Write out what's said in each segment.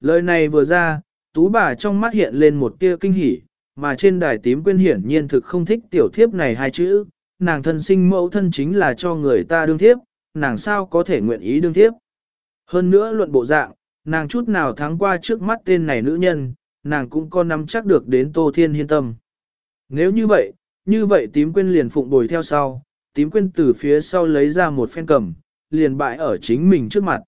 Lời này vừa ra, tú bà trong mắt hiện lên một tia kinh hỉ, mà trên đài tím quyên hiển nhiên thực không thích tiểu thiếp này hai chữ, nàng thân sinh mẫu thân chính là cho người ta đương thiếp, nàng sao có thể nguyện ý đương thiếp. Hơn nữa luận bộ dạng, nàng chút nào thắng qua trước mắt tên này nữ nhân, nàng cũng có nắm chắc được đến Tô Thiên Hiên tâm. Nếu như vậy, như vậy tím quyên liền phụng bồi theo sau, tím quyên từ phía sau lấy ra một phen cầm, liền bại ở chính mình trước mặt.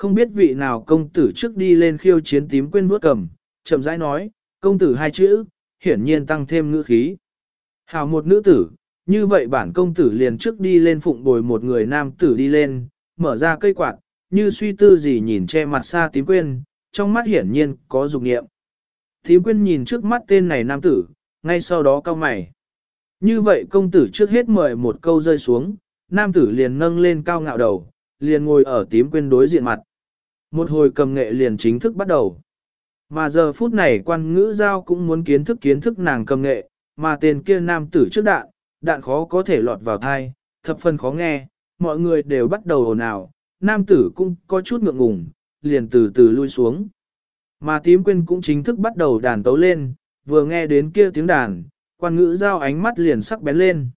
Không biết vị nào công tử trước đi lên khiêu chiến tím quên bước cầm, chậm rãi nói, công tử hai chữ, hiển nhiên tăng thêm ngữ khí. Hào một nữ tử, như vậy bản công tử liền trước đi lên phụng bồi một người nam tử đi lên, mở ra cây quạt, như suy tư gì nhìn che mặt xa tím quên, trong mắt hiển nhiên có dục nghiệm. Tím quên nhìn trước mắt tên này nam tử, ngay sau đó cao mày. Như vậy công tử trước hết mời một câu rơi xuống, nam tử liền nâng lên cao ngạo đầu, liền ngồi ở tím quên đối diện mặt. Một hồi cầm nghệ liền chính thức bắt đầu. Mà giờ phút này quan ngữ giao cũng muốn kiến thức kiến thức nàng cầm nghệ, mà tên kia nam tử trước đạn, đạn khó có thể lọt vào thai, thập phần khó nghe, mọi người đều bắt đầu ồn ào, nam tử cũng có chút ngượng ngùng, liền từ từ lui xuống. Mà tím quên cũng chính thức bắt đầu đàn tấu lên, vừa nghe đến kia tiếng đàn, quan ngữ giao ánh mắt liền sắc bén lên.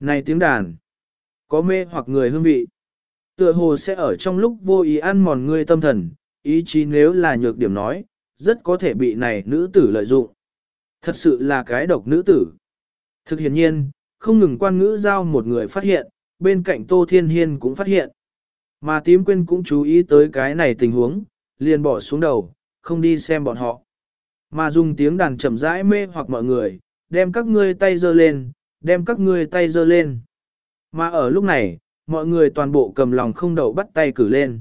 Này tiếng đàn, có mê hoặc người hương vị. Tựa hồ sẽ ở trong lúc vô ý ăn mòn ngươi tâm thần, ý chí nếu là nhược điểm nói, rất có thể bị này nữ tử lợi dụng. Thật sự là cái độc nữ tử. Thực hiện nhiên, không ngừng quan ngữ giao một người phát hiện, bên cạnh Tô Thiên Hiên cũng phát hiện. Mà tím quên cũng chú ý tới cái này tình huống, liền bỏ xuống đầu, không đi xem bọn họ. Mà dùng tiếng đàn chậm rãi mê hoặc mọi người, đem các ngươi tay giơ lên, đem các ngươi tay giơ lên. Mà ở lúc này, mọi người toàn bộ cầm lòng không đầu bắt tay cử lên.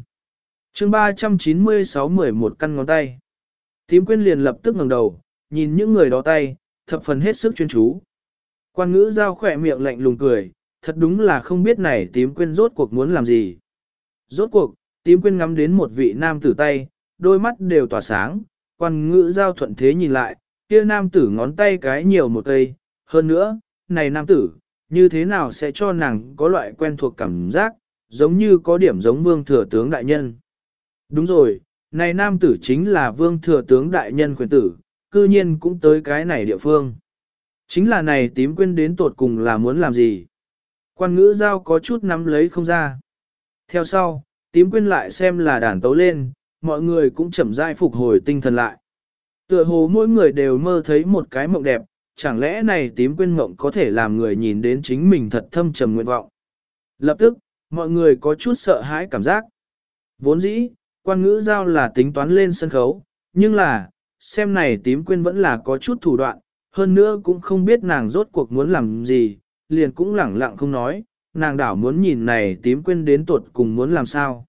chương 396 11 căn ngón tay. Tím quyên liền lập tức ngẩng đầu, nhìn những người đó tay, thập phần hết sức chuyên chú. Quan ngữ giao khỏe miệng lạnh lùng cười, thật đúng là không biết này tím quyên rốt cuộc muốn làm gì. Rốt cuộc, tím quyên ngắm đến một vị nam tử tay, đôi mắt đều tỏa sáng, quan ngữ giao thuận thế nhìn lại, kia nam tử ngón tay cái nhiều một cây, hơn nữa, này nam tử, như thế nào sẽ cho nàng có loại quen thuộc cảm giác, giống như có điểm giống vương thừa tướng đại nhân. Đúng rồi, này nam tử chính là vương thừa tướng đại nhân quyền tử, cư nhiên cũng tới cái này địa phương. Chính là này tím quên đến tột cùng là muốn làm gì. Quan ngữ giao có chút nắm lấy không ra. Theo sau, tím quên lại xem là đàn tấu lên, mọi người cũng chậm rãi phục hồi tinh thần lại. Tựa hồ mỗi người đều mơ thấy một cái mộng đẹp, chẳng lẽ này tím quên mộng có thể làm người nhìn đến chính mình thật thâm trầm nguyện vọng. Lập tức, mọi người có chút sợ hãi cảm giác. Vốn dĩ, quan ngữ giao là tính toán lên sân khấu, nhưng là, xem này tím quên vẫn là có chút thủ đoạn, hơn nữa cũng không biết nàng rốt cuộc muốn làm gì, liền cũng lẳng lặng không nói, nàng đảo muốn nhìn này tím quên đến tuột cùng muốn làm sao.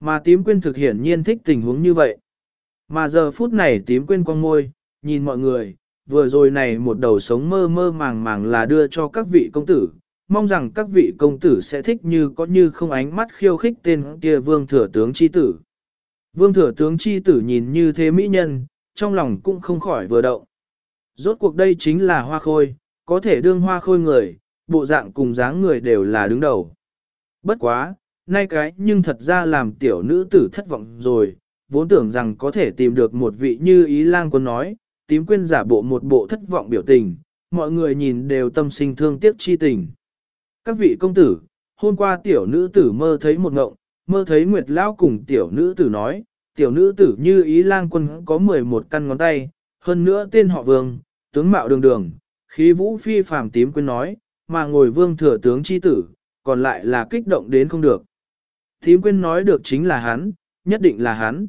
Mà tím quên thực hiện nhiên thích tình huống như vậy. Mà giờ phút này tím quên quăng môi, nhìn mọi người, vừa rồi này một đầu sống mơ mơ màng màng là đưa cho các vị công tử, mong rằng các vị công tử sẽ thích như có như không ánh mắt khiêu khích tên kia vương thừa tướng chi tử. Vương thừa tướng chi tử nhìn như thế mỹ nhân, trong lòng cũng không khỏi vừa động. Rốt cuộc đây chính là hoa khôi, có thể đương hoa khôi người, bộ dạng cùng dáng người đều là đứng đầu. Bất quá, nay cái nhưng thật ra làm tiểu nữ tử thất vọng rồi, vốn tưởng rằng có thể tìm được một vị như ý lang quân nói, tím Quyên giả bộ một bộ thất vọng biểu tình, mọi người nhìn đều tâm sinh thương tiếc chi tình. Các vị công tử, hôm qua tiểu nữ tử mơ thấy một ngộng, mơ thấy Nguyệt Lão cùng tiểu nữ tử nói, tiểu nữ tử như ý lang quân có 11 căn ngón tay, hơn nữa tên họ vương, tướng mạo đường đường, khí vũ phi phàm tím Quyên nói, mà ngồi vương thừa tướng chi tử, còn lại là kích động đến không được. Tím Quyên nói được chính là hắn, nhất định là hắn.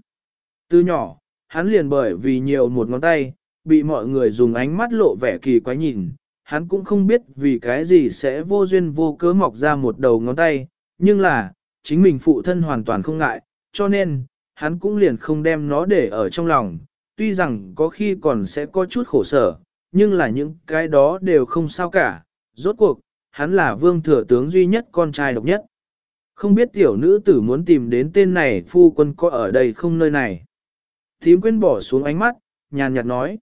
Từ nhỏ, hắn liền bởi vì nhiều một ngón tay, bị mọi người dùng ánh mắt lộ vẻ kỳ quái nhìn, hắn cũng không biết vì cái gì sẽ vô duyên vô cớ mọc ra một đầu ngón tay, nhưng là, chính mình phụ thân hoàn toàn không ngại, cho nên, hắn cũng liền không đem nó để ở trong lòng, tuy rằng có khi còn sẽ có chút khổ sở, nhưng là những cái đó đều không sao cả, rốt cuộc, hắn là vương thừa tướng duy nhất con trai độc nhất. Không biết tiểu nữ tử muốn tìm đến tên này phu quân có ở đây không nơi này. Thím Quyên bỏ xuống ánh mắt, nhàn nhạt nói.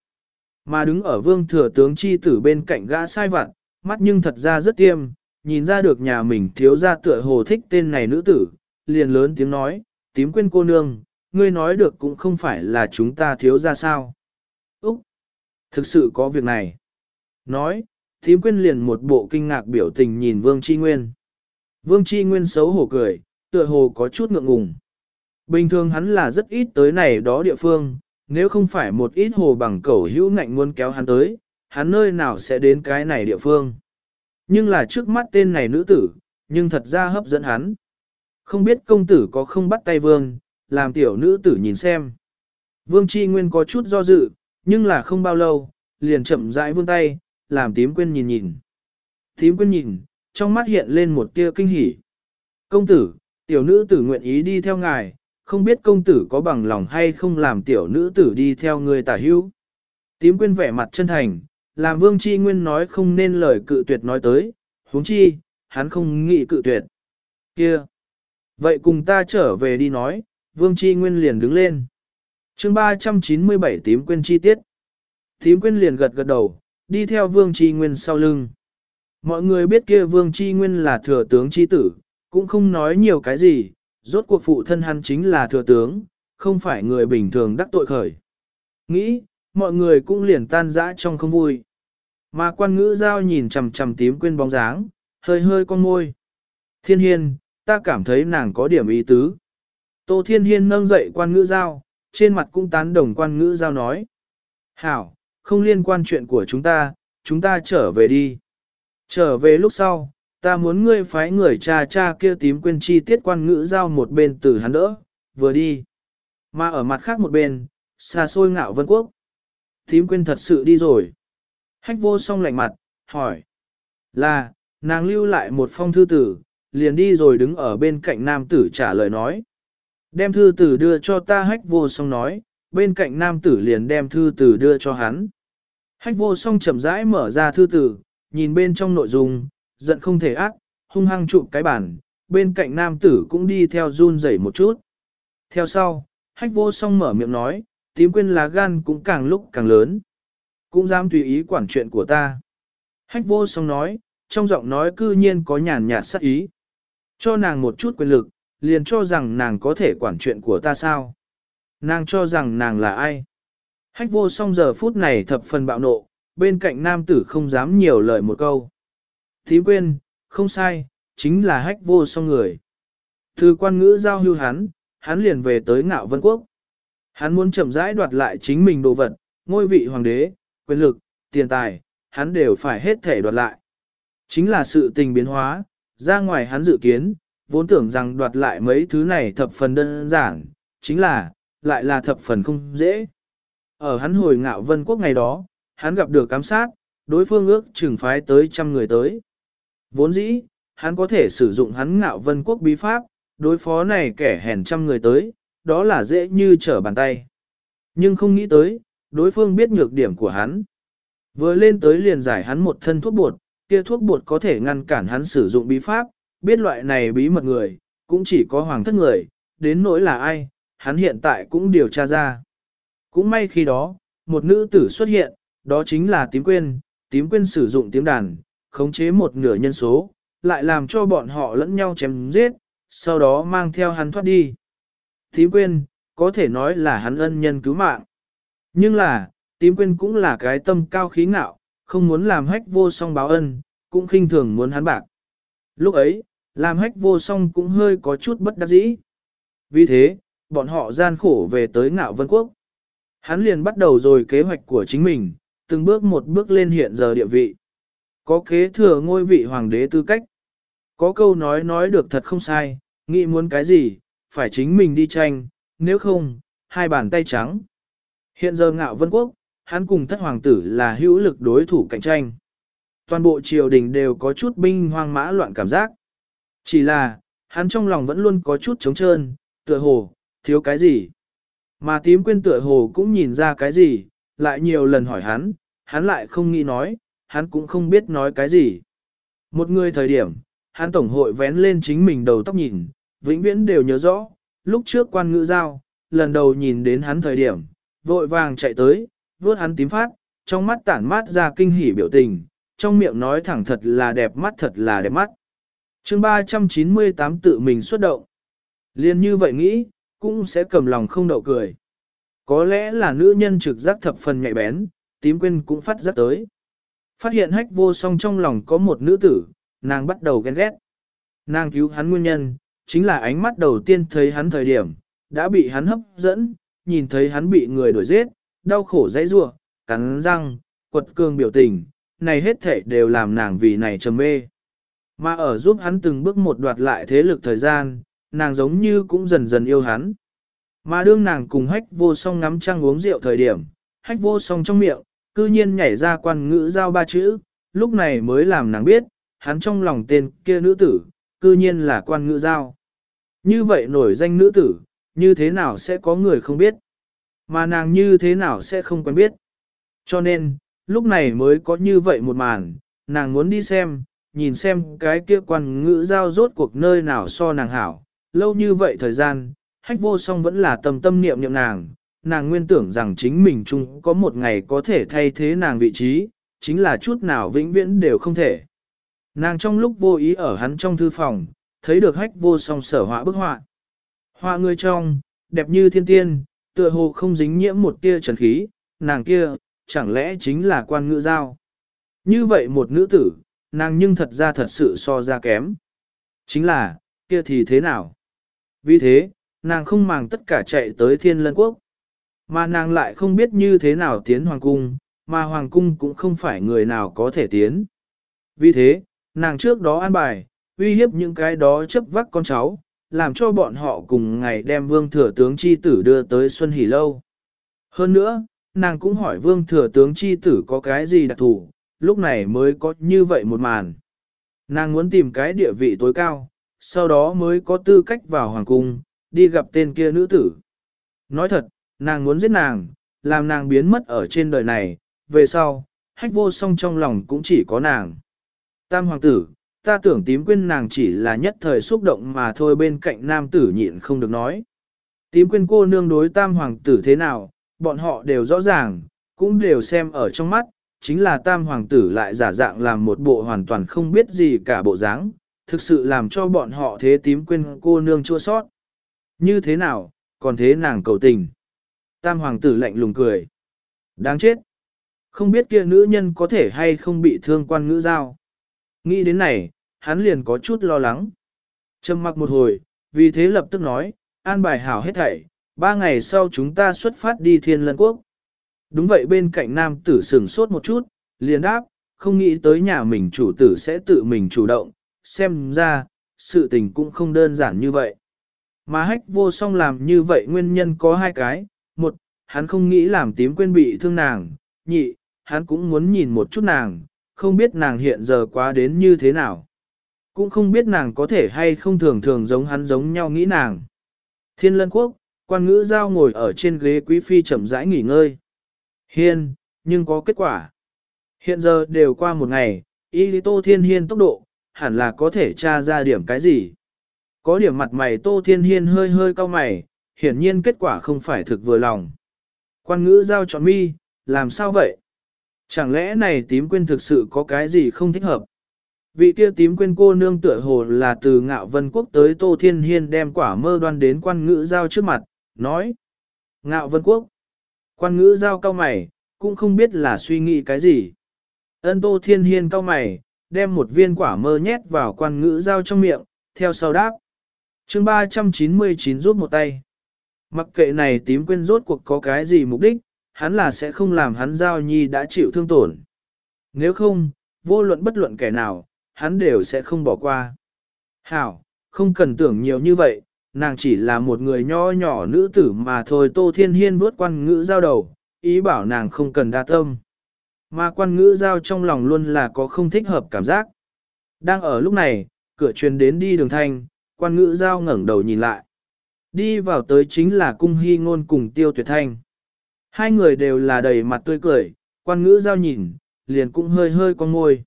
Mà đứng ở vương thừa tướng chi tử bên cạnh gã sai vặn, mắt nhưng thật ra rất tiêm, nhìn ra được nhà mình thiếu ra tựa hồ thích tên này nữ tử, liền lớn tiếng nói, tím quên cô nương, ngươi nói được cũng không phải là chúng ta thiếu ra sao. Úc! Thực sự có việc này. Nói, tím quyên liền một bộ kinh ngạc biểu tình nhìn Vương Chi Nguyên. Vương Chi Nguyên xấu hổ cười, tựa hồ có chút ngượng ngùng. Bình thường hắn là rất ít tới này đó địa phương, nếu không phải một ít hồ bằng cẩu hữu ngạnh muốn kéo hắn tới, hắn nơi nào sẽ đến cái này địa phương. Nhưng là trước mắt tên này nữ tử, nhưng thật ra hấp dẫn hắn. Không biết công tử có không bắt tay vương, làm tiểu nữ tử nhìn xem. Vương Chi Nguyên có chút do dự, nhưng là không bao lâu, liền chậm rãi vươn tay, làm tím quên nhìn nhìn. Tím quên nhìn, trong mắt hiện lên một tia kinh hỉ. Công tử, tiểu nữ tử nguyện ý đi theo ngài, không biết công tử có bằng lòng hay không làm tiểu nữ tử đi theo người tả hữu. Tím Quyên vẻ mặt chân thành, làm vương chi nguyên nói không nên lời cự tuyệt nói tới, huống chi, hắn không nghĩ cự tuyệt. Kia! Vậy cùng ta trở về đi nói, vương chi nguyên liền đứng lên. chương 397 tím Quyên chi tiết. Tím Quyên liền gật gật đầu, đi theo vương chi nguyên sau lưng. Mọi người biết kia vương chi nguyên là thừa tướng chi tử, cũng không nói nhiều cái gì, rốt cuộc phụ thân hắn chính là thừa tướng, không phải người bình thường đắc tội khởi. Nghĩ, mọi người cũng liền tan rã trong không vui. Mà quan ngữ giao nhìn chằm chằm tím quên bóng dáng, hơi hơi con môi. Thiên hiên, ta cảm thấy nàng có điểm ý tứ. Tô thiên hiên nâng dậy quan ngữ giao, trên mặt cũng tán đồng quan ngữ giao nói. Hảo, không liên quan chuyện của chúng ta, chúng ta trở về đi. Trở về lúc sau, ta muốn ngươi phái người cha cha kia tím quên chi tiết quan ngữ giao một bên từ hắn đỡ, vừa đi. Mà ở mặt khác một bên, xa xôi ngạo vân quốc. Tím quên thật sự đi rồi. Hách vô song lạnh mặt, hỏi. Là, nàng lưu lại một phong thư tử, liền đi rồi đứng ở bên cạnh nam tử trả lời nói. Đem thư tử đưa cho ta hách vô song nói, bên cạnh nam tử liền đem thư tử đưa cho hắn. Hách vô song chậm rãi mở ra thư tử, nhìn bên trong nội dung, giận không thể ác, hung hăng chụp cái bàn bên cạnh nam tử cũng đi theo run rẩy một chút. Theo sau, hách vô song mở miệng nói, tím quên lá gan cũng càng lúc càng lớn. Cũng dám tùy ý quản chuyện của ta. Hách vô song nói, trong giọng nói cư nhiên có nhàn nhạt sắc ý. Cho nàng một chút quyền lực, liền cho rằng nàng có thể quản chuyện của ta sao. Nàng cho rằng nàng là ai. Hách vô song giờ phút này thập phần bạo nộ, bên cạnh nam tử không dám nhiều lời một câu. Thím quên, không sai, chính là hách vô song người. Thư quan ngữ giao hưu hắn, hắn liền về tới ngạo vân quốc. Hắn muốn chậm rãi đoạt lại chính mình đồ vật, ngôi vị hoàng đế, quyền lực, tiền tài, hắn đều phải hết thể đoạt lại. Chính là sự tình biến hóa, ra ngoài hắn dự kiến, vốn tưởng rằng đoạt lại mấy thứ này thập phần đơn giản, chính là, lại là thập phần không dễ. Ở hắn hồi ngạo vân quốc ngày đó, hắn gặp được cám sát, đối phương ước trừng phái tới trăm người tới. Vốn dĩ, hắn có thể sử dụng hắn ngạo vân quốc bí pháp, đối phó này kẻ hèn trăm người tới, đó là dễ như trở bàn tay. Nhưng không nghĩ tới, đối phương biết nhược điểm của hắn. Vừa lên tới liền giải hắn một thân thuốc bột, kia thuốc bột có thể ngăn cản hắn sử dụng bí pháp, biết loại này bí mật người, cũng chỉ có hoàng thất người, đến nỗi là ai, hắn hiện tại cũng điều tra ra. Cũng may khi đó, một nữ tử xuất hiện, đó chính là tím quên, tím quên sử dụng tiếng đàn, khống chế một nửa nhân số, lại làm cho bọn họ lẫn nhau chém giết, sau đó mang theo hắn thoát đi. Tím quên, có thể nói là hắn ân nhân cứu mạng. Nhưng là, tím quên cũng là cái tâm cao khí ngạo, không muốn làm hách vô song báo ân, cũng khinh thường muốn hắn bạc. Lúc ấy, làm hách vô song cũng hơi có chút bất đắc dĩ. Vì thế, bọn họ gian khổ về tới ngạo vân quốc. Hắn liền bắt đầu rồi kế hoạch của chính mình, từng bước một bước lên hiện giờ địa vị. Có kế thừa ngôi vị hoàng đế tư cách. Có câu nói nói được thật không sai, nghĩ muốn cái gì, phải chính mình đi tranh, nếu không, hai bàn tay trắng. Hiện giờ ngạo vân quốc, hắn cùng thất hoàng tử là hữu lực đối thủ cạnh tranh. Toàn bộ triều đình đều có chút binh hoang mã loạn cảm giác. Chỉ là, hắn trong lòng vẫn luôn có chút trống trơn, tựa hồ, thiếu cái gì. Mà tím quên tựa hồ cũng nhìn ra cái gì, lại nhiều lần hỏi hắn, hắn lại không nghĩ nói, hắn cũng không biết nói cái gì. Một người thời điểm, hắn tổng hội vén lên chính mình đầu tóc nhìn, vĩnh viễn đều nhớ rõ, lúc trước quan ngữ giao, lần đầu nhìn đến hắn thời điểm, vội vàng chạy tới, vuốt hắn tím phát, trong mắt tản mát ra kinh hỉ biểu tình, trong miệng nói thẳng thật là đẹp mắt thật là đẹp mắt. chương 398 tự mình xuất động. Liên như vậy nghĩ, cũng sẽ cầm lòng không đậu cười. Có lẽ là nữ nhân trực giác thập phần nhạy bén, tím quên cũng phát giác tới. Phát hiện hách vô song trong lòng có một nữ tử, nàng bắt đầu ghen ghét. Nàng cứu hắn nguyên nhân, chính là ánh mắt đầu tiên thấy hắn thời điểm, đã bị hắn hấp dẫn, nhìn thấy hắn bị người đuổi giết, đau khổ dãy rua, cắn răng, quật cường biểu tình, này hết thể đều làm nàng vì này trầm mê. Mà ở giúp hắn từng bước một đoạt lại thế lực thời gian, nàng giống như cũng dần dần yêu hắn. Mà đương nàng cùng hách vô song ngắm trăng uống rượu thời điểm, hách vô song trong miệng, cư nhiên nhảy ra quan ngữ giao ba chữ, lúc này mới làm nàng biết, hắn trong lòng tên kia nữ tử, cư nhiên là quan ngữ giao. Như vậy nổi danh nữ tử, như thế nào sẽ có người không biết? Mà nàng như thế nào sẽ không quen biết? Cho nên, lúc này mới có như vậy một màn, nàng muốn đi xem, nhìn xem cái kia quan ngữ giao rốt cuộc nơi nào so nàng hảo. Lâu như vậy thời gian, hách vô song vẫn là tầm tâm niệm niệm nàng, nàng nguyên tưởng rằng chính mình chung có một ngày có thể thay thế nàng vị trí, chính là chút nào vĩnh viễn đều không thể. Nàng trong lúc vô ý ở hắn trong thư phòng, thấy được hách vô song sở họa bức họa. Họa người trong, đẹp như thiên tiên, tựa hồ không dính nhiễm một tia trần khí, nàng kia, chẳng lẽ chính là quan ngữ giao. Như vậy một nữ tử, nàng nhưng thật ra thật sự so ra kém. Chính là, kia thì thế nào? Vì thế, nàng không màng tất cả chạy tới thiên lân quốc. Mà nàng lại không biết như thế nào tiến hoàng cung, mà hoàng cung cũng không phải người nào có thể tiến. Vì thế, nàng trước đó an bài, uy hiếp những cái đó chấp vắc con cháu, làm cho bọn họ cùng ngày đem vương thừa tướng chi tử đưa tới Xuân Hỷ Lâu. Hơn nữa, nàng cũng hỏi vương thừa tướng chi tử có cái gì đặc thù, lúc này mới có như vậy một màn. Nàng muốn tìm cái địa vị tối cao, sau đó mới có tư cách vào hoàng cung, đi gặp tên kia nữ tử. Nói thật, nàng muốn giết nàng, làm nàng biến mất ở trên đời này, về sau, hách vô song trong lòng cũng chỉ có nàng. Tam hoàng tử, ta tưởng tím quên nàng chỉ là nhất thời xúc động mà thôi bên cạnh nam tử nhịn không được nói. Tím quên cô nương đối tam hoàng tử thế nào, bọn họ đều rõ ràng, cũng đều xem ở trong mắt, chính là tam hoàng tử lại giả dạng làm một bộ hoàn toàn không biết gì cả bộ dáng, thực sự làm cho bọn họ thế tím quên cô nương chua sót. Như thế nào, còn thế nàng cầu tình. Tam hoàng tử lạnh lùng cười. Đáng chết. Không biết kia nữ nhân có thể hay không bị thương quan ngữ giao. Nghĩ đến này, hắn liền có chút lo lắng. Trầm mặc một hồi, vì thế lập tức nói, an bài hảo hết thảy, ba ngày sau chúng ta xuất phát đi thiên lân quốc. Đúng vậy bên cạnh nam tử sừng sốt một chút, liền đáp, không nghĩ tới nhà mình chủ tử sẽ tự mình chủ động, xem ra, sự tình cũng không đơn giản như vậy. Mà hách vô song làm như vậy nguyên nhân có hai cái, một, hắn không nghĩ làm tím quên bị thương nàng, nhị, hắn cũng muốn nhìn một chút nàng, không biết nàng hiện giờ quá đến như thế nào. Cũng không biết nàng có thể hay không thường thường giống hắn giống nhau nghĩ nàng. Thiên lân quốc, quan ngữ giao ngồi ở trên ghế quý phi chậm rãi nghỉ ngơi. Hiên, nhưng có kết quả. Hiện giờ đều qua một ngày, y lý tô thiên hiên tốc độ, hẳn là có thể tra ra điểm cái gì. Có điểm mặt mày tô thiên hiên hơi hơi cao mày, hiển nhiên kết quả không phải thực vừa lòng. Quan ngữ giao chọn mi, làm sao vậy? Chẳng lẽ này tím quên thực sự có cái gì không thích hợp? Vị kia tím quên cô nương tựa hồ là từ ngạo vân quốc tới Tô Thiên Hiên đem quả mơ đoan đến quan ngữ giao trước mặt, nói. Ngạo vân quốc. Quan ngữ giao cao mày, cũng không biết là suy nghĩ cái gì. Ân Tô Thiên Hiên cao mày, đem một viên quả mơ nhét vào quan ngữ giao trong miệng, theo sau đáp. chương 399 rút một tay. Mặc kệ này tím quên rốt cuộc có cái gì mục đích, hắn là sẽ không làm hắn giao nhi đã chịu thương tổn. Nếu không, vô luận bất luận kẻ nào, hắn đều sẽ không bỏ qua. Hảo, không cần tưởng nhiều như vậy, nàng chỉ là một người nho nhỏ nữ tử mà thôi Tô Thiên Hiên vuốt quan ngữ giao đầu, ý bảo nàng không cần đa tâm. Mà quan ngữ giao trong lòng luôn là có không thích hợp cảm giác. Đang ở lúc này, cửa truyền đến đi đường thanh, quan ngữ giao ngẩng đầu nhìn lại. Đi vào tới chính là cung hy ngôn cùng tiêu tuyệt thanh. Hai người đều là đầy mặt tươi cười, quan ngữ giao nhìn, liền cũng hơi hơi con ngôi.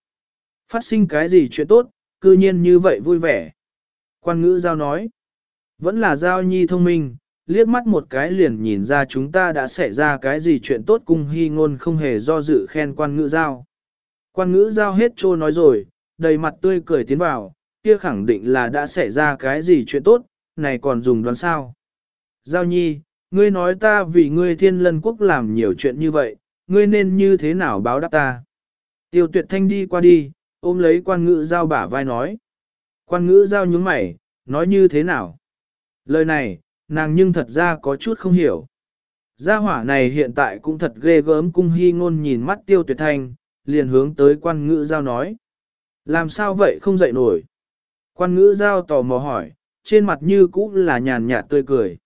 Phát sinh cái gì chuyện tốt, cư nhiên như vậy vui vẻ. Quan ngữ giao nói, vẫn là giao nhi thông minh, liếc mắt một cái liền nhìn ra chúng ta đã xảy ra cái gì chuyện tốt cung hy ngôn không hề do dự khen quan ngữ giao. Quan ngữ giao hết trô nói rồi, đầy mặt tươi cười tiến vào, kia khẳng định là đã xảy ra cái gì chuyện tốt, này còn dùng đoán sao. Giao nhi, ngươi nói ta vì ngươi thiên lân quốc làm nhiều chuyện như vậy, ngươi nên như thế nào báo đáp ta? Tiêu tuyệt thanh đi qua đi, ôm lấy quan ngữ giao bả vai nói. Quan ngữ giao nhướng mày, nói như thế nào? Lời này, nàng nhưng thật ra có chút không hiểu. Gia hỏa này hiện tại cũng thật ghê gớm cung hy ngôn nhìn mắt tiêu tuyệt thanh, liền hướng tới quan ngữ giao nói. Làm sao vậy không dậy nổi? Quan ngữ giao tò mò hỏi, trên mặt như cũ là nhàn nhạt tươi cười.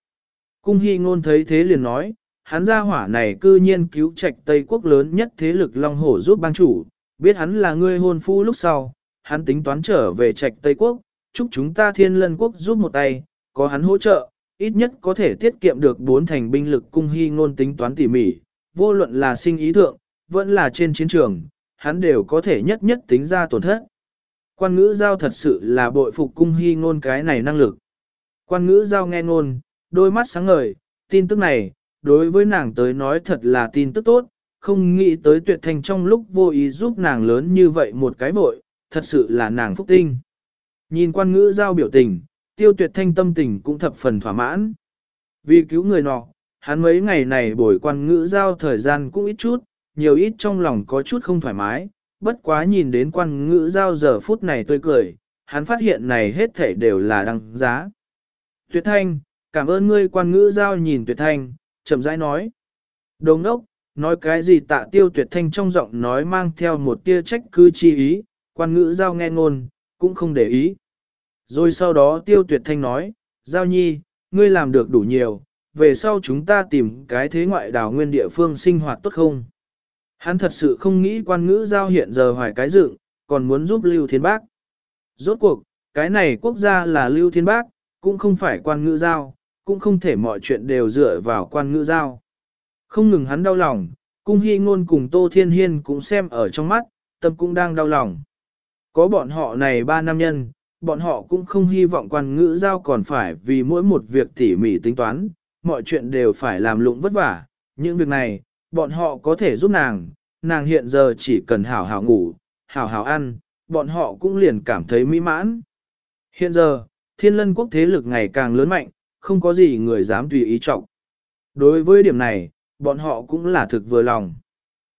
Cung hy ngôn thấy thế liền nói, hắn gia hỏa này cư nhiên cứu trạch Tây quốc lớn nhất thế lực Long Hổ giúp bang chủ, biết hắn là người hôn phu lúc sau, hắn tính toán trở về trạch Tây quốc, chúc chúng ta thiên lân quốc giúp một tay, có hắn hỗ trợ, ít nhất có thể tiết kiệm được bốn thành binh lực cung hy ngôn tính toán tỉ mỉ, vô luận là sinh ý thượng, vẫn là trên chiến trường, hắn đều có thể nhất nhất tính ra tổn thất. Quan ngữ giao thật sự là bội phục cung hy ngôn cái này năng lực. Quan ngữ giao nghe ngôn, đôi mắt sáng ngời, tin tức này, đối với nàng tới nói thật là tin tức tốt, không nghĩ tới tuyệt thành trong lúc vô ý giúp nàng lớn như vậy một cái vội, thật sự là nàng phúc tinh. Nhìn quan ngữ giao biểu tình, tiêu tuyệt thanh tâm tình cũng thập phần thỏa mãn. Vì cứu người nọ, hắn mấy ngày này bồi quan ngữ giao thời gian cũng ít chút, nhiều ít trong lòng có chút không thoải mái, bất quá nhìn đến quan ngữ giao giờ phút này tươi cười, hắn phát hiện này hết thể đều là đăng giá. Tuyệt thanh, cảm ơn ngươi quan ngữ giao nhìn tuyệt thanh, chậm rãi nói. Đồng ốc, nói cái gì tạ tiêu tuyệt thanh trong giọng nói mang theo một tia trách cứ chi ý, quan ngữ giao nghe ngôn, cũng không để ý. Rồi sau đó tiêu tuyệt thanh nói, giao nhi, ngươi làm được đủ nhiều, về sau chúng ta tìm cái thế ngoại đảo nguyên địa phương sinh hoạt tốt không? Hắn thật sự không nghĩ quan ngữ giao hiện giờ hoài cái dựng, còn muốn giúp Lưu Thiên Bác. Rốt cuộc, cái này quốc gia là Lưu Thiên Bác, cũng không phải quan ngữ giao, cũng không thể mọi chuyện đều dựa vào quan ngữ giao. Không ngừng hắn đau lòng, cung hy ngôn cùng Tô Thiên Hiên cũng xem ở trong mắt, tâm cũng đang đau lòng. Có bọn họ này ba nam nhân, bọn họ cũng không hy vọng quan ngữ giao còn phải vì mỗi một việc tỉ mỉ tính toán, mọi chuyện đều phải làm lụng vất vả. Những việc này, bọn họ có thể giúp nàng, nàng hiện giờ chỉ cần hảo hảo ngủ, hảo hảo ăn, bọn họ cũng liền cảm thấy mỹ mãn. Hiện giờ, thiên lân quốc thế lực ngày càng lớn mạnh, không có gì người dám tùy ý trọng. Đối với điểm này, bọn họ cũng là thực vừa lòng.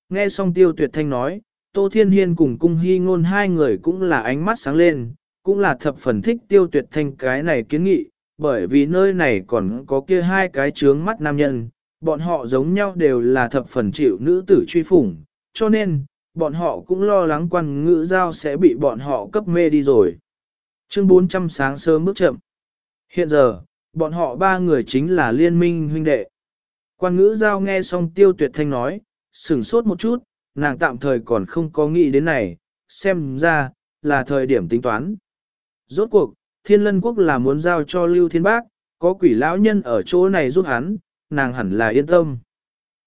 Nghe xong tiêu tuyệt thanh nói, Tô Thiên Hiên cùng cung hy ngôn hai người cũng là ánh mắt sáng lên, cũng là thập phần thích tiêu tuyệt thanh cái này kiến nghị, bởi vì nơi này còn có kia hai cái trướng mắt nam nhân, bọn họ giống nhau đều là thập phần chịu nữ tử truy phủng, cho nên, bọn họ cũng lo lắng quan ngữ giao sẽ bị bọn họ cấp mê đi rồi. Chương 400 sáng sớm bước chậm. Hiện giờ, bọn họ ba người chính là liên minh huynh đệ. Quan ngữ giao nghe xong tiêu tuyệt thanh nói, sửng sốt một chút, nàng tạm thời còn không có nghĩ đến này, xem ra, là thời điểm tính toán. Rốt cuộc, thiên lân quốc là muốn giao cho Lưu Thiên Bác, có quỷ lão nhân ở chỗ này giúp hắn, nàng hẳn là yên tâm.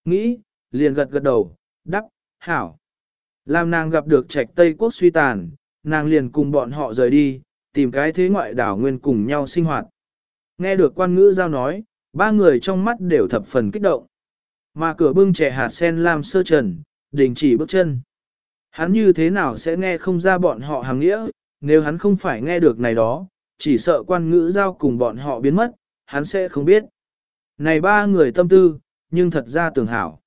Nghĩ, liền gật gật đầu, đắp, hảo. Làm nàng gặp được trạch Tây quốc suy tàn, nàng liền cùng bọn họ rời đi, tìm cái thế ngoại đảo nguyên cùng nhau sinh hoạt. Nghe được quan ngữ giao nói, ba người trong mắt đều thập phần kích động. Mà cửa bưng trẻ hạt sen làm sơ trần, đình chỉ bước chân. Hắn như thế nào sẽ nghe không ra bọn họ hàng nghĩa, nếu hắn không phải nghe được này đó, chỉ sợ quan ngữ giao cùng bọn họ biến mất, hắn sẽ không biết. Này ba người tâm tư, nhưng thật ra tưởng hảo.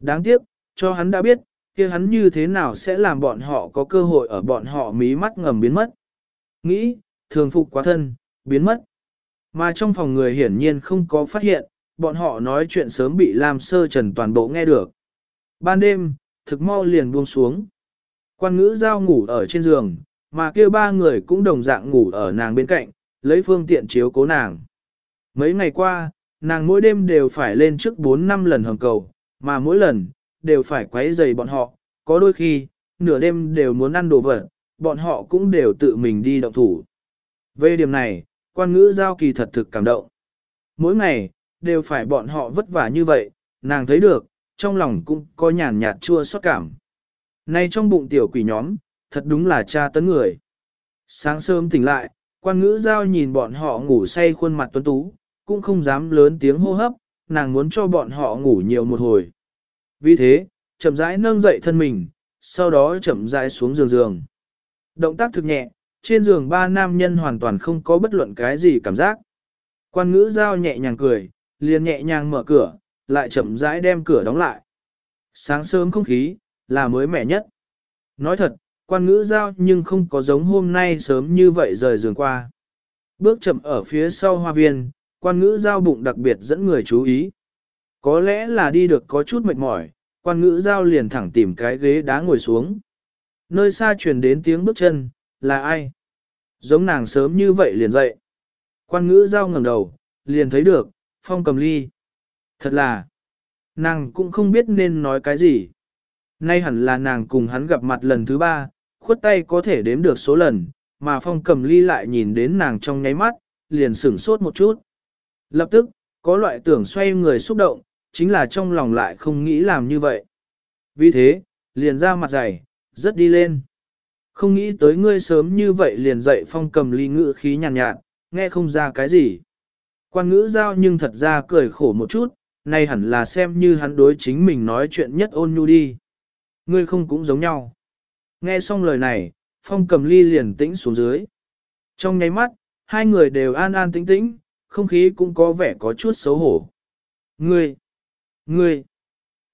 Đáng tiếc, cho hắn đã biết, kia hắn như thế nào sẽ làm bọn họ có cơ hội ở bọn họ mí mắt ngầm biến mất. Nghĩ, thường phục quá thân, biến mất. Mà trong phòng người hiển nhiên không có phát hiện, bọn họ nói chuyện sớm bị Lam Sơ Trần toàn bộ nghe được. Ban đêm, thực mau liền buông xuống. Quan ngữ giao ngủ ở trên giường, mà kia ba người cũng đồng dạng ngủ ở nàng bên cạnh, lấy phương tiện chiếu cố nàng. Mấy ngày qua, nàng mỗi đêm đều phải lên trước 4 năm lần hầm cầu, mà mỗi lần, đều phải quấy dày bọn họ, có đôi khi, nửa đêm đều muốn ăn đồ vật, bọn họ cũng đều tự mình đi động thủ. Về điểm này, quan ngữ giao kỳ thật thực cảm động. Mỗi ngày, đều phải bọn họ vất vả như vậy, nàng thấy được, trong lòng cũng có nhàn nhạt chua xót cảm. Nay trong bụng tiểu quỷ nhóm, thật đúng là cha tấn người. Sáng sớm tỉnh lại, quan ngữ giao nhìn bọn họ ngủ say khuôn mặt tuấn tú, cũng không dám lớn tiếng hô hấp, nàng muốn cho bọn họ ngủ nhiều một hồi. Vì thế, chậm rãi nâng dậy thân mình, sau đó chậm rãi xuống giường giường. Động tác thực nhẹ, trên giường ba nam nhân hoàn toàn không có bất luận cái gì cảm giác. Quan ngữ giao nhẹ nhàng cười, liền nhẹ nhàng mở cửa, lại chậm rãi đem cửa đóng lại. Sáng sớm không khí, là mới mẻ nhất. Nói thật, quan ngữ giao nhưng không có giống hôm nay sớm như vậy rời giường qua. Bước chậm ở phía sau hoa viên, quan ngữ giao bụng đặc biệt dẫn người chú ý. Có lẽ là đi được có chút mệt mỏi, quan ngữ giao liền thẳng tìm cái ghế đá ngồi xuống. Nơi xa truyền đến tiếng bước chân, là ai? Giống nàng sớm như vậy liền dậy. Quan ngữ giao ngẩng đầu, liền thấy được, phong cầm ly. Thật là, nàng cũng không biết nên nói cái gì. Nay hẳn là nàng cùng hắn gặp mặt lần thứ ba, khuất tay có thể đếm được số lần, mà phong cầm ly lại nhìn đến nàng trong nháy mắt, liền sửng sốt một chút. Lập tức, có loại tưởng xoay người xúc động, chính là trong lòng lại không nghĩ làm như vậy. Vì thế, liền ra mặt dày, rất đi lên. Không nghĩ tới ngươi sớm như vậy liền dậy phong cầm ly ngữ khí nhàn nhạt, nhạt, nghe không ra cái gì. Quan ngữ giao nhưng thật ra cười khổ một chút, nay hẳn là xem như hắn đối chính mình nói chuyện nhất ôn nhu đi. Ngươi không cũng giống nhau. Nghe xong lời này, phong cầm ly liền tĩnh xuống dưới. Trong nháy mắt, hai người đều an an tĩnh tĩnh, không khí cũng có vẻ có chút xấu hổ. Ngươi! Ngươi!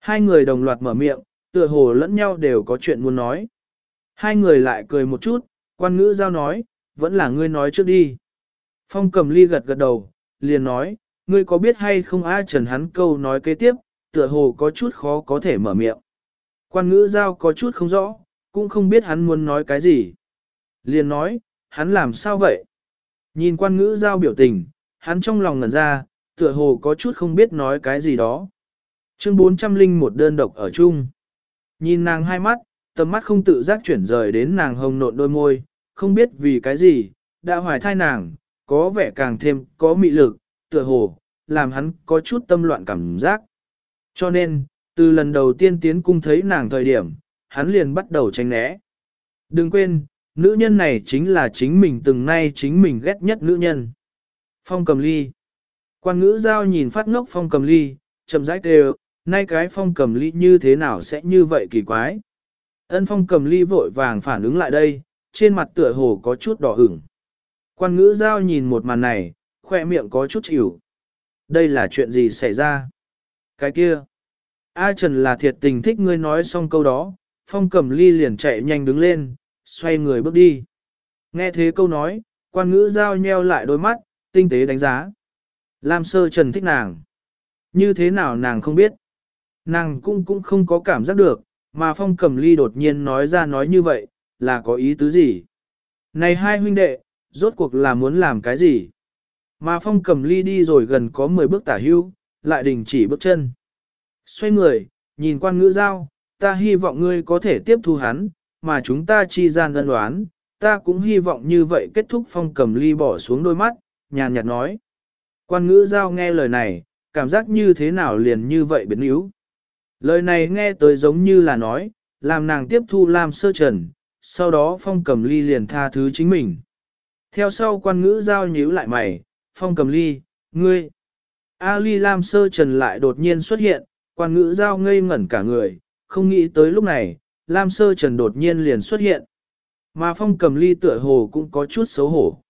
Hai người đồng loạt mở miệng, tựa hồ lẫn nhau đều có chuyện muốn nói. Hai người lại cười một chút, quan ngữ giao nói, vẫn là ngươi nói trước đi. Phong cầm ly gật gật đầu, liền nói, ngươi có biết hay không ai trần hắn câu nói kế tiếp, tựa hồ có chút khó có thể mở miệng. Quan ngữ giao có chút không rõ, cũng không biết hắn muốn nói cái gì. Liền nói, hắn làm sao vậy? Nhìn quan ngữ giao biểu tình, hắn trong lòng ngẩn ra, tựa hồ có chút không biết nói cái gì đó. Chương 400 linh một đơn độc ở chung. Nhìn nàng hai mắt, tầm mắt không tự giác chuyển rời đến nàng hồng nộn đôi môi, không biết vì cái gì, đã hoài thai nàng, có vẻ càng thêm có mị lực, tựa hồ, làm hắn có chút tâm loạn cảm giác. Cho nên, từ lần đầu tiên tiến cung thấy nàng thời điểm, hắn liền bắt đầu tránh né. Đừng quên, nữ nhân này chính là chính mình từng nay chính mình ghét nhất nữ nhân. Phong cầm ly. Quan ngữ giao nhìn phát ngốc phong cầm ly, chậm rãi đều, nay cái phong cầm ly như thế nào sẽ như vậy kỳ quái. Ân phong cầm ly vội vàng phản ứng lại đây, trên mặt tựa hồ có chút đỏ ửng. Quan ngữ giao nhìn một màn này, khoe miệng có chút chịu. Đây là chuyện gì xảy ra? Cái kia. A Trần là thiệt tình thích ngươi nói xong câu đó, phong cầm ly liền chạy nhanh đứng lên, xoay người bước đi. Nghe thế câu nói, quan ngữ giao nheo lại đôi mắt, tinh tế đánh giá. Lam sơ Trần thích nàng. Như thế nào nàng không biết. Nàng cũng cũng không có cảm giác được, mà phong cầm ly đột nhiên nói ra nói như vậy, là có ý tứ gì? Này hai huynh đệ, rốt cuộc là muốn làm cái gì? Mà phong cầm ly đi rồi gần có 10 bước tả hưu, lại đình chỉ bước chân. Xoay người, nhìn quan ngữ giao, ta hy vọng ngươi có thể tiếp thu hắn, mà chúng ta chi gian đơn đoán, ta cũng hy vọng như vậy kết thúc phong cầm ly bỏ xuống đôi mắt, nhàn nhạt nói. Quan ngữ giao nghe lời này, cảm giác như thế nào liền như vậy biến yếu. Lời này nghe tới giống như là nói, làm nàng tiếp thu làm sơ trần, sau đó phong cầm ly liền tha thứ chính mình. Theo sau quan ngữ giao nhíu lại mày, phong cầm ly, ngươi. A ly lam sơ trần lại đột nhiên xuất hiện, quan ngữ giao ngây ngẩn cả người, không nghĩ tới lúc này, lam sơ trần đột nhiên liền xuất hiện. Mà phong cầm ly tựa hồ cũng có chút xấu hổ.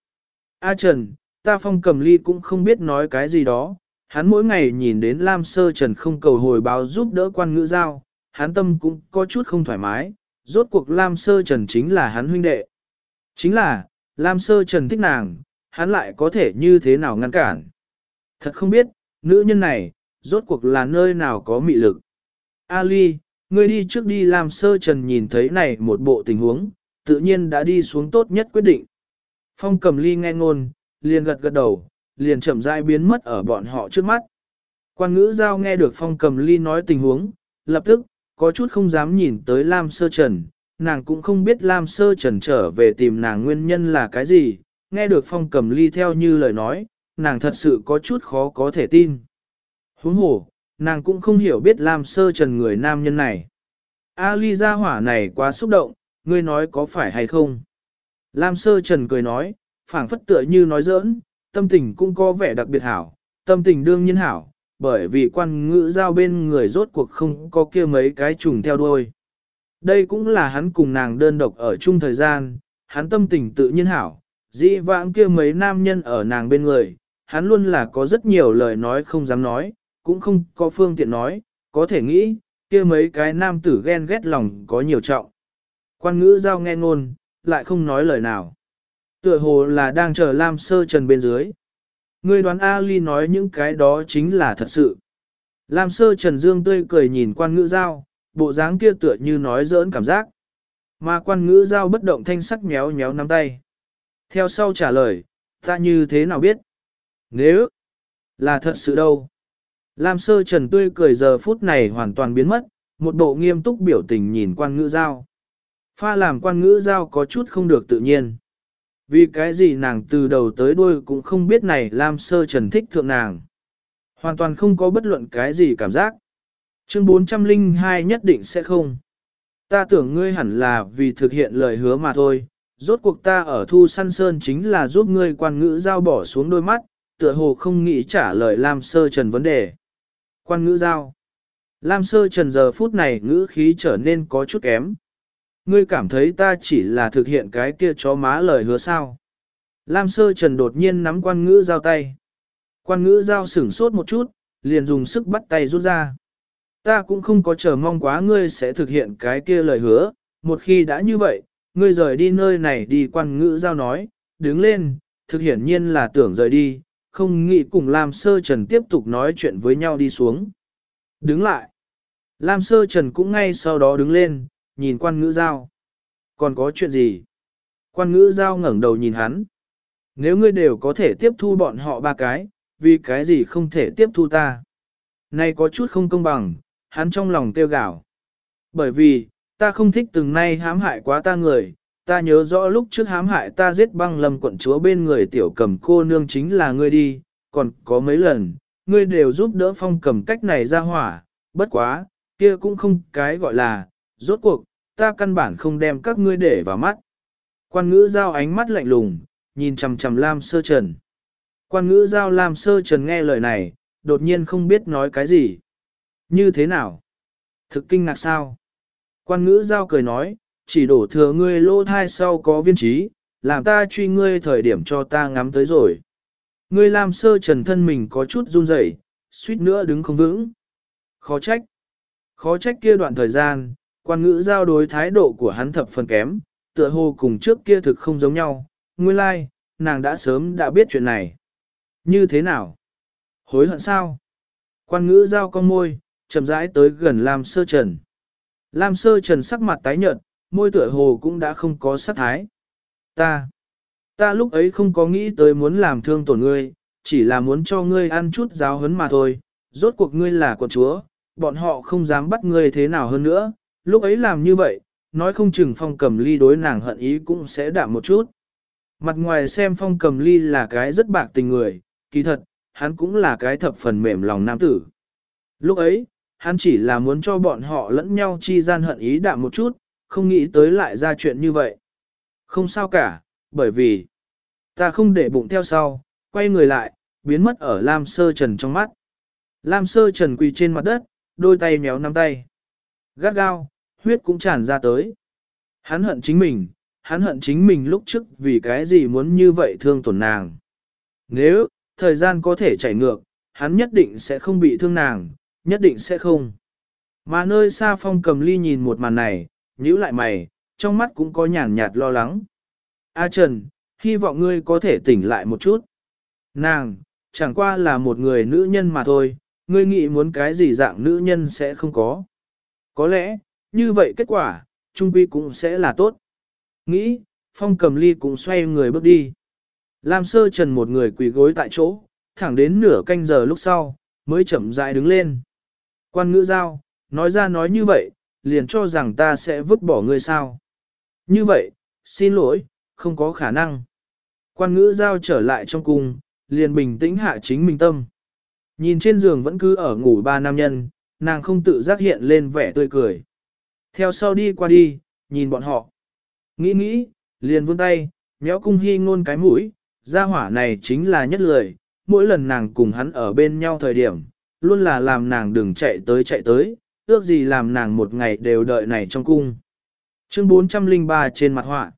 A trần, ta phong cầm ly cũng không biết nói cái gì đó, hắn mỗi ngày nhìn đến Lam Sơ Trần không cầu hồi báo giúp đỡ quan ngữ giao, hắn tâm cũng có chút không thoải mái, rốt cuộc Lam Sơ Trần chính là hắn huynh đệ. Chính là, Lam Sơ Trần thích nàng, hắn lại có thể như thế nào ngăn cản. Thật không biết, nữ nhân này, rốt cuộc là nơi nào có mị lực. Ali, ngươi đi trước đi Lam Sơ Trần nhìn thấy này một bộ tình huống, tự nhiên đã đi xuống tốt nhất quyết định. Phong cầm ly nghe ngôn, liền gật gật đầu, liền chậm rãi biến mất ở bọn họ trước mắt. Quan ngữ giao nghe được phong cầm ly nói tình huống, lập tức, có chút không dám nhìn tới Lam Sơ Trần, nàng cũng không biết Lam Sơ Trần trở về tìm nàng nguyên nhân là cái gì, nghe được phong cầm ly theo như lời nói, nàng thật sự có chút khó có thể tin. Huống hồ, nàng cũng không hiểu biết Lam Sơ Trần người nam nhân này. A ly ra hỏa này quá xúc động, ngươi nói có phải hay không? Lam Sơ Trần cười nói, phảng phất tựa như nói giỡn, tâm tình cũng có vẻ đặc biệt hảo, tâm tình đương nhiên hảo, bởi vì quan ngữ giao bên người rốt cuộc không có kia mấy cái trùng theo đuôi. Đây cũng là hắn cùng nàng đơn độc ở chung thời gian, hắn tâm tình tự nhiên hảo, dĩ vãng kia mấy nam nhân ở nàng bên người, hắn luôn là có rất nhiều lời nói không dám nói, cũng không có phương tiện nói, có thể nghĩ, kia mấy cái nam tử ghen ghét lòng có nhiều trọng. Quan ngữ giao nghe ngôn, lại không nói lời nào. Tựa hồ là đang chờ Lam Sơ Trần bên dưới. Ngươi đoán Ali nói những cái đó chính là thật sự. Lam Sơ Trần Dương tươi cười nhìn quan ngữ giao, bộ dáng kia tựa như nói giỡn cảm giác. Mà quan ngữ giao bất động thanh sắc nhéo nhéo nắm tay. Theo sau trả lời, ta như thế nào biết? Nếu là thật sự đâu? Lam Sơ Trần tươi cười giờ phút này hoàn toàn biến mất, một bộ nghiêm túc biểu tình nhìn quan ngữ giao. Pha làm quan ngữ giao có chút không được tự nhiên. Vì cái gì nàng từ đầu tới đuôi cũng không biết này Lam Sơ Trần thích thượng nàng. Hoàn toàn không có bất luận cái gì cảm giác. Chương 402 nhất định sẽ không. Ta tưởng ngươi hẳn là vì thực hiện lời hứa mà thôi. Rốt cuộc ta ở thu săn sơn chính là giúp ngươi quan ngữ giao bỏ xuống đôi mắt, tựa hồ không nghĩ trả lời Lam Sơ Trần vấn đề. Quan ngữ giao. Lam Sơ Trần giờ phút này ngữ khí trở nên có chút kém. Ngươi cảm thấy ta chỉ là thực hiện cái kia chó má lời hứa sao. Lam Sơ Trần đột nhiên nắm quan ngữ giao tay. Quan ngữ giao sửng sốt một chút, liền dùng sức bắt tay rút ra. Ta cũng không có chờ mong quá ngươi sẽ thực hiện cái kia lời hứa, một khi đã như vậy, ngươi rời đi nơi này đi quan ngữ giao nói, đứng lên, thực hiện nhiên là tưởng rời đi, không nghĩ cùng Lam Sơ Trần tiếp tục nói chuyện với nhau đi xuống. Đứng lại. Lam Sơ Trần cũng ngay sau đó đứng lên, nhìn quan ngữ giao. Còn có chuyện gì? Quan ngữ giao ngẩng đầu nhìn hắn. Nếu ngươi đều có thể tiếp thu bọn họ ba cái, vì cái gì không thể tiếp thu ta? Nay có chút không công bằng, hắn trong lòng tiêu gạo. Bởi vì, ta không thích từng nay hãm hại quá ta người, ta nhớ rõ lúc trước hãm hại ta giết băng lâm quận chúa bên người tiểu cầm cô nương chính là ngươi đi, còn có mấy lần, ngươi đều giúp đỡ phong cầm cách này ra hỏa, bất quá, kia cũng không cái gọi là, rốt cuộc, ta căn bản không đem các ngươi để vào mắt. Quan ngữ giao ánh mắt lạnh lùng, nhìn chằm chằm Lam Sơ Trần. Quan ngữ giao Lam Sơ Trần nghe lời này, đột nhiên không biết nói cái gì. Như thế nào? Thực kinh ngạc sao? Quan ngữ giao cười nói, chỉ đổ thừa ngươi lô thai sau có viên trí, làm ta truy ngươi thời điểm cho ta ngắm tới rồi. Ngươi Lam sơ trần thân mình có chút run rẩy, suýt nữa đứng không vững. Khó trách. Khó trách kia đoạn thời gian, quan ngữ giao đối thái độ của hắn thập phần kém, tựa hồ cùng trước kia thực không giống nhau. Nguyên lai, like, nàng đã sớm đã biết chuyện này. Như thế nào? Hối hận sao? Quan ngữ giao con môi, chậm rãi tới gần Lam Sơ Trần. Lam Sơ Trần sắc mặt tái nhợt, môi tựa hồ cũng đã không có sát thái. Ta, ta lúc ấy không có nghĩ tới muốn làm thương tổn ngươi, chỉ là muốn cho ngươi ăn chút giáo hấn mà thôi, rốt cuộc ngươi là con chúa, bọn họ không dám bắt ngươi thế nào hơn nữa, lúc ấy làm như vậy, nói không chừng phong cầm ly đối nàng hận ý cũng sẽ đạm một chút. Mặt ngoài xem phong cầm ly là cái rất bạc tình người, kỳ thật, hắn cũng là cái thập phần mềm lòng nam tử. Lúc ấy, hắn chỉ là muốn cho bọn họ lẫn nhau chi gian hận ý đạm một chút, không nghĩ tới lại ra chuyện như vậy. Không sao cả, bởi vì ta không để bụng theo sau, quay người lại, biến mất ở Lam Sơ Trần trong mắt. Lam Sơ Trần quỳ trên mặt đất, đôi tay méo nắm tay. Gắt gao, huyết cũng tràn ra tới. Hắn hận chính mình, hắn hận chính mình lúc trước vì cái gì muốn như vậy thương tổn nàng. Nếu, thời gian có thể chảy ngược, hắn nhất định sẽ không bị thương nàng, nhất định sẽ không. Mà nơi xa phong cầm ly nhìn một màn này, nhíu lại mày, trong mắt cũng có nhàn nhạt lo lắng. A Trần, hy vọng ngươi có thể tỉnh lại một chút. Nàng, chẳng qua là một người nữ nhân mà thôi, ngươi nghĩ muốn cái gì dạng nữ nhân sẽ không có. Có lẽ, như vậy kết quả, trung quy cũng sẽ là tốt. Nghĩ, phong cầm ly cũng xoay người bước đi. Lam sơ trần một người quỳ gối tại chỗ, thẳng đến nửa canh giờ lúc sau, mới chậm rãi đứng lên. Quan ngữ giao, nói ra nói như vậy, liền cho rằng ta sẽ vứt bỏ ngươi sao. Như vậy, xin lỗi, không có khả năng. Quan ngữ giao trở lại trong cung, liền bình tĩnh hạ chính mình tâm. Nhìn trên giường vẫn cứ ở ngủ ba nam nhân, nàng không tự giác hiện lên vẻ tươi cười. Theo sau đi qua đi, nhìn bọn họ. Nghĩ nghĩ, liền vươn tay, méo cung hy ngôn cái mũi, gia hỏa này chính là nhất lời, mỗi lần nàng cùng hắn ở bên nhau thời điểm, luôn là làm nàng đừng chạy tới chạy tới, ước gì làm nàng một ngày đều đợi này trong cung. Chương 403 trên mặt họa.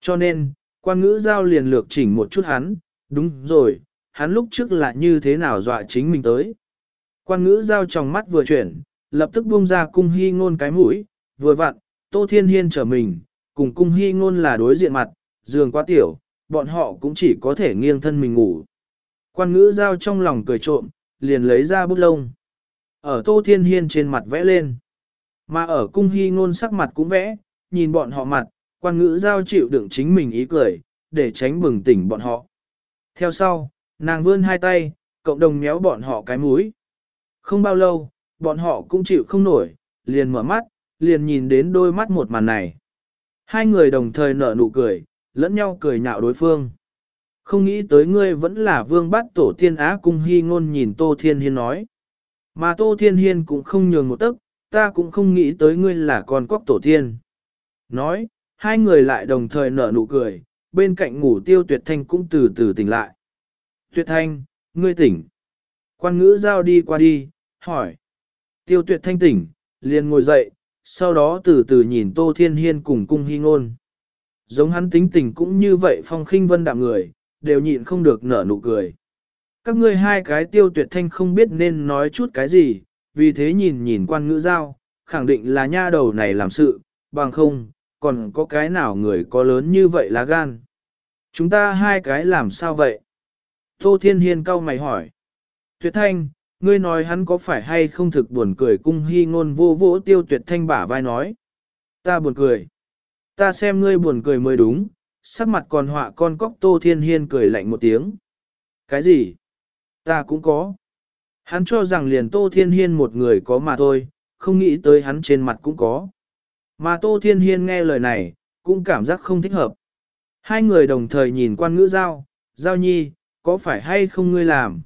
Cho nên, quan ngữ giao liền lược chỉnh một chút hắn, đúng rồi, hắn lúc trước là như thế nào dọa chính mình tới. Quan ngữ giao trong mắt vừa chuyển, lập tức buông ra cung hy ngôn cái mũi, vừa vặn, Tô Thiên Hiên trở mình, cùng cung hy ngôn là đối diện mặt, giường quá tiểu, bọn họ cũng chỉ có thể nghiêng thân mình ngủ. Quan ngữ giao trong lòng cười trộm, liền lấy ra bút lông. Ở Tô Thiên Hiên trên mặt vẽ lên. Mà ở cung hy ngôn sắc mặt cũng vẽ, nhìn bọn họ mặt, quan ngữ giao chịu đựng chính mình ý cười, để tránh bừng tỉnh bọn họ. Theo sau, nàng vươn hai tay, cộng đồng méo bọn họ cái mũi. Không bao lâu, bọn họ cũng chịu không nổi, liền mở mắt, liền nhìn đến đôi mắt một màn này. Hai người đồng thời nở nụ cười, lẫn nhau cười nhạo đối phương. Không nghĩ tới ngươi vẫn là vương bát tổ tiên á cung hy ngôn nhìn Tô Thiên Hiên nói. Mà Tô Thiên Hiên cũng không nhường một tấc, ta cũng không nghĩ tới ngươi là con quốc tổ tiên. Nói, hai người lại đồng thời nở nụ cười, bên cạnh ngủ tiêu tuyệt thanh cũng từ từ tỉnh lại. Tuyệt thanh, ngươi tỉnh. Quan ngữ giao đi qua đi, hỏi. Tiêu tuyệt thanh tỉnh, liền ngồi dậy, sau đó từ từ nhìn Tô Thiên Hiên cùng cung hy ngôn. Giống hắn tính tình cũng như vậy phong khinh vân đạm người, đều nhịn không được nở nụ cười. Các ngươi hai cái tiêu tuyệt thanh không biết nên nói chút cái gì, vì thế nhìn nhìn quan ngữ giao, khẳng định là nha đầu này làm sự, bằng không, còn có cái nào người có lớn như vậy là gan. Chúng ta hai cái làm sao vậy? Tô Thiên Hiên cau mày hỏi. Tuyệt thanh, ngươi nói hắn có phải hay không thực buồn cười cung hy ngôn vô vỗ tiêu tuyệt thanh bả vai nói. Ta buồn cười. Ta xem ngươi buồn cười mới đúng, sắc mặt còn họa con cóc Tô Thiên Hiên cười lạnh một tiếng. Cái gì? Ta cũng có. Hắn cho rằng liền Tô Thiên Hiên một người có mà thôi, không nghĩ tới hắn trên mặt cũng có. Mà Tô Thiên Hiên nghe lời này, cũng cảm giác không thích hợp. Hai người đồng thời nhìn quan ngữ giao, giao nhi, có phải hay không ngươi làm?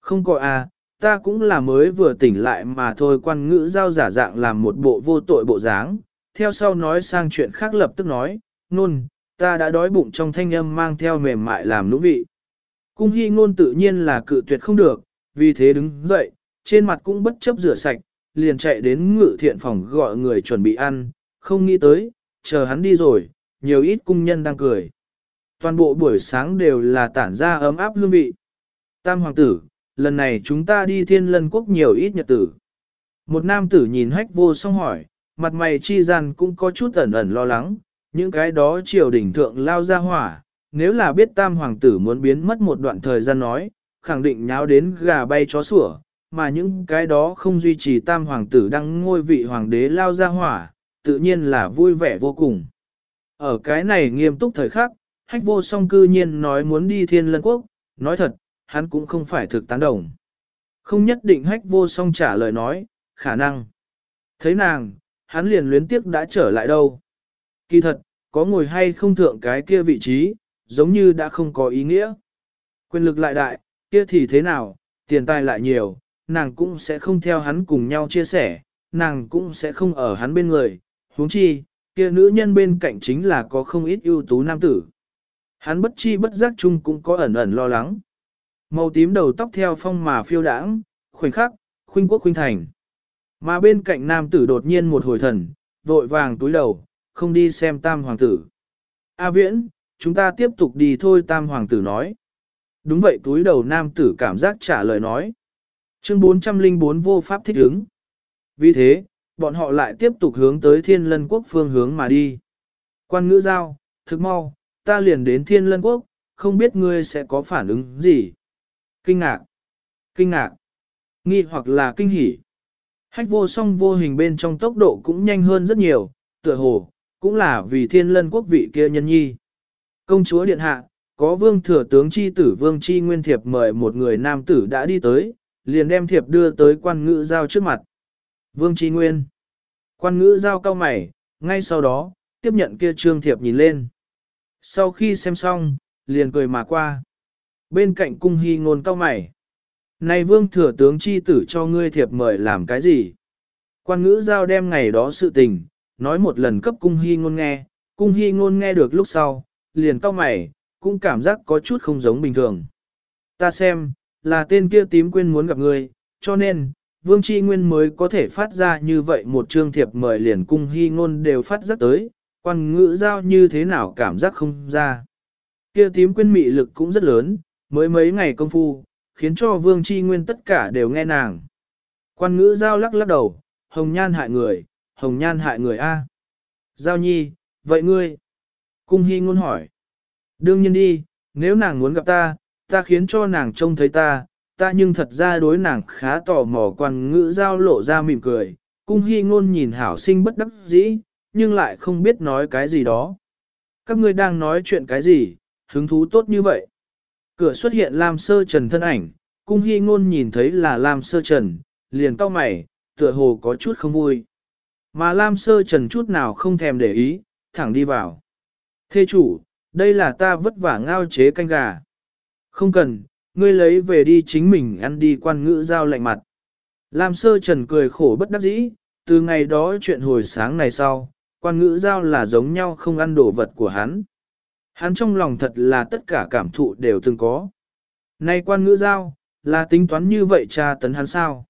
Không có à, ta cũng là mới vừa tỉnh lại mà thôi quan ngữ giao giả dạng làm một bộ vô tội bộ dáng, theo sau nói sang chuyện khác lập tức nói, nôn, ta đã đói bụng trong thanh âm mang theo mềm mại làm nũ vị. Cung hy ngôn tự nhiên là cự tuyệt không được, vì thế đứng dậy, trên mặt cũng bất chấp rửa sạch, liền chạy đến ngự thiện phòng gọi người chuẩn bị ăn, không nghĩ tới, chờ hắn đi rồi, nhiều ít cung nhân đang cười. Toàn bộ buổi sáng đều là tản ra ấm áp hương vị. Tam hoàng tử, lần này chúng ta đi thiên lân quốc nhiều ít nhật tử. Một nam tử nhìn hách vô song hỏi, mặt mày chi gian cũng có chút ẩn ẩn lo lắng, những cái đó triều đỉnh thượng lao ra hỏa, nếu là biết tam hoàng tử muốn biến mất một đoạn thời gian nói, khẳng định nháo đến gà bay chó sủa, mà những cái đó không duy trì tam hoàng tử đăng ngôi vị hoàng đế lao ra hỏa, tự nhiên là vui vẻ vô cùng. Ở cái này nghiêm túc thời khắc, hách vô song cư nhiên nói muốn đi thiên lân quốc, nói thật, hắn cũng không phải thực tán đồng. Không nhất định hách vô song trả lời nói, khả năng. Thấy nàng, hắn liền luyến tiếc đã trở lại đâu. Kỳ thật, có ngồi hay không thượng cái kia vị trí, giống như đã không có ý nghĩa. Quyền lực lại đại, kia thì thế nào, tiền tài lại nhiều, nàng cũng sẽ không theo hắn cùng nhau chia sẻ, nàng cũng sẽ không ở hắn bên người, huống chi, kia nữ nhân bên cạnh chính là có không ít ưu tú nam tử. Hắn bất chi bất giác chung cũng có ẩn ẩn lo lắng. Màu tím đầu tóc theo phong mà phiêu đãng, khoảnh khắc, khuynh quốc khuynh thành. Mà bên cạnh nam tử đột nhiên một hồi thần, vội vàng túi đầu, không đi xem tam hoàng tử. A viễn, chúng ta tiếp tục đi thôi tam hoàng tử nói. Đúng vậy túi đầu nam tử cảm giác trả lời nói. Chương 404 vô pháp thích ứng. Vì thế, bọn họ lại tiếp tục hướng tới thiên lân quốc phương hướng mà đi. Quan ngữ giao, thực mau, ta liền đến thiên lân quốc, không biết ngươi sẽ có phản ứng gì. Kinh ngạc, kinh ngạc, nghi hoặc là kinh hỉ. Hách vô song vô hình bên trong tốc độ cũng nhanh hơn rất nhiều, tựa hồ, cũng là vì thiên lân quốc vị kia nhân nhi. Công chúa điện hạ, có vương thừa tướng chi tử vương chi nguyên thiệp mời một người nam tử đã đi tới, liền đem thiệp đưa tới quan ngữ giao trước mặt. Vương chi nguyên. Quan ngữ giao cao mày, ngay sau đó, tiếp nhận kia trương thiệp nhìn lên. Sau khi xem xong, liền cười mà qua. Bên cạnh cung hy ngôn cao mày. Này vương thừa tướng chi tử cho ngươi thiệp mời làm cái gì? Quan ngữ giao đem ngày đó sự tình, nói một lần cấp cung hy ngôn nghe, cung hy ngôn nghe được lúc sau, liền cao mày, cũng cảm giác có chút không giống bình thường. Ta xem, là tên kia tím quên muốn gặp ngươi, cho nên, Vương Chi Nguyên mới có thể phát ra như vậy một chương thiệp mời liền cung hy ngôn đều phát rất tới, quan ngữ giao như thế nào cảm giác không ra. Kia tím quên mị lực cũng rất lớn, mới mấy ngày công phu, khiến cho vương chi nguyên tất cả đều nghe nàng. Quan ngữ giao lắc lắc đầu, hồng nhan hại người, hồng nhan hại người A. Giao nhi, vậy ngươi? Cung hy ngôn hỏi. Đương nhiên đi, nếu nàng muốn gặp ta, ta khiến cho nàng trông thấy ta, ta nhưng thật ra đối nàng khá tò mò quan ngữ giao lộ ra mỉm cười. Cung hy ngôn nhìn hảo sinh bất đắc dĩ, nhưng lại không biết nói cái gì đó. Các ngươi đang nói chuyện cái gì, hứng thú tốt như vậy. Cửa xuất hiện Lam Sơ Trần thân ảnh, cung hy ngôn nhìn thấy là Lam Sơ Trần, liền cau mày, tựa hồ có chút không vui. Mà Lam Sơ Trần chút nào không thèm để ý, thẳng đi vào. Thê chủ, đây là ta vất vả ngao chế canh gà. Không cần, ngươi lấy về đi chính mình ăn đi quan ngữ giao lạnh mặt. Lam Sơ Trần cười khổ bất đắc dĩ, từ ngày đó chuyện hồi sáng này sau, quan ngữ giao là giống nhau không ăn đồ vật của hắn. Hắn trong lòng thật là tất cả cảm thụ đều từng có. Nay quan ngữ giao, là tính toán như vậy cha tấn hắn sao?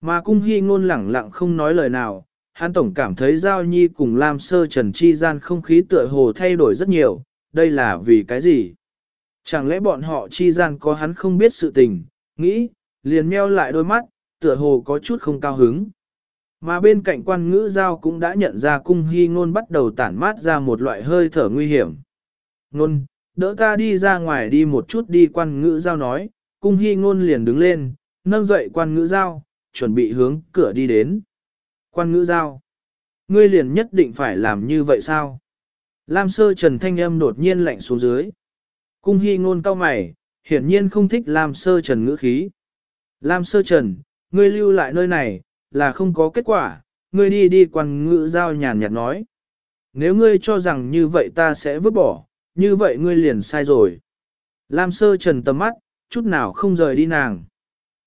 Mà cung hy ngôn lẳng lặng không nói lời nào, hắn tổng cảm thấy giao nhi cùng Lam Sơ Trần chi gian không khí tựa hồ thay đổi rất nhiều, đây là vì cái gì? Chẳng lẽ bọn họ chi gian có hắn không biết sự tình, nghĩ, liền meo lại đôi mắt, tựa hồ có chút không cao hứng. Mà bên cạnh quan ngữ giao cũng đã nhận ra cung hy ngôn bắt đầu tản mát ra một loại hơi thở nguy hiểm. Ngôn, đỡ ta đi ra ngoài đi một chút đi quan ngữ giao nói, cung hy ngôn liền đứng lên, nâng dậy quan ngữ giao, chuẩn bị hướng cửa đi đến. Quan ngữ giao, ngươi liền nhất định phải làm như vậy sao? Lam sơ trần thanh âm đột nhiên lạnh xuống dưới. Cung hy ngôn cao mày, hiển nhiên không thích Lam sơ trần ngữ khí. Lam sơ trần, ngươi lưu lại nơi này, là không có kết quả, ngươi đi đi quan ngữ giao nhàn nhạt nói. Nếu ngươi cho rằng như vậy ta sẽ vứt bỏ, như vậy ngươi liền sai rồi. Lam sơ trần tầm mắt, chút nào không rời đi nàng.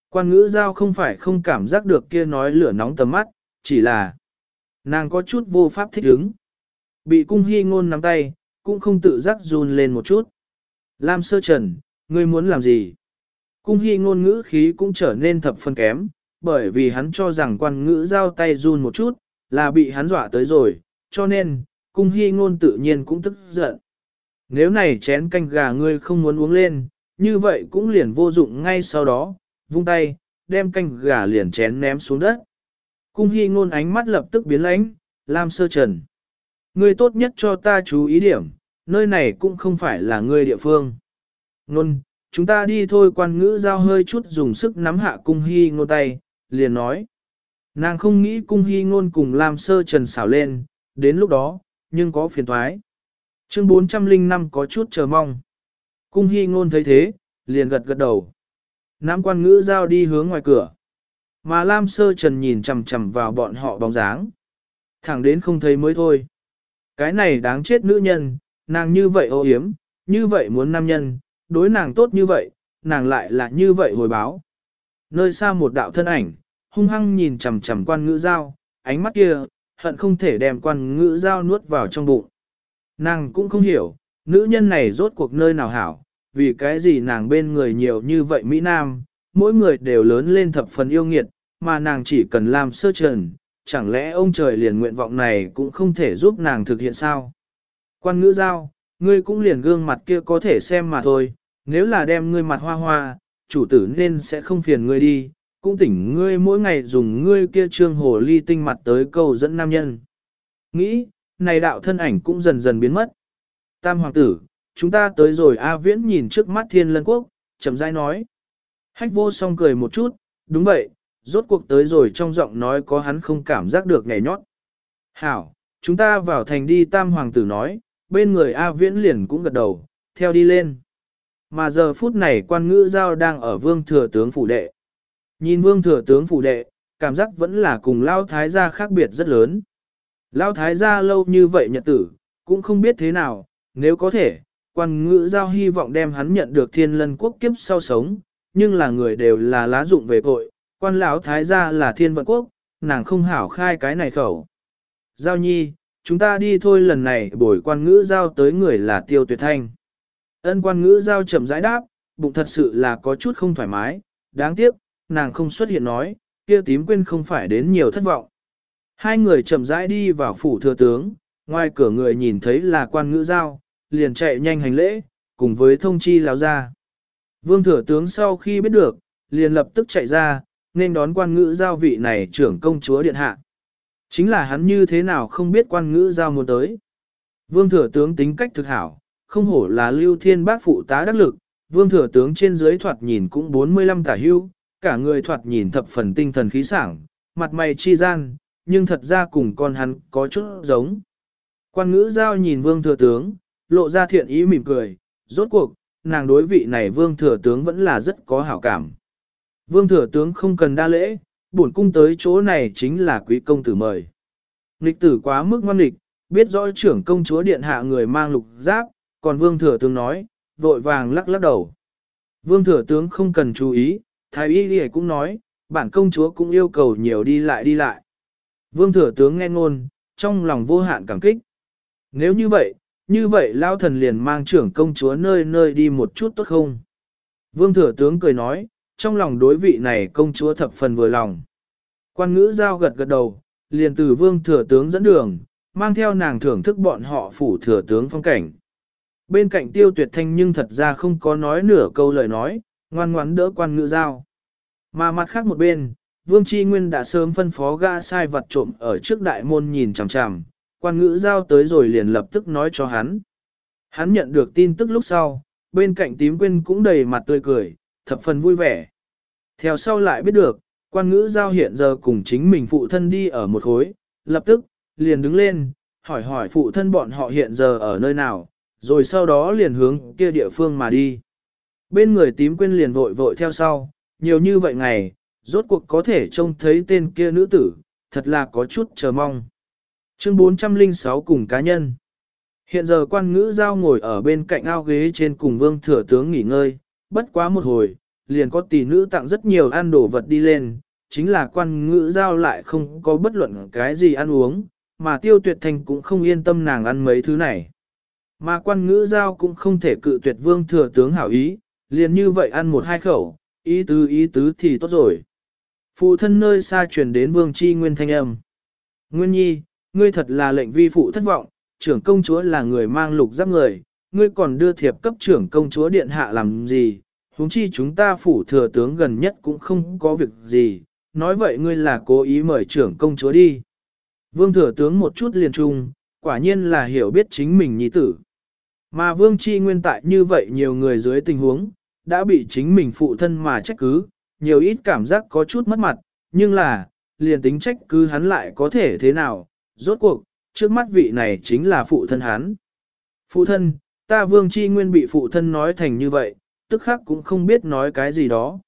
Quan ngữ giao không phải không cảm giác được kia nói lửa nóng tầm mắt, chỉ là nàng có chút vô pháp thích ứng. Bị cung hy ngôn nắm tay, cũng không tự giác run lên một chút. Lam sơ trần, ngươi muốn làm gì? Cung hy ngôn ngữ khí cũng trở nên thập phân kém, bởi vì hắn cho rằng quan ngữ giao tay run một chút, là bị hắn dọa tới rồi, cho nên, cung hy ngôn tự nhiên cũng tức giận. Nếu này chén canh gà ngươi không muốn uống lên, như vậy cũng liền vô dụng ngay sau đó, vung tay, đem canh gà liền chén ném xuống đất. Cung hy ngôn ánh mắt lập tức biến lãnh, Lam sơ trần. Ngươi tốt nhất cho ta chú ý điểm, nơi này cũng không phải là ngươi địa phương. Ngôn, chúng ta đi thôi quan ngữ giao hơi chút dùng sức nắm hạ cung hy ngôn tay, liền nói. Nàng không nghĩ cung hy ngôn cùng Lam sơ trần xảo lên, đến lúc đó, nhưng có phiền thoái. Chương 405 có chút chờ mong. Cung hy ngôn thấy thế, liền gật gật đầu. Nam quan ngữ giao đi hướng ngoài cửa. Mà Lam sơ trần nhìn chằm chằm vào bọn họ bóng dáng. Thẳng đến không thấy mới thôi. Cái này đáng chết nữ nhân, nàng như vậy ô hiếm, như vậy muốn nam nhân, đối nàng tốt như vậy, nàng lại là như vậy hồi báo. Nơi xa một đạo thân ảnh, hung hăng nhìn chằm chằm quan ngữ giao, ánh mắt kia, hận không thể đem quan ngữ giao nuốt vào trong bụng. Nàng cũng không hiểu, nữ nhân này rốt cuộc nơi nào hảo, vì cái gì nàng bên người nhiều như vậy Mỹ Nam, mỗi người đều lớn lên thập phần yêu nghiệt, mà nàng chỉ cần làm sơ trần, chẳng lẽ ông trời liền nguyện vọng này cũng không thể giúp nàng thực hiện sao? Quan ngữ giao, ngươi cũng liền gương mặt kia có thể xem mà thôi, nếu là đem ngươi mặt hoa hoa, chủ tử nên sẽ không phiền ngươi đi, cũng tỉnh ngươi mỗi ngày dùng ngươi kia trương hồ ly tinh mặt tới câu dẫn nam nhân. Nghĩ, này đạo thân ảnh cũng dần dần biến mất. Tam hoàng tử, chúng ta tới rồi A Viễn nhìn trước mắt thiên lân quốc, chậm rãi nói. Hách vô song cười một chút, đúng vậy, rốt cuộc tới rồi trong giọng nói có hắn không cảm giác được ngày nhót. Hảo, chúng ta vào thành đi tam hoàng tử nói, bên người A Viễn liền cũng gật đầu, theo đi lên. Mà giờ phút này quan ngữ giao đang ở vương thừa tướng phủ đệ. Nhìn vương thừa tướng phủ đệ, cảm giác vẫn là cùng lao thái gia khác biệt rất lớn. Lao thái gia lâu như vậy nhật tử, cũng không biết thế nào, nếu có thể, quan ngữ giao hy vọng đem hắn nhận được thiên lân quốc kiếp sau sống, nhưng là người đều là lá dụng về cội, quan lão thái gia là thiên vận quốc, nàng không hảo khai cái này khẩu. Giao nhi, chúng ta đi thôi lần này Bồi quan ngữ giao tới người là tiêu tuyệt thanh. Ân quan ngữ giao chậm rãi đáp, bụng thật sự là có chút không thoải mái, đáng tiếc, nàng không xuất hiện nói, kia tím quên không phải đến nhiều thất vọng. Hai người chậm rãi đi vào phủ thừa tướng, ngoài cửa người nhìn thấy là quan ngữ giao, liền chạy nhanh hành lễ, cùng với thông chi lão ra. Vương thừa tướng sau khi biết được, liền lập tức chạy ra, nên đón quan ngữ giao vị này trưởng công chúa điện hạ. Chính là hắn như thế nào không biết quan ngữ giao muốn tới. Vương thừa tướng tính cách thực hảo, không hổ là lưu thiên bác phụ tá đắc lực, vương thừa tướng trên dưới thoạt nhìn cũng 45 tả hưu, cả người thoạt nhìn thập phần tinh thần khí sảng, mặt mày chi gian, nhưng thật ra cùng con hắn có chút giống. Quan ngữ giao nhìn vương thừa tướng, lộ ra thiện ý mỉm cười, rốt cuộc, nàng đối vị này vương thừa tướng vẫn là rất có hảo cảm. Vương thừa tướng không cần đa lễ, bổn cung tới chỗ này chính là quý công tử mời. Nghịch tử quá mức ngoan nghịch, biết rõ trưởng công chúa điện hạ người mang lục giáp, còn vương thừa tướng nói, vội vàng lắc lắc đầu. Vương thừa tướng không cần chú ý, thái y lìa cũng nói, bản công chúa cũng yêu cầu nhiều đi lại đi lại. Vương thừa tướng nghe ngôn, trong lòng vô hạn cảm kích. Nếu như vậy, như vậy lao thần liền mang trưởng công chúa nơi nơi đi một chút tốt không? Vương thừa tướng cười nói, trong lòng đối vị này công chúa thập phần vừa lòng. Quan ngữ giao gật gật đầu, liền từ vương thừa tướng dẫn đường, mang theo nàng thưởng thức bọn họ phủ thừa tướng phong cảnh. Bên cạnh tiêu tuyệt thanh nhưng thật ra không có nói nửa câu lời nói, ngoan ngoãn đỡ quan ngữ giao. Mà mặt khác một bên, Vương Chi Nguyên đã sớm phân phó ga sai vật trộm ở trước đại môn nhìn chằm chằm, quan ngữ giao tới rồi liền lập tức nói cho hắn. Hắn nhận được tin tức lúc sau, bên cạnh tím quên cũng đầy mặt tươi cười, thập phần vui vẻ. Theo sau lại biết được, quan ngữ giao hiện giờ cùng chính mình phụ thân đi ở một khối, lập tức, liền đứng lên, hỏi hỏi phụ thân bọn họ hiện giờ ở nơi nào, rồi sau đó liền hướng kia địa phương mà đi. Bên người tím quên liền vội vội theo sau, nhiều như vậy ngày, rốt cuộc có thể trông thấy tên kia nữ tử, thật là có chút chờ mong. Chương 406 cùng cá nhân. Hiện giờ quan ngữ giao ngồi ở bên cạnh ao ghế trên cùng vương thừa tướng nghỉ ngơi, bất quá một hồi, liền có tỷ nữ tặng rất nhiều ăn đồ vật đi lên, chính là quan ngữ giao lại không có bất luận cái gì ăn uống, mà tiêu tuyệt thành cũng không yên tâm nàng ăn mấy thứ này. Mà quan ngữ giao cũng không thể cự tuyệt vương thừa tướng hảo ý, liền như vậy ăn một hai khẩu, ý tứ ý tứ thì tốt rồi. Phụ thân nơi xa truyền đến vương chi nguyên thanh âm. Nguyên nhi, ngươi thật là lệnh vi phụ thất vọng, trưởng công chúa là người mang lục giáp người, ngươi còn đưa thiệp cấp trưởng công chúa điện hạ làm gì, huống chi chúng ta phủ thừa tướng gần nhất cũng không có việc gì, nói vậy ngươi là cố ý mời trưởng công chúa đi. Vương thừa tướng một chút liền trung, quả nhiên là hiểu biết chính mình nhi tử. Mà vương chi nguyên tại như vậy nhiều người dưới tình huống, đã bị chính mình phụ thân mà trách cứ, nhiều ít cảm giác có chút mất mặt, nhưng là, liền tính trách cứ hắn lại có thể thế nào, rốt cuộc, trước mắt vị này chính là phụ thân hắn. Phụ thân, ta vương chi nguyên bị phụ thân nói thành như vậy, tức khắc cũng không biết nói cái gì đó.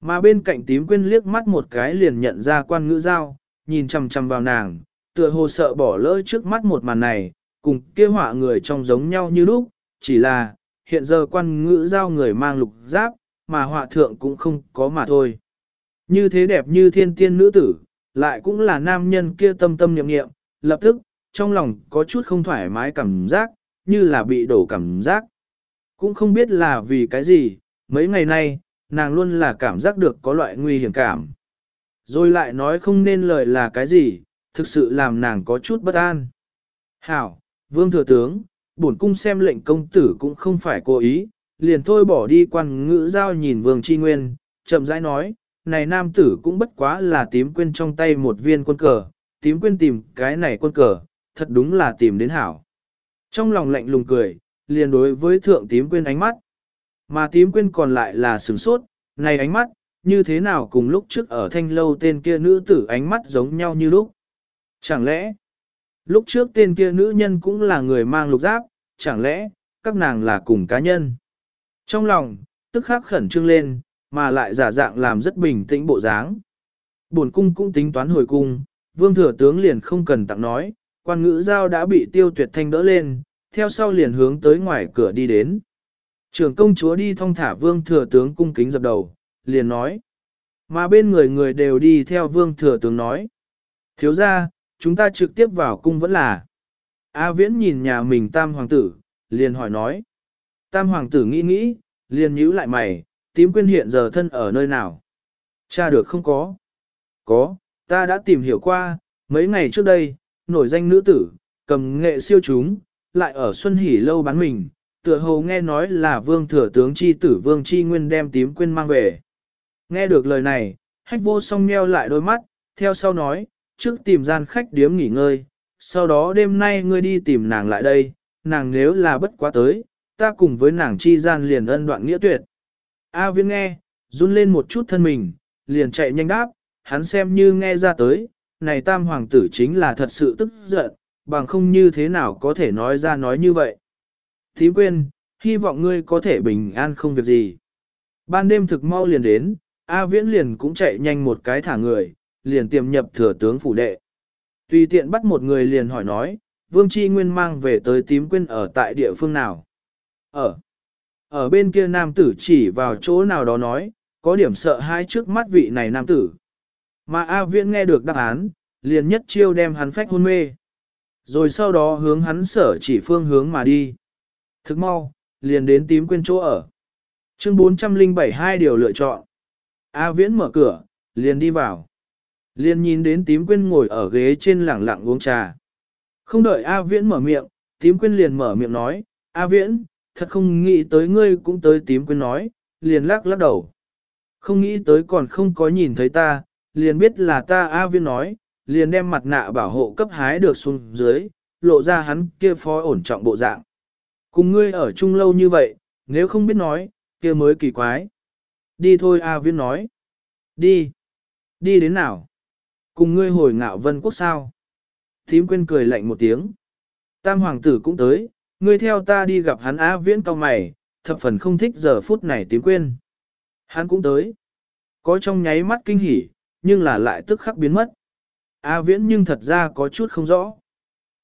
Mà bên cạnh tím quyên liếc mắt một cái liền nhận ra quan ngữ giao, nhìn chằm chằm vào nàng, tựa hồ sợ bỏ lỡ trước mắt một màn này, cùng kia họa người trong giống nhau như lúc, chỉ là, hiện giờ quan ngữ giao người mang lục giáp, mà họa thượng cũng không có mà thôi. Như thế đẹp như thiên tiên nữ tử, lại cũng là nam nhân kia tâm tâm niệm niệm, lập tức, trong lòng có chút không thoải mái cảm giác, như là bị đổ cảm giác. Cũng không biết là vì cái gì, mấy ngày nay, nàng luôn là cảm giác được có loại nguy hiểm cảm. Rồi lại nói không nên lời là cái gì, thực sự làm nàng có chút bất an. Hảo, vương thừa tướng, bổn cung xem lệnh công tử cũng không phải cố ý, liền thôi bỏ đi quan ngữ giao nhìn vương chi nguyên, chậm rãi nói, này nam tử cũng bất quá là tím quên trong tay một viên quân cờ, tím quên tìm cái này quân cờ, thật đúng là tìm đến hảo. Trong lòng lạnh lùng cười, liền đối với thượng tím quên ánh mắt. Mà tím quên còn lại là sửng sốt, này ánh mắt, như thế nào cùng lúc trước ở thanh lâu tên kia nữ tử ánh mắt giống nhau như lúc. Chẳng lẽ, lúc trước tên kia nữ nhân cũng là người mang lục giáp, chẳng lẽ, các nàng là cùng cá nhân. Trong lòng, tức khắc khẩn trương lên, mà lại giả dạng làm rất bình tĩnh bộ dáng. Bổn cung cũng tính toán hồi cung, vương thừa tướng liền không cần tặng nói, quan ngữ giao đã bị tiêu tuyệt thanh đỡ lên, theo sau liền hướng tới ngoài cửa đi đến. Trưởng công chúa đi thong thả vương thừa tướng cung kính dập đầu, liền nói. Mà bên người người đều đi theo vương thừa tướng nói. Thiếu ra, chúng ta trực tiếp vào cung vẫn là. A viễn nhìn nhà mình tam hoàng tử, liền hỏi nói. Tam hoàng tử nghĩ nghĩ, liền nhíu lại mày, tím quyên hiện giờ thân ở nơi nào. Cha được không có. Có, ta đã tìm hiểu qua, mấy ngày trước đây, nổi danh nữ tử, cầm nghệ siêu chúng, lại ở Xuân Hỷ lâu bán mình, tựa hồ nghe nói là vương thừa tướng chi tử vương chi nguyên đem tím Quyên mang về. Nghe được lời này, hách vô song meo lại đôi mắt, theo sau nói, trước tìm gian khách điếm nghỉ ngơi, sau đó đêm nay ngươi đi tìm nàng lại đây, nàng nếu là bất quá tới, ta cùng với nàng chi gian liền ân đoạn nghĩa tuyệt. A viên nghe, run lên một chút thân mình, liền chạy nhanh đáp, hắn xem như nghe ra tới, này tam hoàng tử chính là thật sự tức giận, bằng không như thế nào có thể nói ra nói như vậy. Thím quên, hy vọng ngươi có thể bình an không việc gì. Ban đêm thực mau liền đến, A Viễn liền cũng chạy nhanh một cái thả người, liền tiềm nhập thừa tướng phủ đệ. Tùy tiện bắt một người liền hỏi nói, Vương Chi Nguyên mang về tới tím quên ở tại địa phương nào? Ở. Ở bên kia nam tử chỉ vào chỗ nào đó nói, có điểm sợ hai trước mắt vị này nam tử. Mà A Viễn nghe được đáp án, liền nhất chiêu đem hắn phách hôn mê. Rồi sau đó hướng hắn sở chỉ phương hướng mà đi. Thức mau, liền đến tím quên chỗ ở. Chương 407 hai điều lựa chọn. A Viễn mở cửa, liền đi vào. Liền nhìn đến tím quên ngồi ở ghế trên lẳng lặng uống trà. Không đợi A Viễn mở miệng, tím quên liền mở miệng nói, A Viễn, thật không nghĩ tới ngươi cũng tới tím quên nói, liền lắc lắc đầu. Không nghĩ tới còn không có nhìn thấy ta, liền biết là ta A Viễn nói, liền đem mặt nạ bảo hộ cấp hái được xuống dưới, lộ ra hắn kia phó ổn trọng bộ dạng. Cùng ngươi ở chung lâu như vậy, nếu không biết nói, kia mới kỳ quái. Đi thôi A Viễn nói. Đi. Đi đến nào? Cùng ngươi hồi ngạo vân quốc sao? Thím quên cười lạnh một tiếng. Tam hoàng tử cũng tới, ngươi theo ta đi gặp hắn Á Viễn cao mày, thập phần không thích giờ phút này tím quên. Hắn cũng tới. Có trong nháy mắt kinh hỉ, nhưng là lại tức khắc biến mất. A Viễn nhưng thật ra có chút không rõ.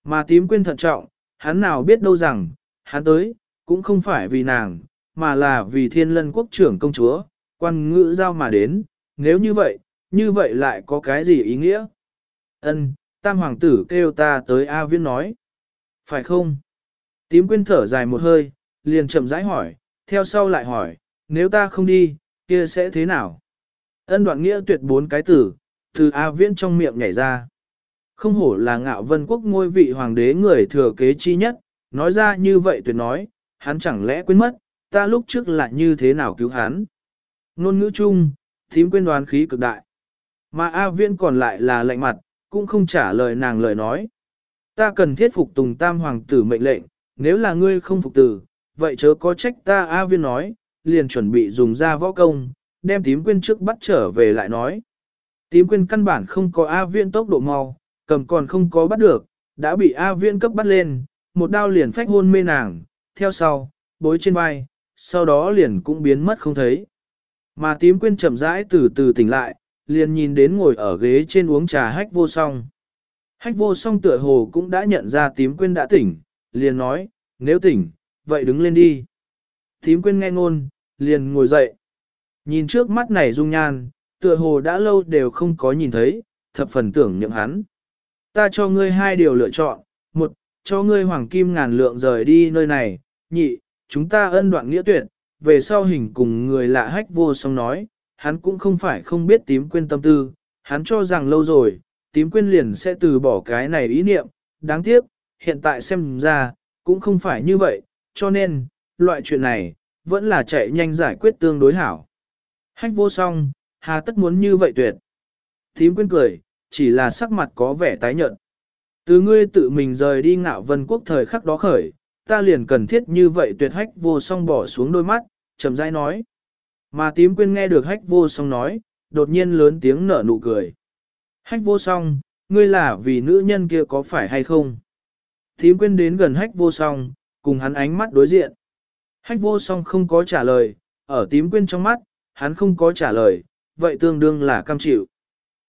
Mà tím quên thận trọng, hắn nào biết đâu rằng, hắn tới, cũng không phải vì nàng, mà là vì thiên lân quốc trưởng công chúa, quan ngữ giao mà đến, nếu như vậy, như vậy lại có cái gì ý nghĩa? Ân, tam hoàng tử kêu ta tới A Viễn nói. Phải không? Tím quyên thở dài một hơi, liền chậm rãi hỏi, theo sau lại hỏi, nếu ta không đi, kia sẽ thế nào? Ân đoạn nghĩa tuyệt bốn cái tử, từ A Viễn trong miệng nhảy ra. Không hổ là ngạo vân quốc ngôi vị hoàng đế người thừa kế chi nhất, nói ra như vậy tuyệt nói, hắn chẳng lẽ quên mất, ta lúc trước là như thế nào cứu hắn. Nôn ngữ chung, thím quên đoán khí cực đại. Mà A Viễn còn lại là lạnh mặt, cũng không trả lời nàng lời nói. Ta cần thiết phục tùng tam hoàng tử mệnh lệnh, nếu là ngươi không phục tử, vậy chớ có trách ta A viên nói, liền chuẩn bị dùng ra võ công, đem tím Quyên trước bắt trở về lại nói. Tím Quyên căn bản không có A viên tốc độ mau, cầm còn không có bắt được, đã bị A viên cấp bắt lên, một đao liền phách hôn mê nàng, theo sau, bối trên vai, sau đó liền cũng biến mất không thấy. Mà tím Quyên chậm rãi từ từ tỉnh lại, liền nhìn đến ngồi ở ghế trên uống trà hách vô song. Hách vô song tựa hồ cũng đã nhận ra tím Quyên đã tỉnh, liền nói, nếu tỉnh, vậy đứng lên đi. thím quyên nghe ngôn, liền ngồi dậy. Nhìn trước mắt này dung nhan, tựa hồ đã lâu đều không có nhìn thấy, thập phần tưởng nhậm hắn. Ta cho ngươi hai điều lựa chọn, một, cho ngươi hoàng kim ngàn lượng rời đi nơi này, nhị, chúng ta ân đoạn nghĩa tuyệt, về sau hình cùng người lạ hách vô song nói, hắn cũng không phải không biết tím quên tâm tư, hắn cho rằng lâu rồi, tím quên liền sẽ từ bỏ cái này ý niệm, đáng tiếc, hiện tại xem ra, cũng không phải như vậy, cho nên, loại chuyện này, vẫn là chạy nhanh giải quyết tương đối hảo. Hách vô song, hà tất muốn như vậy tuyệt. Thím quên cười, chỉ là sắc mặt có vẻ tái nhợt. Từ ngươi tự mình rời đi ngạo vân quốc thời khắc đó khởi, ta liền cần thiết như vậy tuyệt hách vô song bỏ xuống đôi mắt, chậm rãi nói. Mà tím quên nghe được hách vô song nói, đột nhiên lớn tiếng nở nụ cười. Hách vô song, ngươi là vì nữ nhân kia có phải hay không? Thím quên đến gần hách vô song, cùng hắn ánh mắt đối diện. Hách vô song không có trả lời, ở tím quên trong mắt, hắn không có trả lời, vậy tương đương là cam chịu.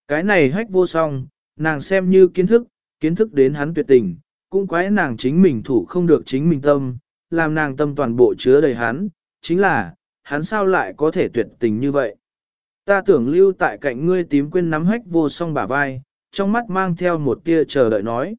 Cái này hách vô song, nàng xem như kiến thức, kiến thức đến hắn tuyệt tình, cũng quái nàng chính mình thủ không được chính mình tâm, làm nàng tâm toàn bộ chứa đầy hắn, chính là, hắn sao lại có thể tuyệt tình như vậy. Ta tưởng lưu tại cạnh ngươi tím quên nắm hách vô song bả vai, trong mắt mang theo một tia chờ đợi nói.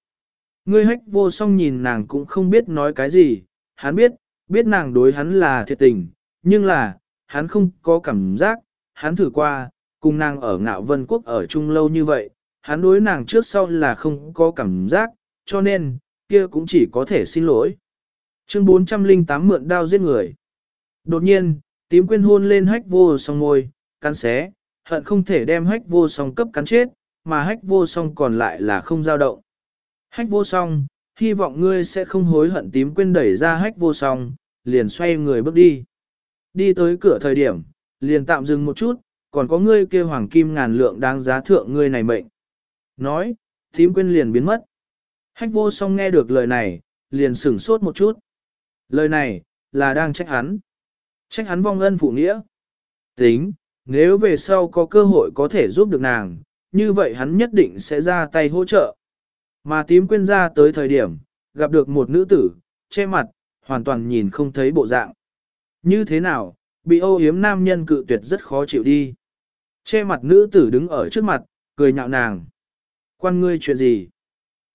Ngươi hách vô song nhìn nàng cũng không biết nói cái gì, hắn biết, biết nàng đối hắn là thiệt tình, nhưng là, hắn không có cảm giác, hắn thử qua, cùng nàng ở ngạo vân quốc ở chung lâu như vậy, hắn đối nàng trước sau là không có cảm giác, cho nên, kia cũng chỉ có thể xin lỗi. Chương 408 mượn đao giết người. Đột nhiên, tím quyên hôn lên hách vô song ngôi, cắn xé, hận không thể đem hách vô song cấp cắn chết, mà hách vô song còn lại là không dao động. Hách vô song, hy vọng ngươi sẽ không hối hận tím quên đẩy ra hách vô song, liền xoay người bước đi. Đi tới cửa thời điểm, liền tạm dừng một chút, còn có ngươi kia hoàng kim ngàn lượng đáng giá thượng ngươi này mệnh. Nói, tím quên liền biến mất. Hách vô song nghe được lời này, liền sửng sốt một chút. Lời này, là đang trách hắn. Trách hắn vong ân phụ nghĩa. Tính, nếu về sau có cơ hội có thể giúp được nàng, như vậy hắn nhất định sẽ ra tay hỗ trợ. Mà tím quên ra tới thời điểm, gặp được một nữ tử, che mặt, hoàn toàn nhìn không thấy bộ dạng. Như thế nào, bị ô hiếm nam nhân cự tuyệt rất khó chịu đi. Che mặt nữ tử đứng ở trước mặt, cười nhạo nàng. Quan ngươi chuyện gì?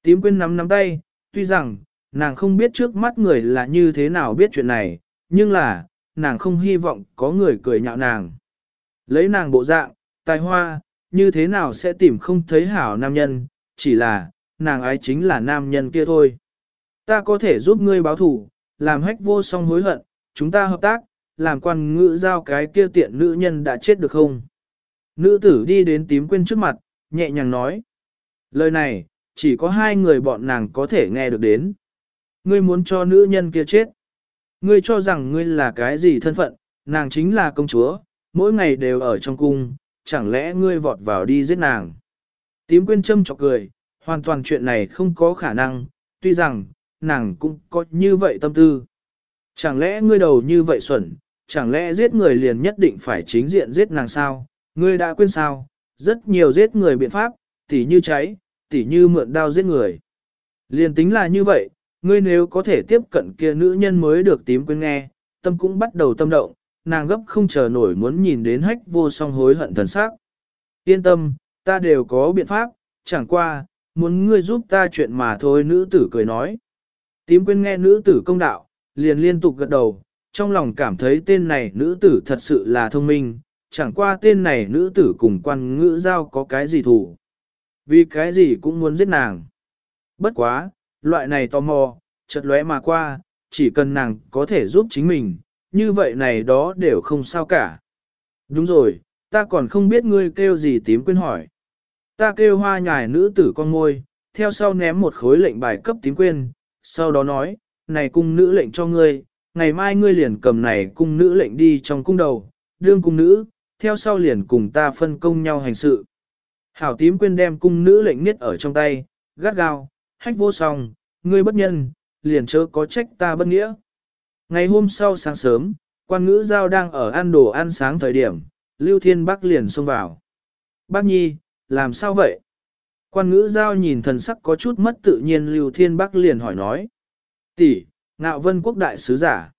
Tím quên nắm nắm tay, tuy rằng, nàng không biết trước mắt người là như thế nào biết chuyện này, nhưng là, nàng không hy vọng có người cười nhạo nàng. Lấy nàng bộ dạng, tài hoa, như thế nào sẽ tìm không thấy hảo nam nhân, chỉ là, nàng ái chính là nam nhân kia thôi. Ta có thể giúp ngươi báo thủ, làm hách vô song hối hận, chúng ta hợp tác, làm quan ngữ giao cái kia tiện nữ nhân đã chết được không? Nữ tử đi đến tím quên trước mặt, nhẹ nhàng nói. Lời này, chỉ có hai người bọn nàng có thể nghe được đến. Ngươi muốn cho nữ nhân kia chết. Ngươi cho rằng ngươi là cái gì thân phận, nàng chính là công chúa, mỗi ngày đều ở trong cung, chẳng lẽ ngươi vọt vào đi giết nàng. Tím quyên châm chọc cười, hoàn toàn chuyện này không có khả năng, tuy rằng, nàng cũng có như vậy tâm tư. Chẳng lẽ ngươi đầu như vậy xuẩn, chẳng lẽ giết người liền nhất định phải chính diện giết nàng sao, ngươi đã quên sao, rất nhiều giết người biện pháp, tỉ như cháy, tỉ như mượn đao giết người. Liền tính là như vậy, ngươi nếu có thể tiếp cận kia nữ nhân mới được tím quên nghe, tâm cũng bắt đầu tâm động, nàng gấp không chờ nổi muốn nhìn đến hách vô song hối hận thần sắc. Yên tâm, ta đều có biện pháp, chẳng qua, muốn ngươi giúp ta chuyện mà thôi nữ tử cười nói. Tím quên nghe nữ tử công đạo, liền liên tục gật đầu, trong lòng cảm thấy tên này nữ tử thật sự là thông minh, chẳng qua tên này nữ tử cùng quan ngữ giao có cái gì thủ. Vì cái gì cũng muốn giết nàng. Bất quá, loại này tò mò, chợt lóe mà qua, chỉ cần nàng có thể giúp chính mình, như vậy này đó đều không sao cả. Đúng rồi, ta còn không biết ngươi kêu gì tím quên hỏi. Ta kêu hoa nhài nữ tử con ngôi, theo sau ném một khối lệnh bài cấp tím quên, sau đó nói, này cung nữ lệnh cho ngươi, ngày mai ngươi liền cầm này cung nữ lệnh đi trong cung đầu, đương cung nữ, theo sau liền cùng ta phân công nhau hành sự. Hảo tím quên đem cung nữ lệnh niết ở trong tay, gắt gao, hách vô song, ngươi bất nhân, liền chớ có trách ta bất nghĩa. Ngày hôm sau sáng sớm, quan ngữ giao đang ở ăn đồ ăn sáng thời điểm, Lưu Thiên Bắc liền xông vào. Bác Nhi, làm sao vậy? Quan ngữ giao nhìn thần sắc có chút mất tự nhiên Lưu Thiên Bắc liền hỏi nói. Tỷ, ngạo vân quốc đại sứ giả.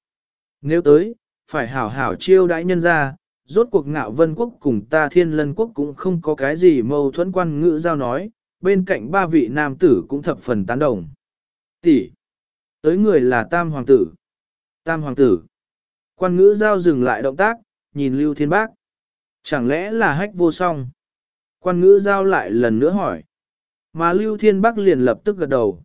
Nếu tới, phải hảo hảo chiêu đãi nhân ra, rốt cuộc ngạo vân quốc cùng ta thiên lân quốc cũng không có cái gì mâu thuẫn quan ngữ giao nói, bên cạnh ba vị nam tử cũng thập phần tán đồng. Tỷ, tới người là tam hoàng tử. Tam hoàng tử. Quan ngữ giao dừng lại động tác, nhìn Lưu Thiên bắc Chẳng lẽ là hách vô song? Quan ngữ giao lại lần nữa hỏi. Mà Lưu Thiên Bắc liền lập tức gật đầu.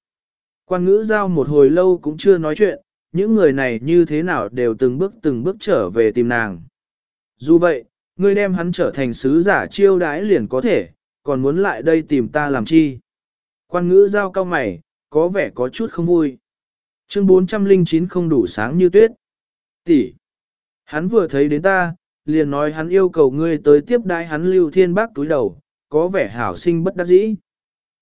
Quan ngữ giao một hồi lâu cũng chưa nói chuyện, những người này như thế nào đều từng bước từng bước trở về tìm nàng. Dù vậy, ngươi đem hắn trở thành sứ giả chiêu đãi liền có thể, còn muốn lại đây tìm ta làm chi. Quan ngữ giao cao mày, có vẻ có chút không vui. Chương 409 không đủ sáng như tuyết. Tỷ. Hắn vừa thấy đến ta, liền nói hắn yêu cầu ngươi tới tiếp đái hắn lưu thiên bác túi đầu, có vẻ hảo sinh bất đắc dĩ.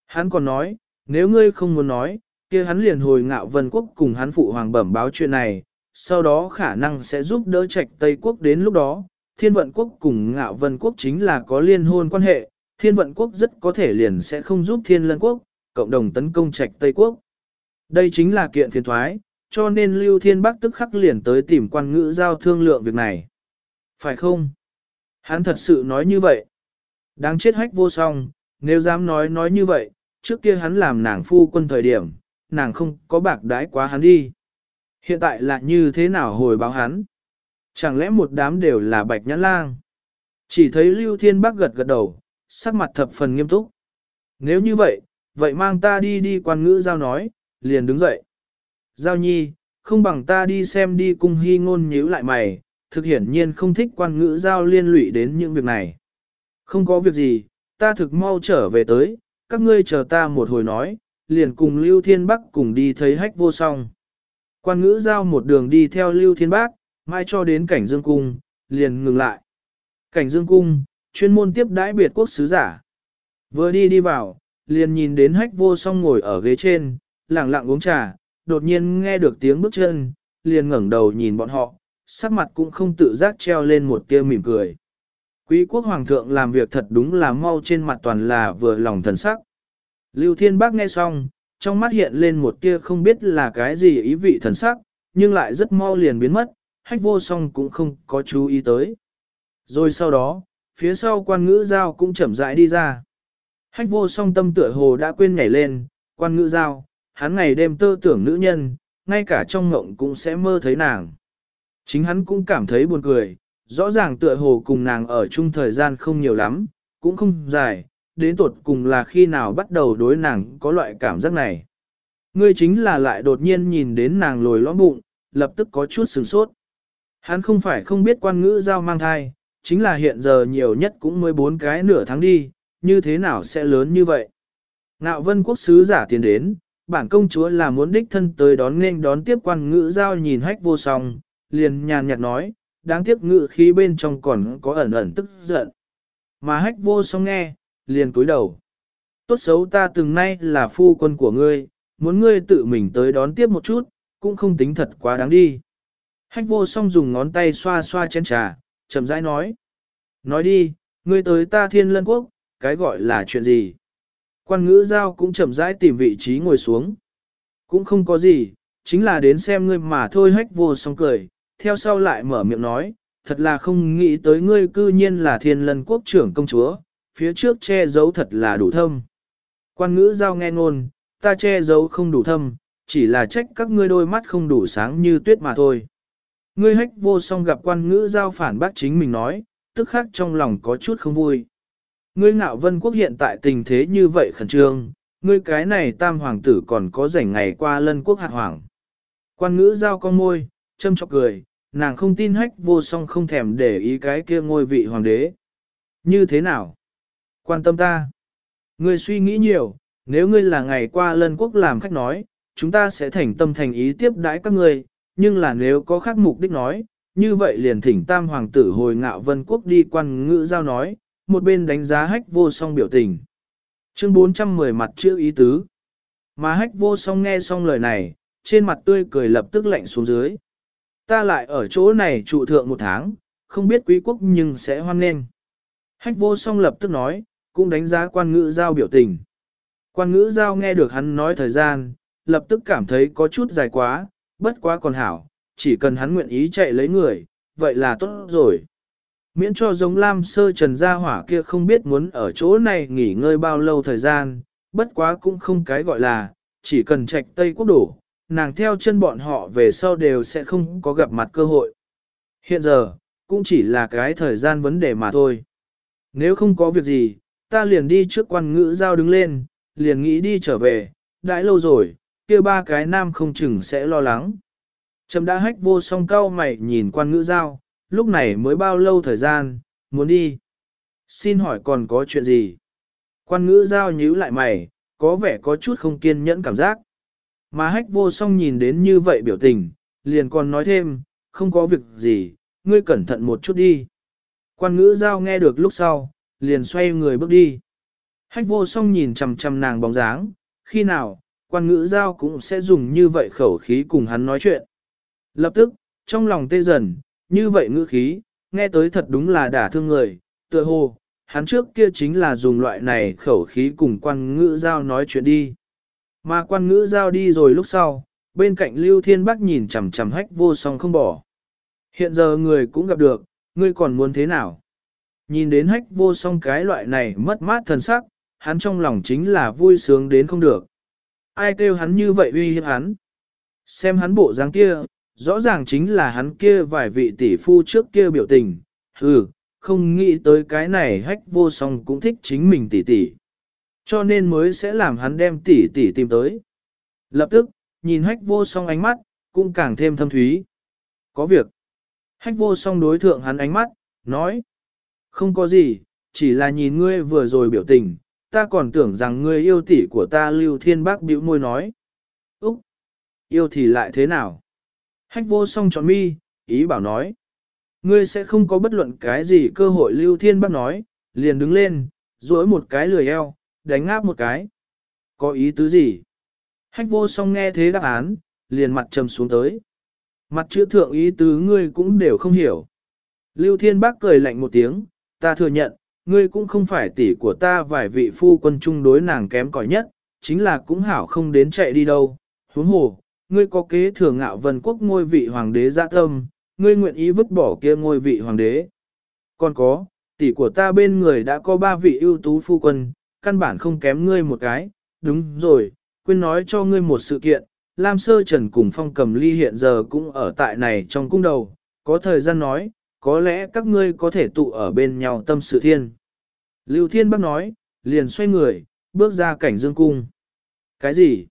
Hắn còn nói, nếu ngươi không muốn nói, kia hắn liền hồi ngạo vân quốc cùng hắn phụ hoàng bẩm báo chuyện này, sau đó khả năng sẽ giúp đỡ trạch Tây quốc đến lúc đó, thiên vận quốc cùng ngạo vân quốc chính là có liên hôn quan hệ, thiên vận quốc rất có thể liền sẽ không giúp thiên lân quốc, cộng đồng tấn công trạch Tây quốc. Đây chính là kiện phiền thoái, cho nên Lưu Thiên Bắc tức khắc liền tới tìm quan ngữ giao thương lượng việc này. Phải không? Hắn thật sự nói như vậy. Đáng chết hách vô song, nếu dám nói nói như vậy, trước kia hắn làm nàng phu quân thời điểm, nàng không có bạc đái quá hắn đi. Hiện tại là như thế nào hồi báo hắn? Chẳng lẽ một đám đều là bạch nhãn lang? Chỉ thấy Lưu Thiên Bắc gật gật đầu, sắc mặt thập phần nghiêm túc. Nếu như vậy, vậy mang ta đi đi quan ngữ giao nói, liền đứng dậy. Giao nhi, không bằng ta đi xem đi cung hy ngôn nhíu lại mày, thực hiển nhiên không thích quan ngữ giao liên lụy đến những việc này. Không có việc gì, ta thực mau trở về tới, các ngươi chờ ta một hồi nói, liền cùng Lưu Thiên Bắc cùng đi thấy hách vô song. Quan ngữ giao một đường đi theo Lưu Thiên Bắc, mai cho đến cảnh dương cung, liền ngừng lại. Cảnh dương cung, chuyên môn tiếp đãi biệt quốc sứ giả. Vừa đi đi vào, liền nhìn đến hách vô song ngồi ở ghế trên, lặng lặng uống trà, đột nhiên nghe được tiếng bước chân, liền ngẩng đầu nhìn bọn họ, sắc mặt cũng không tự giác treo lên một tia mỉm cười. Quý quốc hoàng thượng làm việc thật đúng là mau trên mặt toàn là vừa lòng thần sắc. Lưu Thiên Bác nghe xong, trong mắt hiện lên một tia không biết là cái gì ý vị thần sắc, nhưng lại rất mau liền biến mất, hách vô song cũng không có chú ý tới. Rồi sau đó, phía sau quan ngữ giao cũng chậm rãi đi ra. Hách vô song tâm tựa hồ đã quên nhảy lên, quan ngữ giao, hắn ngày đêm tơ tưởng nữ nhân, ngay cả trong ngộng cũng sẽ mơ thấy nàng. Chính hắn cũng cảm thấy buồn cười, rõ ràng tựa hồ cùng nàng ở chung thời gian không nhiều lắm, cũng không dài, đến tột cùng là khi nào bắt đầu đối nàng có loại cảm giác này. Ngươi chính là lại đột nhiên nhìn đến nàng lồi lõm bụng, lập tức có chút sửng sốt. Hắn không phải không biết quan ngữ giao mang thai, chính là hiện giờ nhiều nhất cũng mới bốn cái nửa tháng đi, như thế nào sẽ lớn như vậy. Ngạo vân quốc sứ giả tiến đến, bản công chúa là muốn đích thân tới đón nên đón tiếp quan ngữ giao nhìn hách vô song, liền nhàn nhạt nói, đáng tiếc ngự khí bên trong còn có ẩn ẩn tức giận. Mà hách vô song nghe, liền cúi đầu. Tốt xấu ta từng nay là phu quân của ngươi, muốn ngươi tự mình tới đón tiếp một chút, cũng không tính thật quá đáng đi. Hách vô song dùng ngón tay xoa xoa chén trà, chậm rãi nói. Nói đi, ngươi tới ta thiên lân quốc, cái gọi là chuyện gì? Quan ngữ giao cũng chậm rãi tìm vị trí ngồi xuống. Cũng không có gì, chính là đến xem ngươi mà thôi hách vô song cười, theo sau lại mở miệng nói, thật là không nghĩ tới ngươi cư nhiên là thiên lân quốc trưởng công chúa, phía trước che giấu thật là đủ thâm. Quan ngữ giao nghe ngôn, ta che giấu không đủ thâm, chỉ là trách các ngươi đôi mắt không đủ sáng như tuyết mà thôi. Ngươi hách vô song gặp quan ngữ giao phản bác chính mình nói, tức khắc trong lòng có chút không vui. Ngươi ngạo vân quốc hiện tại tình thế như vậy khẩn trương, ngươi cái này tam hoàng tử còn có rảnh ngày qua lân quốc hạt hoàng. Quan ngữ giao con môi, châm chọc cười, nàng không tin hách vô song không thèm để ý cái kia ngôi vị hoàng đế. Như thế nào? Quan tâm ta. Ngươi suy nghĩ nhiều, nếu ngươi là ngày qua lân quốc làm khách nói, chúng ta sẽ thành tâm thành ý tiếp đãi các ngươi, nhưng là nếu có khác mục đích nói, như vậy liền thỉnh tam hoàng tử hồi ngạo vân quốc đi quan ngữ giao nói, một bên đánh giá hách vô song biểu tình. Chương 410 mặt chữ ý tứ. Mà hách vô song nghe xong lời này, trên mặt tươi cười lập tức lạnh xuống dưới. Ta lại ở chỗ này trụ thượng một tháng, không biết quý quốc nhưng sẽ hoan nghênh. Hách vô song lập tức nói, cũng đánh giá quan ngữ giao biểu tình. Quan ngữ giao nghe được hắn nói thời gian, lập tức cảm thấy có chút dài quá, bất quá còn hảo, chỉ cần hắn nguyện ý chạy lấy người, vậy là tốt rồi. Miễn cho giống Lam Sơ Trần Gia Hỏa kia không biết muốn ở chỗ này nghỉ ngơi bao lâu thời gian, bất quá cũng không cái gọi là, chỉ cần trạch Tây Quốc đổ, nàng theo chân bọn họ về sau đều sẽ không có gặp mặt cơ hội. Hiện giờ, cũng chỉ là cái thời gian vấn đề mà thôi. Nếu không có việc gì, ta liền đi trước quan ngữ giao đứng lên, liền nghĩ đi trở về, đãi lâu rồi, kia ba cái nam không chừng sẽ lo lắng. Trầm đã hách vô song cao mày nhìn quan ngữ giao, lúc này mới bao lâu thời gian, muốn đi. Xin hỏi còn có chuyện gì? Quan ngữ giao nhíu lại mày, có vẻ có chút không kiên nhẫn cảm giác. Mà hách vô song nhìn đến như vậy biểu tình, liền còn nói thêm, không có việc gì, ngươi cẩn thận một chút đi. Quan ngữ giao nghe được lúc sau, liền xoay người bước đi. Hách vô song nhìn chằm chằm nàng bóng dáng, khi nào, quan ngữ giao cũng sẽ dùng như vậy khẩu khí cùng hắn nói chuyện. Lập tức, trong lòng tê dần, như vậy ngữ khí, nghe tới thật đúng là đả thương người, tựa hồ, hắn trước kia chính là dùng loại này khẩu khí cùng quan ngữ giao nói chuyện đi. Mà quan ngữ giao đi rồi lúc sau, bên cạnh Lưu Thiên Bắc nhìn chằm chằm hách vô song không bỏ. Hiện giờ người cũng gặp được, ngươi còn muốn thế nào? Nhìn đến hách vô song cái loại này mất mát thần sắc, hắn trong lòng chính là vui sướng đến không được. Ai kêu hắn như vậy uy hiếp hắn? Xem hắn bộ dáng kia, rõ ràng chính là hắn kia vài vị tỷ phu trước kia biểu tình, ừ không nghĩ tới cái này hách vô song cũng thích chính mình tỷ tỷ. Cho nên mới sẽ làm hắn đem tỷ tỷ tìm tới. Lập tức, nhìn hách vô song ánh mắt, cũng càng thêm thâm thúy. Có việc. Hách vô song đối thượng hắn ánh mắt, nói. Không có gì, chỉ là nhìn ngươi vừa rồi biểu tình, ta còn tưởng rằng ngươi yêu tỷ của ta Lưu Thiên Bác bĩu môi nói. Úc! Yêu thì lại thế nào? Hách vô song chọn mi, ý bảo nói. Ngươi sẽ không có bất luận cái gì cơ hội Lưu Thiên Bác nói, liền đứng lên, duỗi một cái lười eo, đánh ngáp một cái. Có ý tứ gì? Hách vô song nghe thế đáp án, liền mặt trầm xuống tới. Mặt chữ thượng ý tứ ngươi cũng đều không hiểu. Lưu Thiên Bác cười lạnh một tiếng, ta thừa nhận, ngươi cũng không phải tỷ của ta vài vị phu quân chung đối nàng kém cỏi nhất, chính là cũng hảo không đến chạy đi đâu. Huống hồ, ngươi có kế thừa ngạo vân quốc ngôi vị hoàng đế dạ tâm, ngươi nguyện ý vứt bỏ kia ngôi vị hoàng đế. Còn có, tỷ của ta bên người đã có ba vị ưu tú phu quân, căn bản không kém ngươi một cái, đúng rồi, quên nói cho ngươi một sự kiện, Lam Sơ Trần cùng Phong Cầm Ly hiện giờ cũng ở tại này trong cung đầu, có thời gian nói, có lẽ các ngươi có thể tụ ở bên nhau tâm sự thiên. Lưu Thiên Bắc nói, liền xoay người, bước ra cảnh dương cung. Cái gì?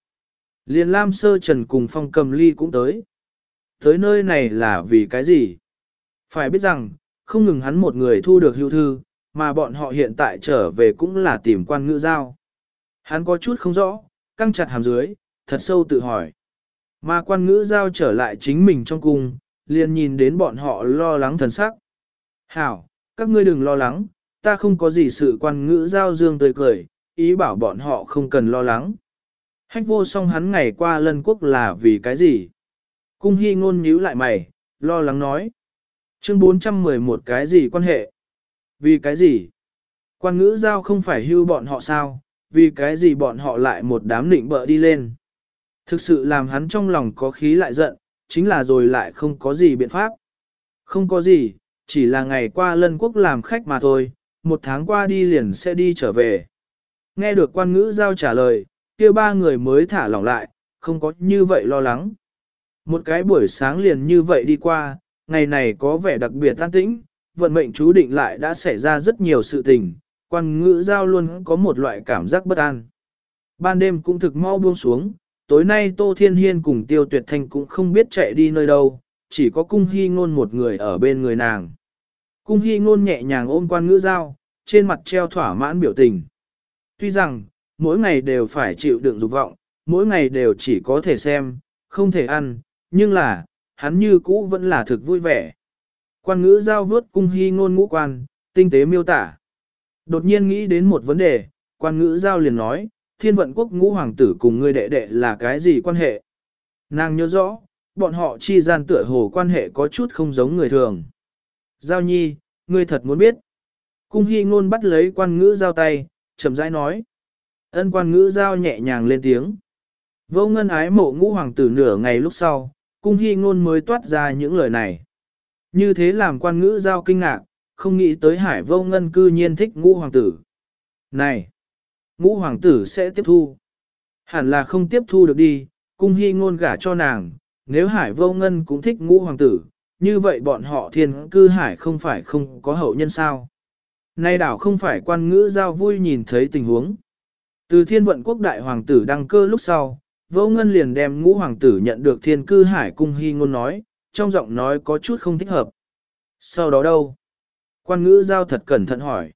Liền Lam Sơ Trần cùng Phong Cầm Ly cũng tới. Tới nơi này là vì cái gì? Phải biết rằng, không ngừng hắn một người thu được hưu thư, mà bọn họ hiện tại trở về cũng là tìm quan ngữ giao. Hắn có chút không rõ, căng chặt hàm dưới, thật sâu tự hỏi. Mà quan ngữ giao trở lại chính mình trong cung, liền nhìn đến bọn họ lo lắng thần sắc. Hảo, các ngươi đừng lo lắng, ta không có gì sự quan ngữ giao dương tươi cười, ý bảo bọn họ không cần lo lắng. Hách vô song hắn ngày qua lân quốc là vì cái gì? Cung hy ngôn nhíu lại mày, lo lắng nói. Chương 411 cái gì quan hệ? Vì cái gì? Quan ngữ giao không phải hưu bọn họ sao? Vì cái gì bọn họ lại một đám định bợ đi lên? Thực sự làm hắn trong lòng có khí lại giận, chính là rồi lại không có gì biện pháp. Không có gì, chỉ là ngày qua lân quốc làm khách mà thôi, một tháng qua đi liền sẽ đi trở về. Nghe được quan ngữ giao trả lời, kia ba người mới thả lỏng lại, không có như vậy lo lắng. Một cái buổi sáng liền như vậy đi qua, ngày này có vẻ đặc biệt tan tĩnh, vận mệnh chú định lại đã xảy ra rất nhiều sự tình, quan ngữ giao luôn có một loại cảm giác bất an. Ban đêm cũng thực mau buông xuống, tối nay Tô Thiên Hiên cùng Tiêu Tuyệt Thanh cũng không biết chạy đi nơi đâu, chỉ có cung hy ngôn một người ở bên người nàng. Cung hy ngôn nhẹ nhàng ôm quan ngữ giao, trên mặt treo thỏa mãn biểu tình. Tuy rằng, mỗi ngày đều phải chịu đựng dục vọng, mỗi ngày đều chỉ có thể xem, không thể ăn, nhưng là, hắn như cũ vẫn là thực vui vẻ. Quan ngữ giao vớt cung hy ngôn ngũ quan, tinh tế miêu tả. Đột nhiên nghĩ đến một vấn đề, quan ngữ giao liền nói, thiên vận quốc ngũ hoàng tử cùng ngươi đệ đệ là cái gì quan hệ? Nàng nhớ rõ, bọn họ chi gian tựa hồ quan hệ có chút không giống người thường. Giao nhi, ngươi thật muốn biết. Cung hy ngôn bắt lấy quan ngữ giao tay, chậm rãi nói. Ân quan ngữ giao nhẹ nhàng lên tiếng. Vô ngân ái mộ ngũ hoàng tử nửa ngày lúc sau, cung hy ngôn mới toát ra những lời này. Như thế làm quan ngữ giao kinh ngạc, không nghĩ tới hải vô ngân cư nhiên thích ngũ hoàng tử. Này! Ngũ hoàng tử sẽ tiếp thu. Hẳn là không tiếp thu được đi, cung hy ngôn gả cho nàng, nếu hải vô ngân cũng thích ngũ hoàng tử, như vậy bọn họ thiên cư hải không phải không có hậu nhân sao. Nay đảo không phải quan ngữ giao vui nhìn thấy tình huống. Từ thiên vận quốc đại hoàng tử đăng cơ lúc sau, vô ngân liền đem ngũ hoàng tử nhận được thiên cư hải cung hy ngôn nói, trong giọng nói có chút không thích hợp. Sau đó đâu? Quan ngữ giao thật cẩn thận hỏi.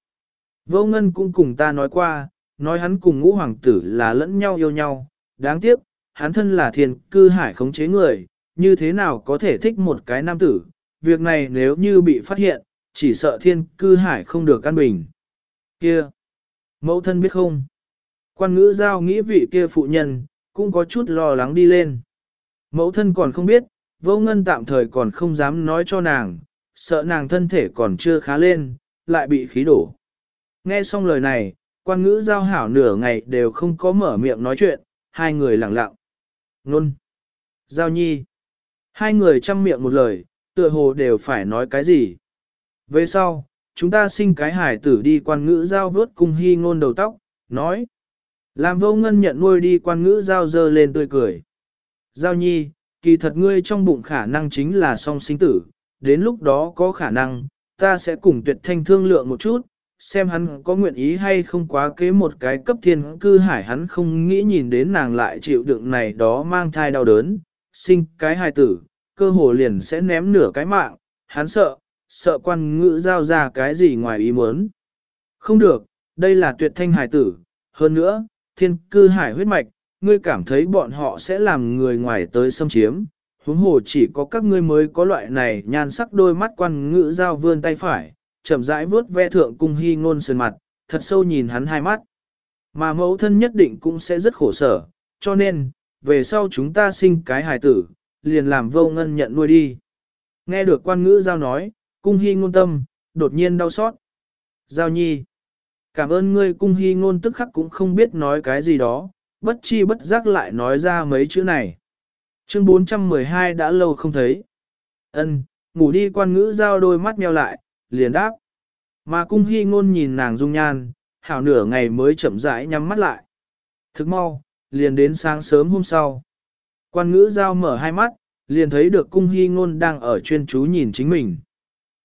Vô ngân cũng cùng ta nói qua, nói hắn cùng ngũ hoàng tử là lẫn nhau yêu nhau, đáng tiếc, hắn thân là thiên cư hải khống chế người, như thế nào có thể thích một cái nam tử, việc này nếu như bị phát hiện, chỉ sợ thiên cư hải không được căn bình. Kia! Mẫu thân biết không? Quan ngữ giao nghĩ vị kia phụ nhân, cũng có chút lo lắng đi lên. Mẫu thân còn không biết, vô ngân tạm thời còn không dám nói cho nàng, sợ nàng thân thể còn chưa khá lên, lại bị khí đổ. Nghe xong lời này, quan ngữ giao hảo nửa ngày đều không có mở miệng nói chuyện, hai người lặng lặng. Nôn. Giao nhi. Hai người chăm miệng một lời, tựa hồ đều phải nói cái gì. Về sau, chúng ta sinh cái hải tử đi quan ngữ giao vớt cung hy ngôn đầu tóc, nói. Làm vô ngân nhận nuôi đi quan ngữ giao dơ lên tươi cười. Giao nhi, kỳ thật ngươi trong bụng khả năng chính là song sinh tử, đến lúc đó có khả năng, ta sẽ cùng tuyệt thanh thương lượng một chút, xem hắn có nguyện ý hay không quá kế một cái cấp thiên cư hải hắn không nghĩ nhìn đến nàng lại chịu đựng này đó mang thai đau đớn, sinh cái hài tử, cơ hồ liền sẽ ném nửa cái mạng, hắn sợ, sợ quan ngữ giao ra cái gì ngoài ý muốn. Không được, đây là tuyệt thanh hài tử, hơn nữa, thiên cư hải huyết mạch, ngươi cảm thấy bọn họ sẽ làm người ngoài tới xâm chiếm, huống hồ chỉ có các ngươi mới có loại này nhan sắc đôi mắt quan ngữ giao vươn tay phải, chậm rãi vướt ve thượng cung hy ngôn sườn mặt, thật sâu nhìn hắn hai mắt. Mà mẫu thân nhất định cũng sẽ rất khổ sở, cho nên, về sau chúng ta sinh cái hài tử, liền làm vô ngân nhận nuôi đi. Nghe được quan ngữ giao nói, cung hy ngôn tâm, đột nhiên đau xót. Giao nhi, cảm ơn ngươi cung hy ngôn tức khắc cũng không biết nói cái gì đó, bất chi bất giác lại nói ra mấy chữ này. Chương 412 đã lâu không thấy. Ân, ngủ đi quan ngữ giao đôi mắt meo lại, liền đáp. Mà cung hy ngôn nhìn nàng dung nhan, hảo nửa ngày mới chậm rãi nhắm mắt lại. Thức mau, liền đến sáng sớm hôm sau. Quan ngữ giao mở hai mắt, liền thấy được cung hy ngôn đang ở chuyên chú nhìn chính mình.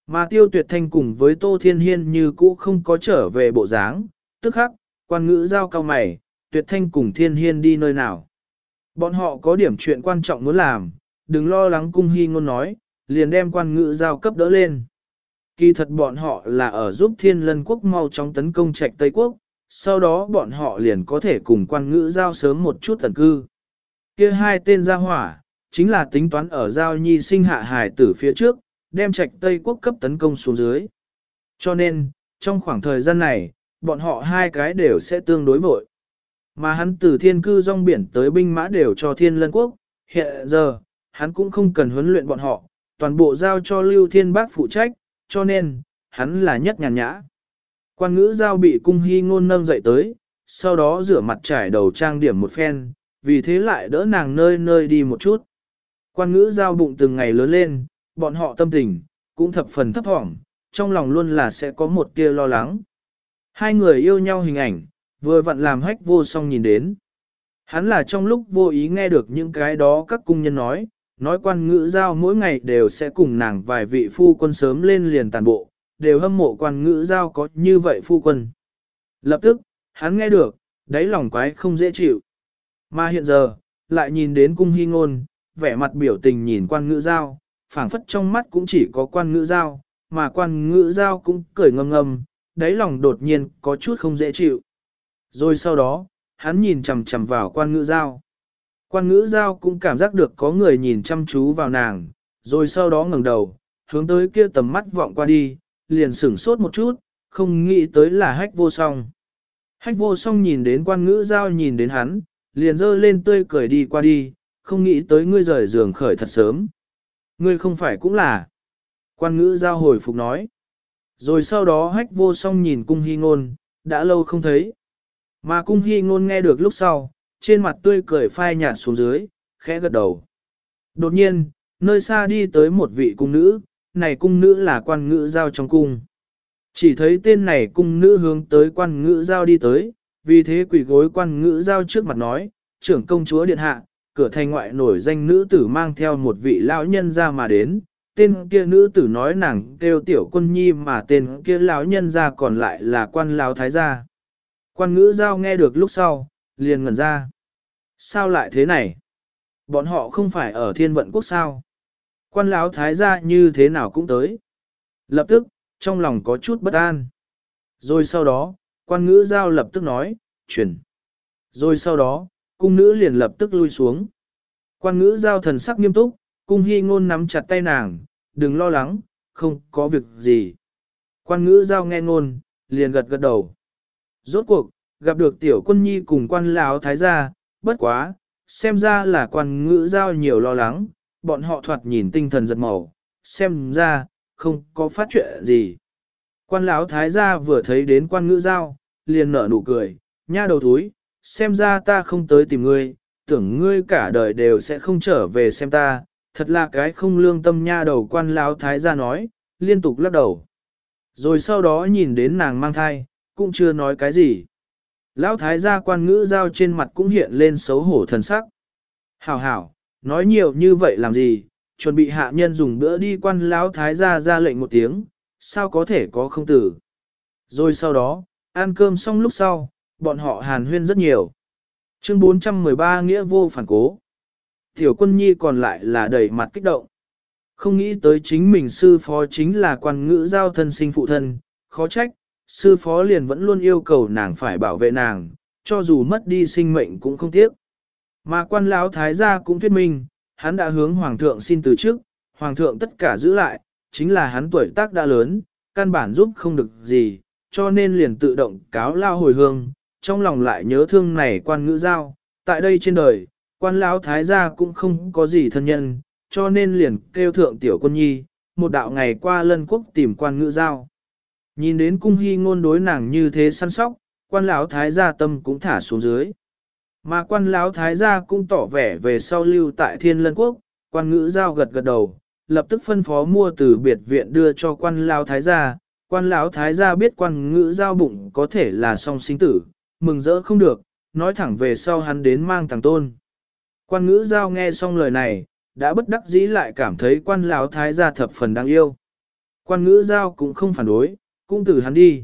Mà tiêu tuyệt thanh cùng với Tô Thiên Hiên như cũ không có trở về bộ dáng, tức khắc, quan ngữ giao cao mày, tuyệt thanh cùng Thiên Hiên đi nơi nào. Bọn họ có điểm chuyện quan trọng muốn làm, đừng lo lắng cung hy ngôn nói, liền đem quan ngữ giao cấp đỡ lên. Kỳ thật bọn họ là ở giúp thiên lân quốc mau chóng tấn công trạch Tây Quốc, sau đó bọn họ liền có thể cùng quan ngữ giao sớm một chút tần cư. kia hai tên gia hỏa, chính là tính toán ở giao nhi sinh hạ hài tử phía trước, đem trạch Tây Quốc cấp tấn công xuống dưới. Cho nên, trong khoảng thời gian này, bọn họ hai cái đều sẽ tương đối vội. Mà hắn từ thiên cư rong biển tới binh mã đều cho thiên lân quốc, hiện giờ, hắn cũng không cần huấn luyện bọn họ, toàn bộ giao cho lưu thiên bác phụ trách, cho nên, hắn là nhất nhàn nhã. Quan ngữ giao bị cung hy ngôn nâng dậy tới, sau đó rửa mặt trải đầu trang điểm một phen, vì thế lại đỡ nàng nơi nơi đi một chút. Quan ngữ giao bụng từng ngày lớn lên, bọn họ tâm tình, cũng thập phần thấp thỏm, trong lòng luôn là sẽ có một tia lo lắng. Hai người yêu nhau hình ảnh, vừa vặn làm hách vô song nhìn đến. Hắn là trong lúc vô ý nghe được những cái đó các cung nhân nói, nói quan ngữ giao mỗi ngày đều sẽ cùng nàng vài vị phu quân sớm lên liền tàn bộ, đều hâm mộ quan ngữ giao có như vậy phu quân. Lập tức, hắn nghe được, đáy lòng quái không dễ chịu. Mà hiện giờ, lại nhìn đến cung hy ngôn, vẻ mặt biểu tình nhìn quan ngữ giao, phảng phất trong mắt cũng chỉ có quan ngữ giao, mà quan ngữ giao cũng cười ngâm ngâm, đáy lòng đột nhiên có chút không dễ chịu. Rồi sau đó, hắn nhìn chằm chằm vào quan ngữ giao. Quan ngữ giao cũng cảm giác được có người nhìn chăm chú vào nàng, rồi sau đó ngẩng đầu, hướng tới kia tầm mắt vọng qua đi, liền sửng sốt một chút, không nghĩ tới là hách vô song. Hách vô song nhìn đến quan ngữ giao nhìn đến hắn, liền dơ lên tươi cười đi qua đi, không nghĩ tới ngươi rời giường khởi thật sớm. Ngươi không phải cũng là. Quan ngữ giao hồi phục nói. Rồi sau đó hách vô song nhìn cung hy ngôn, đã lâu không thấy. Mà cung hy ngôn nghe được lúc sau, trên mặt tươi cười phai nhạt xuống dưới, khẽ gật đầu. Đột nhiên, nơi xa đi tới một vị cung nữ, này cung nữ là quan ngữ giao trong cung. Chỉ thấy tên này cung nữ hướng tới quan ngữ giao đi tới, vì thế quỷ gối quan ngữ giao trước mặt nói, trưởng công chúa điện hạ, cửa thành ngoại nổi danh nữ tử mang theo một vị lão nhân ra mà đến, tên kia nữ tử nói nàng kêu tiểu quân nhi mà tên kia lão nhân ra còn lại là quan lão thái gia. Quan ngữ giao nghe được lúc sau, liền ngẩn ra. Sao lại thế này? Bọn họ không phải ở thiên vận quốc sao? Quan lão thái gia như thế nào cũng tới. Lập tức, trong lòng có chút bất an. Rồi sau đó, quan ngữ giao lập tức nói, chuyển. Rồi sau đó, cung nữ liền lập tức lui xuống. Quan ngữ giao thần sắc nghiêm túc, cung hy ngôn nắm chặt tay nàng, đừng lo lắng, không có việc gì. Quan ngữ giao nghe ngôn, liền gật gật đầu. Rốt cuộc, gặp được tiểu quân nhi cùng quan lão thái gia, bất quá, xem ra là quan ngữ giao nhiều lo lắng, bọn họ thoạt nhìn tinh thần giật màu, xem ra, không có phát chuyện gì. Quan lão thái gia vừa thấy đến quan ngữ giao, liền nở nụ cười, nha đầu túi, xem ra ta không tới tìm ngươi, tưởng ngươi cả đời đều sẽ không trở về xem ta, thật là cái không lương tâm nha đầu quan lão thái gia nói, liên tục lắc đầu. Rồi sau đó nhìn đến nàng mang thai, cũng chưa nói cái gì. Lão thái gia quan ngữ giao trên mặt cũng hiện lên xấu hổ thần sắc. Hảo hảo, nói nhiều như vậy làm gì, chuẩn bị hạ nhân dùng bữa đi quan lão thái gia ra lệnh một tiếng, sao có thể có không tử. Rồi sau đó, ăn cơm xong lúc sau, bọn họ hàn huyên rất nhiều. Chương 413 nghĩa vô phản cố. Tiểu quân nhi còn lại là đầy mặt kích động. Không nghĩ tới chính mình sư phó chính là quan ngữ giao thân sinh phụ thân, khó trách, sư phó liền vẫn luôn yêu cầu nàng phải bảo vệ nàng, cho dù mất đi sinh mệnh cũng không tiếc. Mà quan lão thái gia cũng thuyết minh, hắn đã hướng hoàng thượng xin từ trước, hoàng thượng tất cả giữ lại, chính là hắn tuổi tác đã lớn, căn bản giúp không được gì, cho nên liền tự động cáo lao hồi hương, trong lòng lại nhớ thương này quan ngữ giao, tại đây trên đời, quan lão thái gia cũng không có gì thân nhân, cho nên liền kêu thượng tiểu quân nhi, một đạo ngày qua lân quốc tìm quan ngữ giao. Nhìn đến cung hy ngôn đối nàng như thế săn sóc, quan lão thái gia tâm cũng thả xuống dưới. Mà quan lão thái gia cũng tỏ vẻ về sau lưu tại thiên lân quốc, quan ngữ giao gật gật đầu, lập tức phân phó mua từ biệt viện đưa cho quan lão thái gia. Quan lão thái gia biết quan ngữ giao bụng có thể là song sinh tử, mừng rỡ không được, nói thẳng về sau hắn đến mang thằng tôn. Quan ngữ giao nghe xong lời này, đã bất đắc dĩ lại cảm thấy quan lão thái gia thập phần đáng yêu. Quan ngữ giao cũng không phản đối, cũng từ hắn đi.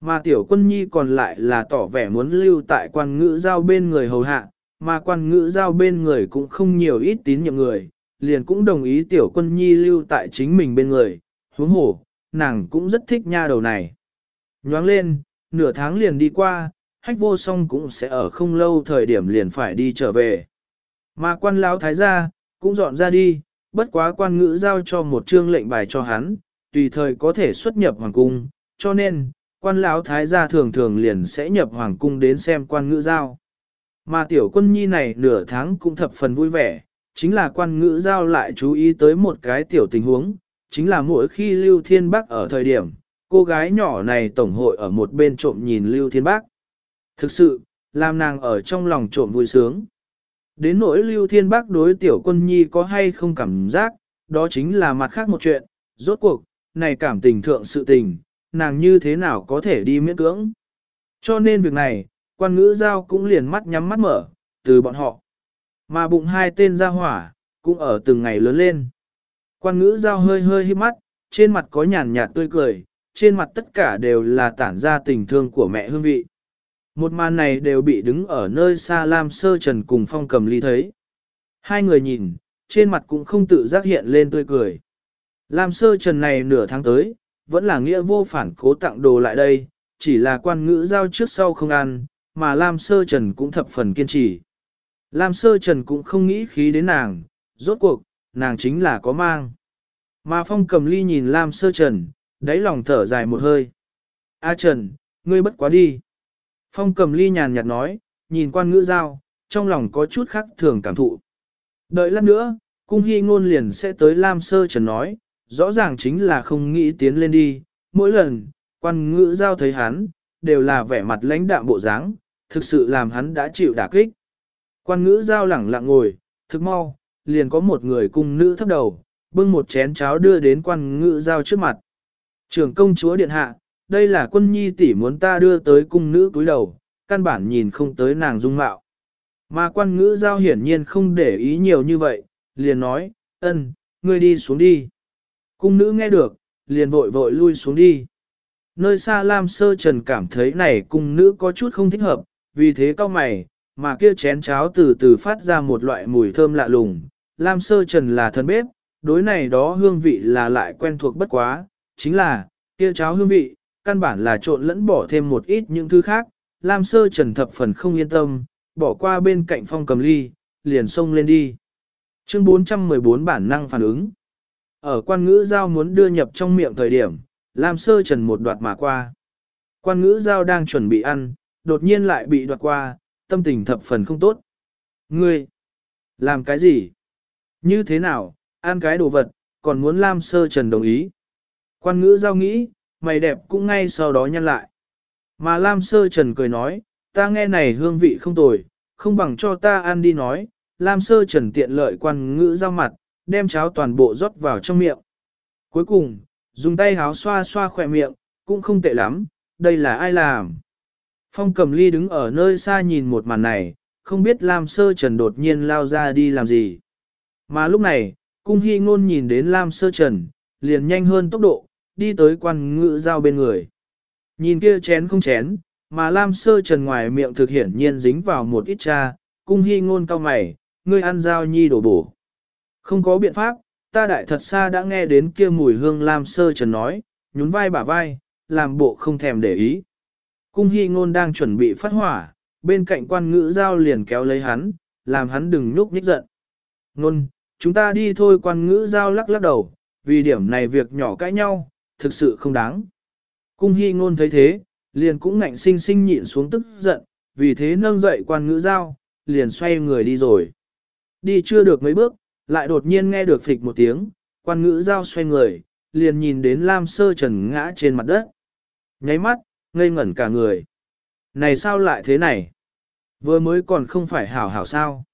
Mà tiểu quân nhi còn lại là tỏ vẻ muốn lưu tại quan ngữ giao bên người hầu hạ, mà quan ngữ giao bên người cũng không nhiều ít tín nhiệm người, liền cũng đồng ý tiểu quân nhi lưu tại chính mình bên người, huống hồ, nàng cũng rất thích nha đầu này. Nhoáng lên, nửa tháng liền đi qua, hách vô song cũng sẽ ở không lâu thời điểm liền phải đi trở về. Mà quan lão thái gia, cũng dọn ra đi, bất quá quan ngữ giao cho một chương lệnh bài cho hắn, tùy thời có thể xuất nhập hoàng cung, cho nên, quan lão thái gia thường thường liền sẽ nhập hoàng cung đến xem quan ngữ giao. Mà tiểu quân nhi này nửa tháng cũng thập phần vui vẻ, chính là quan ngữ giao lại chú ý tới một cái tiểu tình huống, chính là mỗi khi Lưu Thiên Bắc ở thời điểm, cô gái nhỏ này tổng hội ở một bên trộm nhìn Lưu Thiên Bắc. Thực sự, làm nàng ở trong lòng trộm vui sướng. Đến nỗi Lưu Thiên Bắc đối tiểu quân nhi có hay không cảm giác, đó chính là mặt khác một chuyện, rốt cuộc, này cảm tình thượng sự tình, nàng như thế nào có thể đi miễn cưỡng. Cho nên việc này, quan ngữ giao cũng liền mắt nhắm mắt mở, từ bọn họ. Mà bụng hai tên ra hỏa, cũng ở từng ngày lớn lên. Quan ngữ giao hơi hơi hít mắt, trên mặt có nhàn nhạt tươi cười, trên mặt tất cả đều là tản ra tình thương của mẹ hương vị. Một màn này đều bị đứng ở nơi xa Lam Sơ Trần cùng Phong Cầm Ly thấy. Hai người nhìn, trên mặt cũng không tự giác hiện lên tươi cười. Lam Sơ Trần này nửa tháng tới, vẫn là nghĩa vô phản cố tặng đồ lại đây, chỉ là quan ngữ giao trước sau không ăn, mà Lam Sơ Trần cũng thập phần kiên trì. Lam Sơ Trần cũng không nghĩ khí đến nàng, rốt cuộc, nàng chính là có mang. Mà Phong Cầm Ly nhìn Lam Sơ Trần, đáy lòng thở dài một hơi. A Trần, ngươi bất quá đi. Phong cầm ly nhàn nhạt nói, nhìn quan ngữ giao, trong lòng có chút khác thường cảm thụ. Đợi lát nữa, cung hy ngôn liền sẽ tới Lam Sơ Trần nói, rõ ràng chính là không nghĩ tiến lên đi, mỗi lần, quan ngữ giao thấy hắn, đều là vẻ mặt lãnh đạm bộ dáng, thực sự làm hắn đã chịu đả kích. Quan ngữ giao lẳng lặng ngồi, thực mau, liền có một người cung nữ thấp đầu, bưng một chén cháo đưa đến quan ngữ giao trước mặt. Trưởng công chúa điện hạ, đây là quân nhi tỷ muốn ta đưa tới cung nữ túi đầu, căn bản nhìn không tới nàng dung mạo. Mà quan ngữ giao hiển nhiên không để ý nhiều như vậy, liền nói, ân, ngươi đi xuống đi. Cung nữ nghe được, liền vội vội lui xuống đi. Nơi xa Lam Sơ Trần cảm thấy này cung nữ có chút không thích hợp, vì thế cao mày, mà kia chén cháo từ từ phát ra một loại mùi thơm lạ lùng. Lam Sơ Trần là thân bếp, đối này đó hương vị là lại quen thuộc bất quá, chính là, kia cháo hương vị, căn bản là trộn lẫn bỏ thêm một ít những thứ khác, Lam Sơ Trần thập phần không yên tâm, bỏ qua bên cạnh phong cầm ly, liền xông lên đi. Chương 414 bản năng phản ứng. Ở quan ngữ giao muốn đưa nhập trong miệng thời điểm, Lam Sơ Trần một đoạt mà qua. Quan ngữ giao đang chuẩn bị ăn, đột nhiên lại bị đoạt qua, tâm tình thập phần không tốt. Ngươi, làm cái gì? Như thế nào, ăn cái đồ vật, còn muốn Lam Sơ Trần đồng ý. Quan ngữ giao nghĩ, mày đẹp cũng ngay sau đó nhăn lại. Mà Lam Sơ Trần cười nói, ta nghe này hương vị không tồi, không bằng cho ta ăn đi nói, Lam Sơ Trần tiện lợi quan ngữ giao mặt, đem cháo toàn bộ rót vào trong miệng. Cuối cùng, dùng tay háo xoa xoa khỏe miệng, cũng không tệ lắm, đây là ai làm. Phong cầm ly đứng ở nơi xa nhìn một màn này, không biết Lam Sơ Trần đột nhiên lao ra đi làm gì. Mà lúc này, cung hy ngôn nhìn đến Lam Sơ Trần, liền nhanh hơn tốc độ, đi tới quan ngự giao bên người. Nhìn kia chén không chén, mà Lam Sơ Trần ngoài miệng thực hiển nhiên dính vào một ít cha, cung hy ngôn cao mày, ngươi ăn giao nhi đổ bổ. Không có biện pháp, ta đại thật xa đã nghe đến kia mùi hương lam sơ trần nói, nhún vai bả vai, làm bộ không thèm để ý. Cung hy ngôn đang chuẩn bị phát hỏa, bên cạnh quan ngữ giao liền kéo lấy hắn, làm hắn đừng nhúc nhích giận. Ngôn, chúng ta đi thôi quan ngữ giao lắc lắc đầu, vì điểm này việc nhỏ cãi nhau, thực sự không đáng. Cung hy ngôn thấy thế, liền cũng ngạnh sinh sinh nhịn xuống tức giận, vì thế nâng dậy quan ngữ giao, liền xoay người đi rồi. Đi chưa được mấy bước, lại đột nhiên nghe được phịch một tiếng, quan ngữ giao xoay người, liền nhìn đến Lam Sơ Trần ngã trên mặt đất. Nháy mắt, ngây ngẩn cả người. Này sao lại thế này? Vừa mới còn không phải hảo hảo sao?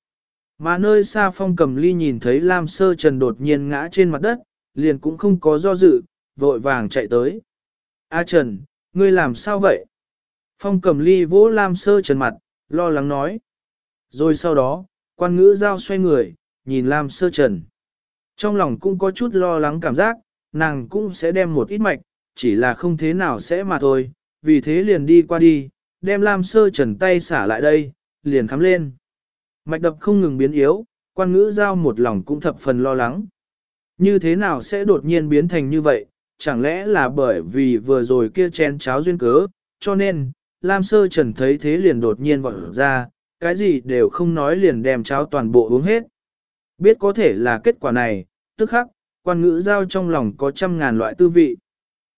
Mà nơi xa phong cầm ly nhìn thấy Lam Sơ Trần đột nhiên ngã trên mặt đất, liền cũng không có do dự, vội vàng chạy tới. A Trần, ngươi làm sao vậy? Phong cầm ly vỗ Lam Sơ Trần mặt, lo lắng nói. Rồi sau đó, quan ngữ giao xoay người, nhìn Lam Sơ Trần. Trong lòng cũng có chút lo lắng cảm giác, nàng cũng sẽ đem một ít mạch, chỉ là không thế nào sẽ mà thôi, vì thế liền đi qua đi, đem Lam Sơ Trần tay xả lại đây, liền khắm lên. Mạch đập không ngừng biến yếu, quan ngữ giao một lòng cũng thập phần lo lắng. Như thế nào sẽ đột nhiên biến thành như vậy, chẳng lẽ là bởi vì vừa rồi kia chén cháo duyên cớ, cho nên, Lam Sơ Trần thấy thế liền đột nhiên vọt ra, cái gì đều không nói liền đem cháo toàn bộ uống hết. Biết có thể là kết quả này, tức khắc, quan ngữ giao trong lòng có trăm ngàn loại tư vị.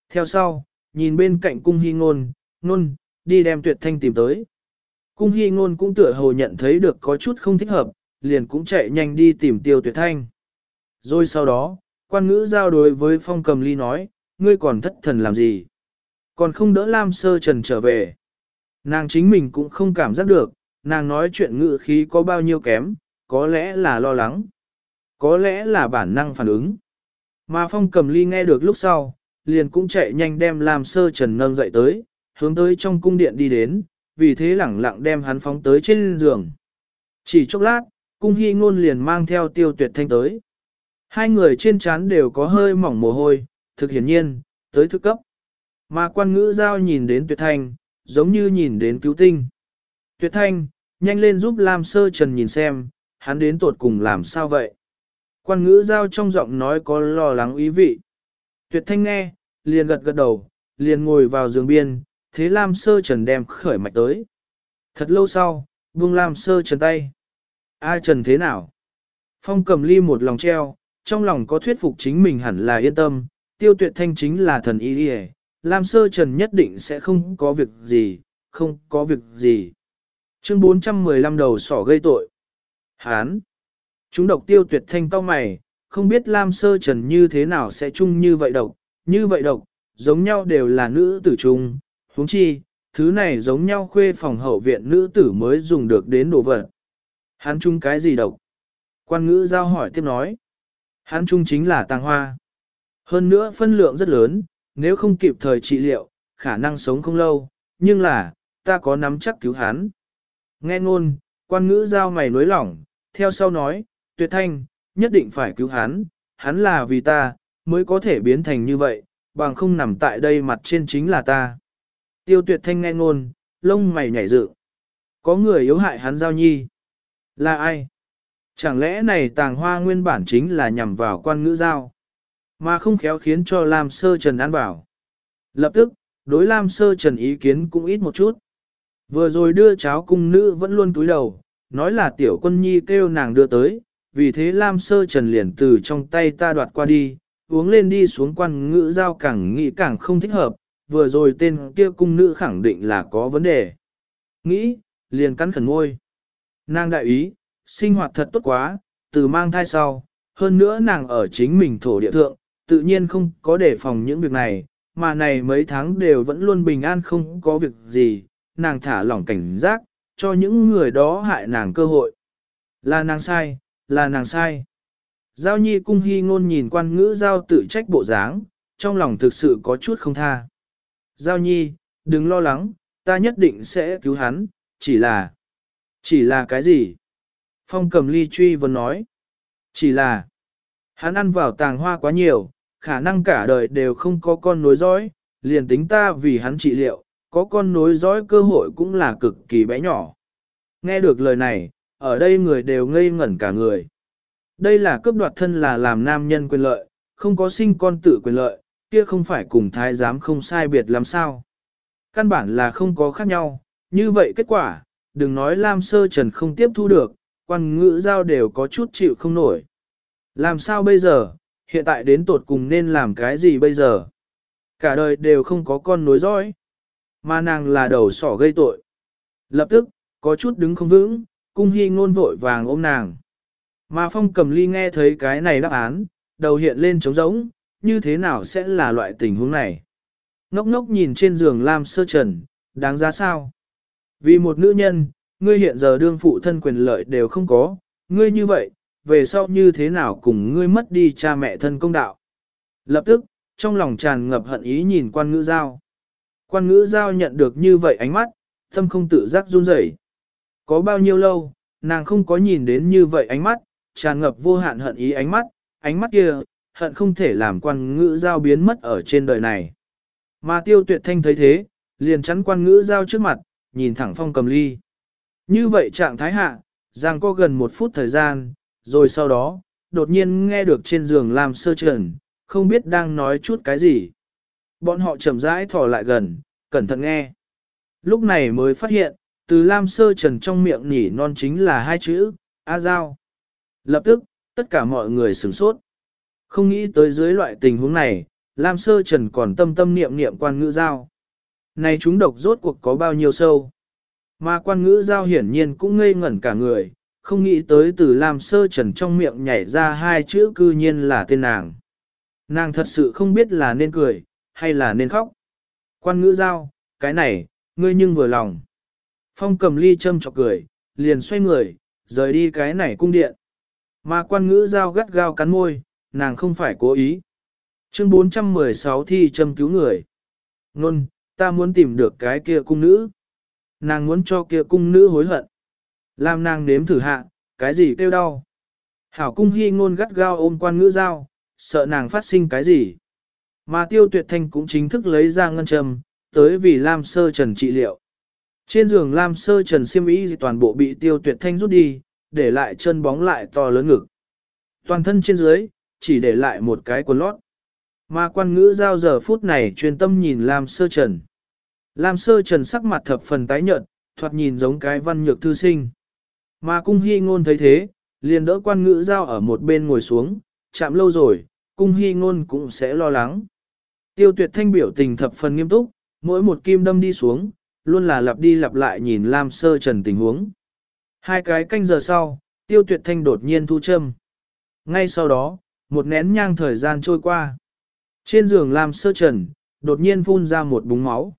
Theo sau, nhìn bên cạnh cung hy ngôn, ngôn, đi đem tuyệt thanh tìm tới. Cung hy ngôn cũng tựa hồ nhận thấy được có chút không thích hợp, liền cũng chạy nhanh đi tìm tiêu tuyệt thanh. Rồi sau đó, quan ngữ giao đối với phong cầm ly nói, ngươi còn thất thần làm gì? Còn không đỡ Lam Sơ Trần trở về. Nàng chính mình cũng không cảm giác được, nàng nói chuyện ngữ khí có bao nhiêu kém, có lẽ là lo lắng, có lẽ là bản năng phản ứng. Mà phong cầm ly nghe được lúc sau, liền cũng chạy nhanh đem Lam Sơ Trần nâng dậy tới, hướng tới trong cung điện đi đến, vì thế lẳng lặng đem hắn phóng tới trên giường. Chỉ chốc lát, cung hy ngôn liền mang theo tiêu tuyệt thanh tới. Hai người trên trán đều có hơi mỏng mồ hôi, thực hiển nhiên, tới thức cấp. Mà quan ngữ giao nhìn đến tuyệt thanh, giống như nhìn đến cứu tinh. Tuyệt thanh, nhanh lên giúp Lam Sơ Trần nhìn xem, hắn đến tột cùng làm sao vậy. Quan ngữ giao trong giọng nói có lo lắng ý vị. Tuyệt thanh nghe, liền gật gật đầu, liền ngồi vào giường biên, thế Lam Sơ Trần đem khởi mạch tới. Thật lâu sau, buông Lam Sơ Trần tay. Ai Trần thế nào? Phong cầm ly một lòng treo, trong lòng có thuyết phục chính mình hẳn là yên tâm, tiêu tuyệt thanh chính là thần y đi Lam Sơ Trần nhất định sẽ không có việc gì, không có việc gì. Chương 415 đầu sỏ gây tội. Hán. Chúng độc tiêu tuyệt thanh cao mày, không biết Lam Sơ Trần như thế nào sẽ chung như vậy độc, như vậy độc, giống nhau đều là nữ tử chung, huống chi, thứ này giống nhau khuê phòng hậu viện nữ tử mới dùng được đến đồ vật. Hắn chung cái gì độc? Quan ngữ giao hỏi tiếp nói. Hắn chung chính là tàng hoa. Hơn nữa phân lượng rất lớn, nếu không kịp thời trị liệu, khả năng sống không lâu, nhưng là, ta có nắm chắc cứu hắn. Nghe ngôn, quan ngữ giao mày nối lỏng, theo sau nói, tuyệt thanh, nhất định phải cứu hắn, hắn là vì ta, mới có thể biến thành như vậy, bằng không nằm tại đây mặt trên chính là ta. Tiêu tuyệt thanh nghe ngôn, lông mày nhảy dự. Có người yếu hại hắn giao nhi. Là ai? Chẳng lẽ này tàng hoa nguyên bản chính là nhằm vào quan ngữ giao, mà không khéo khiến cho Lam Sơ Trần an bảo. Lập tức, đối Lam Sơ Trần ý kiến cũng ít một chút. Vừa rồi đưa cháo cung nữ vẫn luôn túi đầu, nói là tiểu quân nhi kêu nàng đưa tới, vì thế Lam Sơ Trần liền từ trong tay ta đoạt qua đi, uống lên đi xuống quan ngữ giao càng nghĩ càng không thích hợp, vừa rồi tên kia cung nữ khẳng định là có vấn đề. Nghĩ, liền cắn khẩn ngôi. Nàng đại ý, sinh hoạt thật tốt quá, từ mang thai sau, hơn nữa nàng ở chính mình thổ địa thượng, tự nhiên không có đề phòng những việc này, mà này mấy tháng đều vẫn luôn bình an không có việc gì, nàng thả lỏng cảnh giác, cho những người đó hại nàng cơ hội. Là nàng sai, là nàng sai. Giao nhi cung hy ngôn nhìn quan ngữ giao tự trách bộ dáng, trong lòng thực sự có chút không tha. Giao nhi, đừng lo lắng, ta nhất định sẽ cứu hắn, chỉ là... Chỉ là cái gì? Phong cầm ly truy vấn nói. Chỉ là... Hắn ăn vào tàng hoa quá nhiều, khả năng cả đời đều không có con nối dõi, liền tính ta vì hắn trị liệu, có con nối dõi cơ hội cũng là cực kỳ bé nhỏ. Nghe được lời này, ở đây người đều ngây ngẩn cả người. Đây là cướp đoạt thân là làm nam nhân quyền lợi, không có sinh con tự quyền lợi, kia không phải cùng thái giám không sai biệt làm sao. Căn bản là không có khác nhau, như vậy kết quả, đừng nói Lam Sơ Trần không tiếp thu được, quan ngữ giao đều có chút chịu không nổi. Làm sao bây giờ, hiện tại đến tột cùng nên làm cái gì bây giờ? Cả đời đều không có con nối dõi, mà nàng là đầu sỏ gây tội. Lập tức, có chút đứng không vững, cung hy ngôn vội vàng ôm nàng. Mà phong cầm ly nghe thấy cái này đáp án, đầu hiện lên trống rỗng, như thế nào sẽ là loại tình huống này? Ngốc ngốc nhìn trên giường Lam Sơ Trần, đáng giá sao? Vì một nữ nhân, ngươi hiện giờ đương phụ thân quyền lợi đều không có, ngươi như vậy, về sau như thế nào cùng ngươi mất đi cha mẹ thân công đạo. Lập tức, trong lòng tràn ngập hận ý nhìn quan ngữ giao. Quan ngữ giao nhận được như vậy ánh mắt, tâm không tự giác run rẩy. Có bao nhiêu lâu, nàng không có nhìn đến như vậy ánh mắt, tràn ngập vô hạn hận ý ánh mắt, ánh mắt kia, hận không thể làm quan ngữ giao biến mất ở trên đời này. Mà tiêu tuyệt thanh thấy thế, liền chắn quan ngữ giao trước mặt, nhìn thẳng phong cầm ly. Như vậy trạng thái hạ, giang có gần một phút thời gian, rồi sau đó, đột nhiên nghe được trên giường làm sơ trần, không biết đang nói chút cái gì. Bọn họ chậm rãi thò lại gần, cẩn thận nghe. Lúc này mới phát hiện, từ Lam Sơ Trần trong miệng nhỉ non chính là hai chữ, A Giao. Lập tức, tất cả mọi người sửng sốt. Không nghĩ tới dưới loại tình huống này, Lam Sơ Trần còn tâm tâm niệm niệm quan ngữ giao. Này chúng độc rốt cuộc có bao nhiêu sâu. Mà quan ngữ giao hiển nhiên cũng ngây ngẩn cả người, không nghĩ tới từ Lam Sơ Trần trong miệng nhảy ra hai chữ cư nhiên là tên nàng. Nàng thật sự không biết là nên cười, hay là nên khóc. Quan ngữ giao, cái này, ngươi nhưng vừa lòng. Phong cầm ly châm chọc cười, liền xoay người, rời đi cái này cung điện. Mà quan ngữ giao gắt gao cắn môi, nàng không phải cố ý. Chương 416 thi châm cứu người. Nôn, ta muốn tìm được cái kia cung nữ. Nàng muốn cho kia cung nữ hối hận. Làm nàng nếm thử hạ, cái gì kêu đau. Hảo cung hy ngôn gắt gao ôm quan ngữ giao, sợ nàng phát sinh cái gì. Mà tiêu tuyệt thanh cũng chính thức lấy ra ngân châm, tới vì Lam Sơ Trần trị liệu. Trên giường Lam Sơ Trần siêm ý toàn bộ bị tiêu tuyệt thanh rút đi, để lại chân bóng lại to lớn ngực. Toàn thân trên dưới, chỉ để lại một cái quần lót. Mà quan ngữ giao giờ phút này chuyên tâm nhìn Lam Sơ Trần. Lam Sơ Trần sắc mặt thập phần tái nhợt, thoạt nhìn giống cái văn nhược thư sinh. Mà cung hy ngôn thấy thế, liền đỡ quan ngữ giao ở một bên ngồi xuống, chạm lâu rồi, cung hy ngôn cũng sẽ lo lắng. Tiêu tuyệt thanh biểu tình thập phần nghiêm túc, mỗi một kim đâm đi xuống, luôn là lặp đi lặp lại nhìn Lam Sơ Trần tình huống. Hai cái canh giờ sau, tiêu tuyệt thanh đột nhiên thu châm. Ngay sau đó, một nén nhang thời gian trôi qua. Trên giường Lam Sơ Trần, đột nhiên phun ra một búng máu.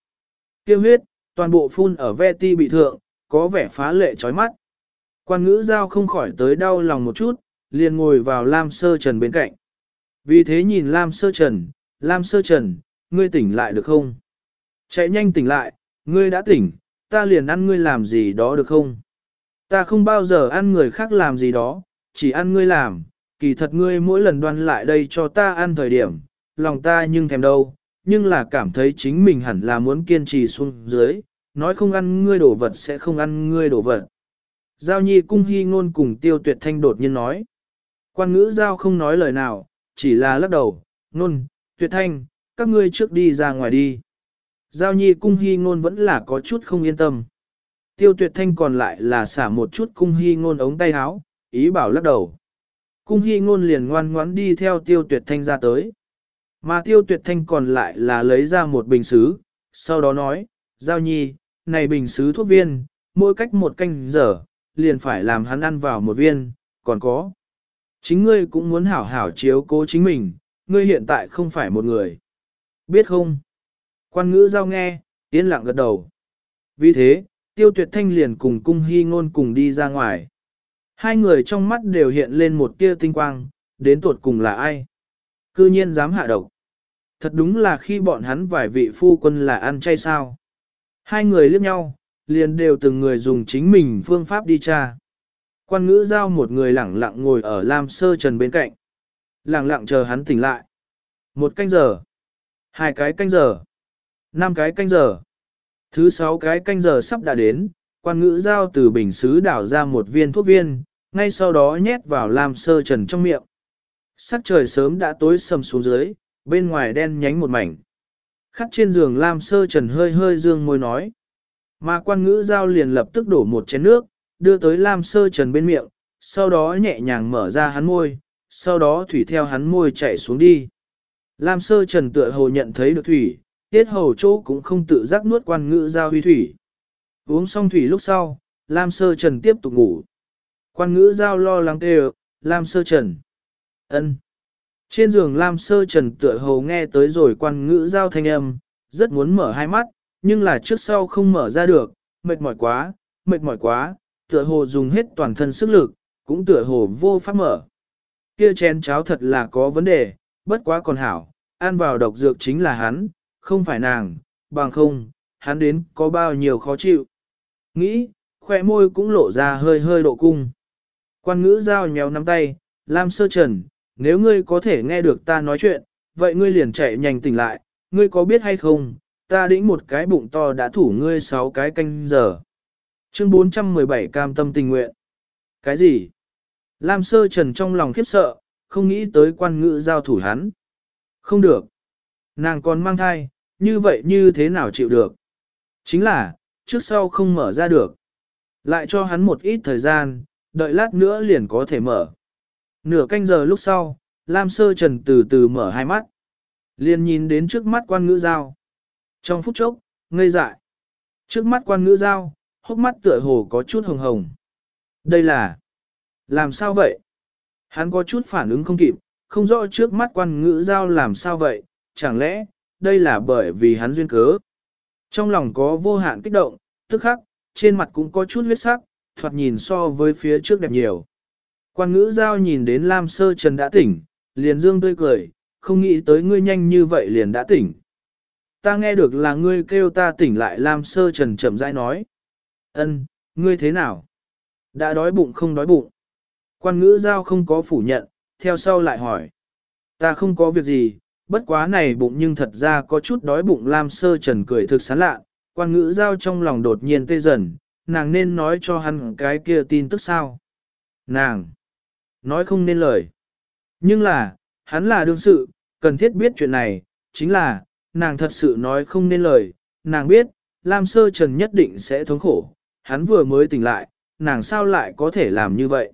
Tiêu huyết, toàn bộ phun ở ve ti bị thượng, có vẻ phá lệ chói mắt. Quan ngữ giao không khỏi tới đau lòng một chút, liền ngồi vào Lam Sơ Trần bên cạnh. Vì thế nhìn Lam Sơ Trần, Lam Sơ Trần, ngươi tỉnh lại được không? Chạy nhanh tỉnh lại, ngươi đã tỉnh, ta liền ăn ngươi làm gì đó được không? Ta không bao giờ ăn người khác làm gì đó, chỉ ăn ngươi làm, kỳ thật ngươi mỗi lần đoan lại đây cho ta ăn thời điểm, lòng ta nhưng thèm đâu, nhưng là cảm thấy chính mình hẳn là muốn kiên trì xuống dưới, nói không ăn ngươi đổ vật sẽ không ăn ngươi đổ vật. Giao nhi cung hy ngôn cùng tiêu tuyệt thanh đột nhiên nói. Quan ngữ giao không nói lời nào, chỉ là lắc đầu, ngôn, tuyệt thanh, các ngươi trước đi ra ngoài đi. Giao nhi cung hy ngôn vẫn là có chút không yên tâm. Tiêu tuyệt thanh còn lại là xả một chút cung hy ngôn ống tay áo, ý bảo lắc đầu. Cung hy ngôn liền ngoan ngoãn đi theo tiêu tuyệt thanh ra tới. Mà tiêu tuyệt thanh còn lại là lấy ra một bình xứ, sau đó nói, Giao nhi, này bình xứ thuốc viên, mỗi cách một canh giờ, liền phải làm hắn ăn vào một viên, còn có. Chính ngươi cũng muốn hảo hảo chiếu cố chính mình, ngươi hiện tại không phải một người. Biết không? Quan ngữ giao nghe, yên lặng gật đầu. Vì thế, tiêu tuyệt thanh liền cùng cung hy ngôn cùng đi ra ngoài. Hai người trong mắt đều hiện lên một tia tinh quang, đến tuột cùng là ai? Cư nhiên dám hạ độc. Thật đúng là khi bọn hắn vài vị phu quân là ăn chay sao. Hai người liếc nhau, liền đều từng người dùng chính mình phương pháp đi tra. Quan ngữ giao một người lẳng lặng ngồi ở Lam Sơ Trần bên cạnh lặng lặng chờ hắn tỉnh lại. Một canh giờ. Hai cái canh giờ. Năm cái canh giờ. Thứ sáu cái canh giờ sắp đã đến, quan ngữ giao từ bình xứ đảo ra một viên thuốc viên, ngay sau đó nhét vào làm Sơ Trần trong miệng. Sắc trời sớm đã tối sầm xuống dưới, bên ngoài đen nhánh một mảnh. Khắc trên giường Lam Sơ Trần hơi hơi dương môi nói. Mà quan ngữ giao liền lập tức đổ một chén nước, đưa tới Lam Sơ Trần bên miệng, sau đó nhẹ nhàng mở ra hắn môi, sau đó thủy theo hắn môi chạy xuống đi. Lam Sơ Trần tựa hồ nhận thấy được thủy, tiết hầu chỗ cũng không tự giác nuốt quan ngữ giao huy thủy. Uống xong thủy lúc sau, Lam Sơ Trần tiếp tục ngủ. Quan ngữ giao lo lắng kêu, Lam Sơ Trần. ân. Trên giường Lam Sơ Trần tựa hồ nghe tới rồi quan ngữ giao thanh âm, rất muốn mở hai mắt, nhưng là trước sau không mở ra được, mệt mỏi quá, mệt mỏi quá, tựa hồ dùng hết toàn thân sức lực, cũng tựa hồ vô pháp mở. Kia chén cháo thật là có vấn đề, bất quá còn hảo, ăn vào độc dược chính là hắn, không phải nàng, bằng không, hắn đến có bao nhiêu khó chịu. Nghĩ, khoe môi cũng lộ ra hơi hơi độ cung. Quan ngữ giao nhéo nắm tay, Lam sơ trần, nếu ngươi có thể nghe được ta nói chuyện, vậy ngươi liền chạy nhanh tỉnh lại, ngươi có biết hay không, ta đĩnh một cái bụng to đã thủ ngươi sáu cái canh giờ. Chương 417 cam tâm tình nguyện. Cái gì? Lam sơ trần trong lòng khiếp sợ, không nghĩ tới quan ngữ giao thủ hắn. Không được. Nàng còn mang thai, như vậy như thế nào chịu được? Chính là, trước sau không mở ra được. Lại cho hắn một ít thời gian, đợi lát nữa liền có thể mở. Nửa canh giờ lúc sau, Lam Sơ Trần từ từ mở hai mắt. Liền nhìn đến trước mắt quan ngữ giao. Trong phút chốc, ngây dại. Trước mắt quan ngữ giao, hốc mắt tựa hồ có chút hồng hồng. Đây là... Làm sao vậy? Hắn có chút phản ứng không kịp, không rõ trước mắt quan ngữ giao làm sao vậy, chẳng lẽ, đây là bởi vì hắn duyên cớ. Trong lòng có vô hạn kích động, tức khắc, trên mặt cũng có chút huyết sắc, thoạt nhìn so với phía trước đẹp nhiều. Quan ngữ giao nhìn đến Lam Sơ Trần đã tỉnh, liền dương tươi cười, không nghĩ tới ngươi nhanh như vậy liền đã tỉnh. Ta nghe được là ngươi kêu ta tỉnh lại Lam Sơ Trần chậm rãi nói. Ân, ngươi thế nào? Đã đói bụng không đói bụng? Quan ngữ giao không có phủ nhận, theo sau lại hỏi. Ta không có việc gì, bất quá này bụng nhưng thật ra có chút đói bụng Lam Sơ Trần cười thực sán lạ, quan ngữ giao trong lòng đột nhiên tê dần, nàng nên nói cho hắn cái kia tin tức sao. Nàng, nói không nên lời. Nhưng là, hắn là đương sự, cần thiết biết chuyện này, chính là, nàng thật sự nói không nên lời, nàng biết, Lam Sơ Trần nhất định sẽ thống khổ, hắn vừa mới tỉnh lại, nàng sao lại có thể làm như vậy.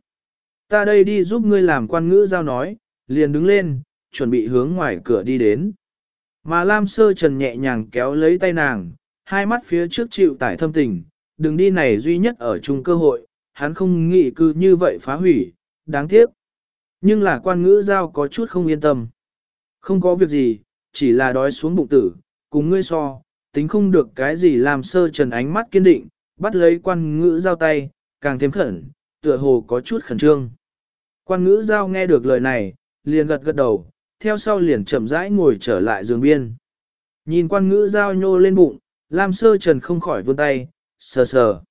Ta đây đi giúp ngươi làm quan ngữ giao nói, liền đứng lên, chuẩn bị hướng ngoài cửa đi đến. Mà Lam Sơ Trần nhẹ nhàng kéo lấy tay nàng, hai mắt phía trước chịu tải thâm tình, đừng đi này duy nhất ở chung cơ hội, hắn không nghĩ cư như vậy phá hủy, đáng tiếc. Nhưng là quan ngữ giao có chút không yên tâm. Không có việc gì, chỉ là đói xuống bụng tử, cùng ngươi so, tính không được cái gì làm sơ trần ánh mắt kiên định, bắt lấy quan ngữ giao tay, càng thêm khẩn, tựa hồ có chút khẩn trương. Quan ngữ giao nghe được lời này, liền gật gật đầu, theo sau liền chậm rãi ngồi trở lại giường biên. Nhìn quan ngữ giao nhô lên bụng, Lam sơ trần không khỏi vươn tay, sờ sờ.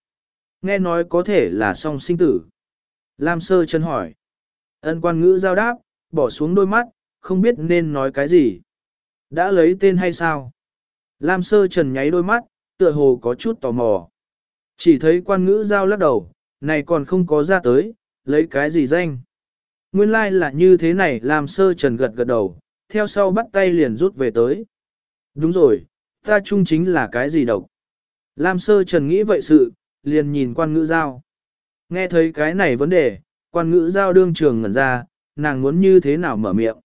Nghe nói có thể là song sinh tử. Lam sơ trần hỏi. Ân quan ngữ giao đáp, bỏ xuống đôi mắt, không biết nên nói cái gì. Đã lấy tên hay sao? Lam sơ trần nháy đôi mắt, tựa hồ có chút tò mò. Chỉ thấy quan ngữ giao lắc đầu, này còn không có ra tới, lấy cái gì danh? Nguyên lai like là như thế này làm sơ trần gật gật đầu, theo sau bắt tay liền rút về tới. Đúng rồi, ta chung chính là cái gì độc? Lam sơ trần nghĩ vậy sự, liền nhìn quan ngữ giao. Nghe thấy cái này vấn đề, quan ngữ giao đương trường ngẩn ra, nàng muốn như thế nào mở miệng.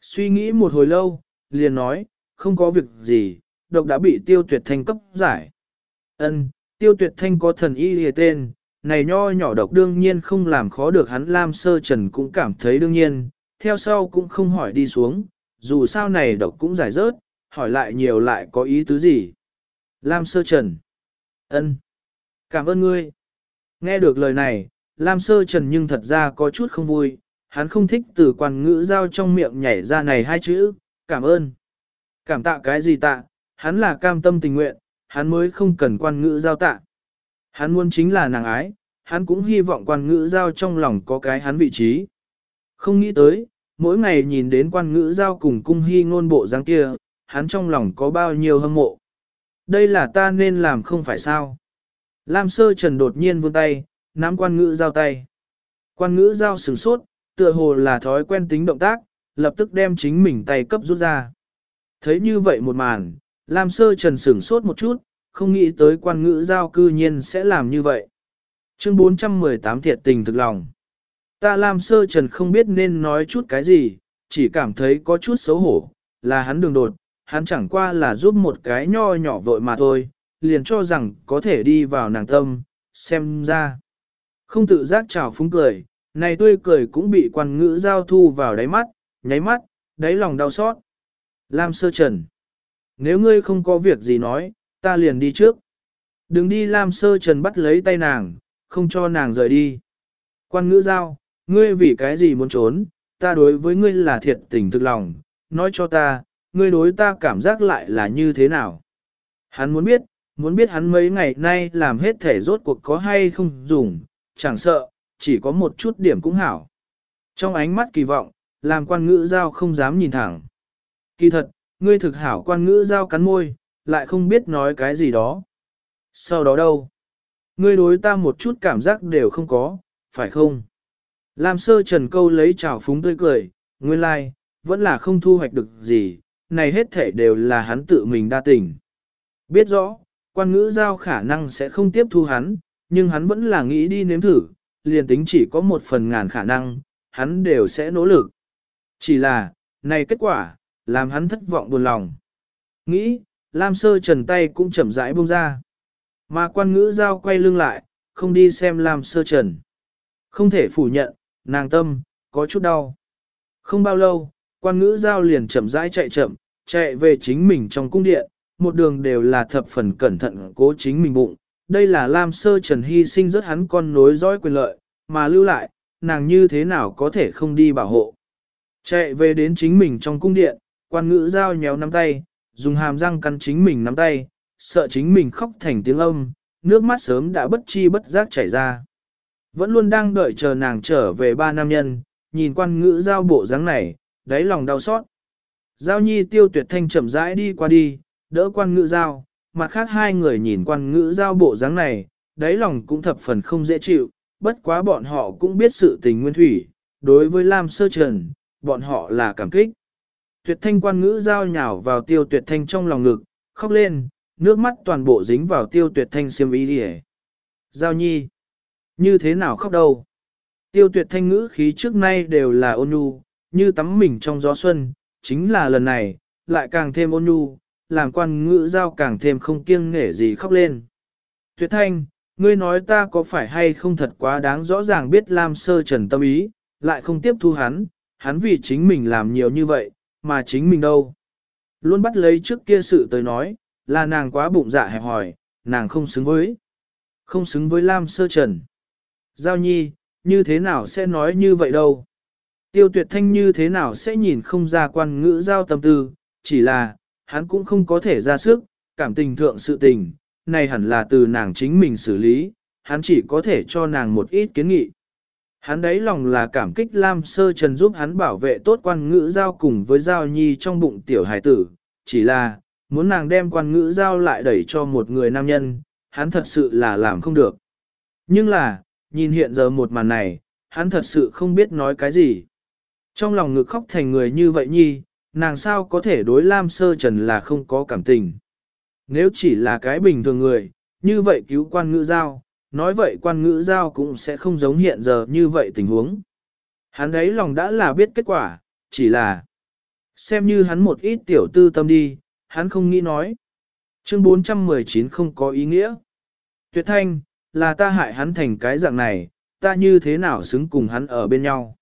Suy nghĩ một hồi lâu, liền nói, không có việc gì, độc đã bị tiêu tuyệt thanh cấp giải. Ân, tiêu tuyệt thanh có thần y hề tên, này nho nhỏ độc đương nhiên không làm khó được hắn Lam Sơ Trần cũng cảm thấy đương nhiên, theo sau cũng không hỏi đi xuống, dù sao này độc cũng giải rớt, hỏi lại nhiều lại có ý tứ gì. Lam Sơ Trần ân, Cảm ơn ngươi. Nghe được lời này, Lam Sơ Trần nhưng thật ra có chút không vui, hắn không thích từ quan ngữ giao trong miệng nhảy ra này hai chữ, cảm ơn. Cảm tạ cái gì tạ, hắn là cam tâm tình nguyện, hắn mới không cần quan ngữ giao tạ. Hắn muốn chính là nàng ái, hắn cũng hy vọng quan ngữ giao trong lòng có cái hắn vị trí. Không nghĩ tới, mỗi ngày nhìn đến quan ngữ giao cùng cung hy ngôn bộ dáng kia, hắn trong lòng có bao nhiêu hâm mộ. Đây là ta nên làm không phải sao. Lam sơ trần đột nhiên vươn tay, nắm quan ngữ giao tay. Quan ngữ giao sửng sốt, tựa hồ là thói quen tính động tác, lập tức đem chính mình tay cấp rút ra. Thấy như vậy một màn, Lam sơ trần sửng sốt một chút, không nghĩ tới quan ngữ giao cư nhiên sẽ làm như vậy. Chương 418 thiệt tình thực lòng. Ta Lam sơ trần không biết nên nói chút cái gì, chỉ cảm thấy có chút xấu hổ, là hắn đường đột, hắn chẳng qua là giúp một cái nho nhỏ vội mà thôi, liền cho rằng có thể đi vào nàng tâm, xem ra. Không tự giác trào phúng cười, này tươi cười cũng bị quan ngữ giao thu vào đáy mắt, nháy mắt, đáy lòng đau xót. Lam sơ trần. Nếu ngươi không có việc gì nói, ta liền đi trước. Đừng đi Lam sơ trần bắt lấy tay nàng, không cho nàng rời đi. Quan ngữ giao, ngươi vì cái gì muốn trốn, ta đối với ngươi là thiệt tình thực lòng, nói cho ta, ngươi đối ta cảm giác lại là như thế nào. Hắn muốn biết, muốn biết hắn mấy ngày nay làm hết thể rốt cuộc có hay không dùng, chẳng sợ, chỉ có một chút điểm cũng hảo. Trong ánh mắt kỳ vọng, làm quan ngữ giao không dám nhìn thẳng. Kỳ thật, ngươi thực hảo quan ngữ giao cắn môi, lại không biết nói cái gì đó. Sau đó đâu? Ngươi đối ta một chút cảm giác đều không có, phải không? Lam sơ trần câu lấy trào phúng tươi cười, nguyên lai, like, vẫn là không thu hoạch được gì, này hết thể đều là hắn tự mình đa tình. Biết rõ, quan ngữ giao khả năng sẽ không tiếp thu hắn, nhưng hắn vẫn là nghĩ đi nếm thử, liền tính chỉ có một phần ngàn khả năng, hắn đều sẽ nỗ lực. Chỉ là, này kết quả, làm hắn thất vọng buồn lòng. Nghĩ, Lam sơ trần tay cũng chậm rãi buông ra. Mà quan ngữ giao quay lưng lại, không đi xem Lam sơ trần. Không thể phủ nhận, nàng tâm, có chút đau. Không bao lâu, quan ngữ giao liền chậm rãi chạy chậm, chạy về chính mình trong cung điện, một đường đều là thập phần cẩn thận cố chính mình bụng. Đây là Lam Sơ Trần hy sinh rất hắn con nối dõi quyền lợi, mà lưu lại, nàng như thế nào có thể không đi bảo hộ. Chạy về đến chính mình trong cung điện, quan ngữ giao nhéo nắm tay, dùng hàm răng cắn chính mình nắm tay, sợ chính mình khóc thành tiếng âm, nước mắt sớm đã bất chi bất giác chảy ra. Vẫn luôn đang đợi chờ nàng trở về ba nam nhân, nhìn quan ngữ giao bộ dáng này, đáy lòng đau xót. Giao nhi tiêu tuyệt thanh chậm rãi đi qua đi, đỡ quan ngữ giao, mặt khác hai người nhìn quan ngữ giao bộ dáng này, đáy lòng cũng thập phần không dễ chịu, bất quá bọn họ cũng biết sự tình nguyên thủy, đối với Lam Sơ Trần, bọn họ là cảm kích. Tuyệt thanh quan ngữ giao nhào vào tiêu tuyệt thanh trong lòng ngực, khóc lên, nước mắt toàn bộ dính vào tiêu tuyệt thanh xiêm ý đi Giao nhi, như thế nào khóc đâu? Tiêu tuyệt thanh ngữ khí trước nay đều là ôn nhu, như tắm mình trong gió xuân, chính là lần này, lại càng thêm ôn nhu, làm quan ngữ giao càng thêm không kiêng nể gì khóc lên. Tuyệt thanh, ngươi nói ta có phải hay không thật quá đáng rõ ràng biết Lam Sơ Trần tâm ý, lại không tiếp thu hắn, hắn vì chính mình làm nhiều như vậy, mà chính mình đâu. Luôn bắt lấy trước kia sự tới nói, là nàng quá bụng dạ hẹp hỏi, nàng không xứng với. Không xứng với Lam Sơ Trần. Giao nhi, như thế nào sẽ nói như vậy đâu? Tiêu tuyệt thanh như thế nào sẽ nhìn không ra quan ngữ giao tâm tư, chỉ là, hắn cũng không có thể ra sức, cảm tình thượng sự tình, này hẳn là từ nàng chính mình xử lý, hắn chỉ có thể cho nàng một ít kiến nghị. Hắn đấy lòng là cảm kích Lam Sơ Trần giúp hắn bảo vệ tốt quan ngữ giao cùng với giao nhi trong bụng tiểu hải tử, chỉ là, muốn nàng đem quan ngữ giao lại đẩy cho một người nam nhân, hắn thật sự là làm không được. Nhưng là, nhìn hiện giờ một màn này, hắn thật sự không biết nói cái gì. Trong lòng ngực khóc thành người như vậy nhi, nàng sao có thể đối Lam Sơ Trần là không có cảm tình. Nếu chỉ là cái bình thường người, như vậy cứu quan ngữ giao, nói vậy quan ngữ giao cũng sẽ không giống hiện giờ như vậy tình huống. Hắn ấy lòng đã là biết kết quả, chỉ là xem như hắn một ít tiểu tư tâm đi, hắn không nghĩ nói. Chương 419 không có ý nghĩa. Tuyệt thanh, là ta hại hắn thành cái dạng này, ta như thế nào xứng cùng hắn ở bên nhau.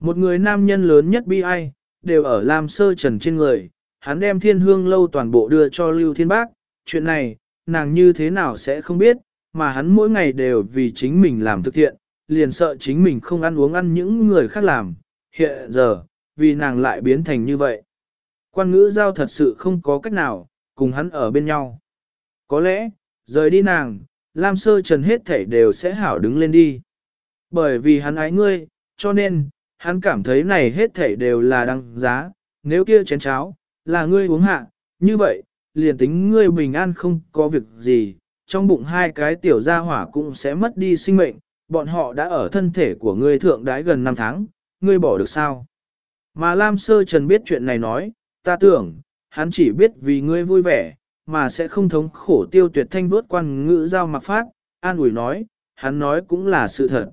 Một người nam nhân lớn nhất bi ai, đều ở Lam Sơ Trần trên người, hắn đem thiên hương lâu toàn bộ đưa cho Lưu Thiên Bác, chuyện này, nàng như thế nào sẽ không biết, mà hắn mỗi ngày đều vì chính mình làm thực thiện, liền sợ chính mình không ăn uống ăn những người khác làm, hiện giờ, vì nàng lại biến thành như vậy. Quan ngữ giao thật sự không có cách nào, cùng hắn ở bên nhau. Có lẽ, rời đi nàng, Lam Sơ Trần hết thảy đều sẽ hảo đứng lên đi. Bởi vì hắn ái ngươi, cho nên, hắn cảm thấy này hết thảy đều là đăng giá, nếu kia chén cháo, là ngươi uống hạ, như vậy, liền tính ngươi bình an không có việc gì, trong bụng hai cái tiểu gia hỏa cũng sẽ mất đi sinh mệnh, bọn họ đã ở thân thể của ngươi thượng đái gần 5 tháng, ngươi bỏ được sao? Mà Lam Sơ Trần biết chuyện này nói, ta tưởng, hắn chỉ biết vì ngươi vui vẻ, mà sẽ không thống khổ tiêu tuyệt thanh vuốt quan ngữ giao mặc phát, an ủi nói, hắn nói cũng là sự thật.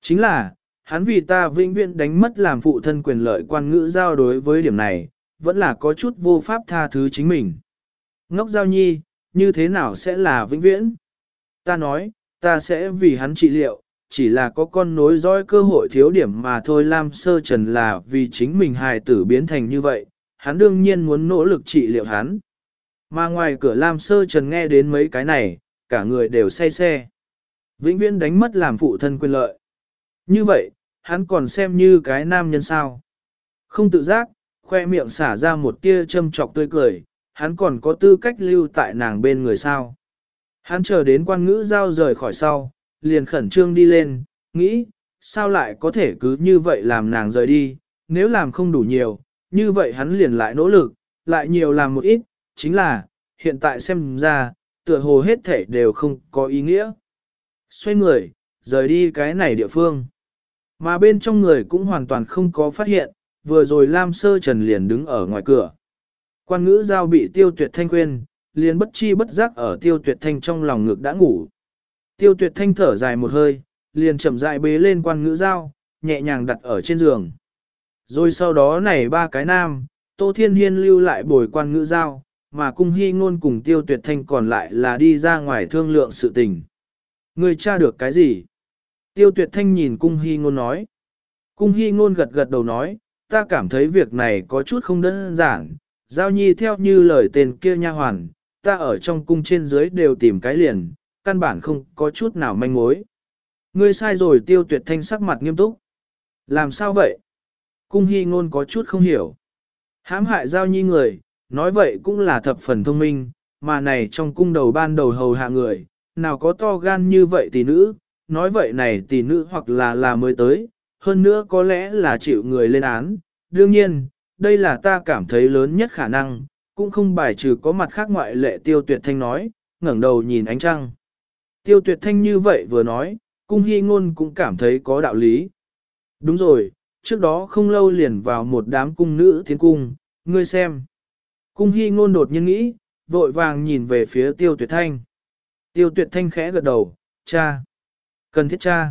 Chính là, hắn vì ta vĩnh viễn đánh mất làm phụ thân quyền lợi quan ngữ giao đối với điểm này, vẫn là có chút vô pháp tha thứ chính mình. Ngốc giao nhi, như thế nào sẽ là vĩnh viễn? Ta nói, ta sẽ vì hắn trị liệu, chỉ là có con nối dõi cơ hội thiếu điểm mà thôi Lam Sơ Trần là vì chính mình hài tử biến thành như vậy, hắn đương nhiên muốn nỗ lực trị liệu hắn. Mà ngoài cửa Lam Sơ Trần nghe đến mấy cái này, cả người đều say xe. Vĩnh viễn đánh mất làm phụ thân quyền lợi. Như vậy, hắn còn xem như cái nam nhân sao. Không tự giác, khoe miệng xả ra một tia châm trọc tươi cười, hắn còn có tư cách lưu tại nàng bên người sao. Hắn chờ đến quan ngữ giao rời khỏi sau, liền khẩn trương đi lên, nghĩ, sao lại có thể cứ như vậy làm nàng rời đi, nếu làm không đủ nhiều, như vậy hắn liền lại nỗ lực, lại nhiều làm một ít, chính là, hiện tại xem ra, tựa hồ hết thể đều không có ý nghĩa. Xoay người, rời đi cái này địa phương. Mà bên trong người cũng hoàn toàn không có phát hiện, vừa rồi Lam Sơ Trần liền đứng ở ngoài cửa. Quan ngữ giao bị tiêu tuyệt thanh khuyên, liền bất chi bất giác ở tiêu tuyệt thanh trong lòng ngực đã ngủ. Tiêu tuyệt thanh thở dài một hơi, liền chậm rãi bế lên quan ngữ giao, nhẹ nhàng đặt ở trên giường. Rồi sau đó này ba cái nam, Tô Thiên Hiên lưu lại bồi quan ngữ giao, mà cung hy ngôn cùng tiêu tuyệt thanh còn lại là đi ra ngoài thương lượng sự tình. Người tra được cái gì? Tiêu tuyệt thanh nhìn cung hy ngôn nói. Cung hy ngôn gật gật đầu nói, ta cảm thấy việc này có chút không đơn giản, giao nhi theo như lời tên kia nha hoàn, ta ở trong cung trên dưới đều tìm cái liền, căn bản không có chút nào manh mối. Ngươi sai rồi tiêu tuyệt thanh sắc mặt nghiêm túc. Làm sao vậy? Cung hy ngôn có chút không hiểu. Hám hại giao nhi người, nói vậy cũng là thập phần thông minh, mà này trong cung đầu ban đầu hầu hạ người, nào có to gan như vậy tỷ nữ, nói vậy này tỷ nữ hoặc là là mới tới, hơn nữa có lẽ là chịu người lên án. Đương nhiên, đây là ta cảm thấy lớn nhất khả năng, cũng không bài trừ có mặt khác ngoại lệ tiêu tuyệt thanh nói, ngẩng đầu nhìn ánh trăng. Tiêu tuyệt thanh như vậy vừa nói, cung hy ngôn cũng cảm thấy có đạo lý. Đúng rồi, trước đó không lâu liền vào một đám cung nữ tiến cung, ngươi xem. Cung hy ngôn đột nhiên nghĩ, vội vàng nhìn về phía tiêu tuyệt thanh. Tiêu tuyệt thanh khẽ gật đầu, cha. Cần thiết cha.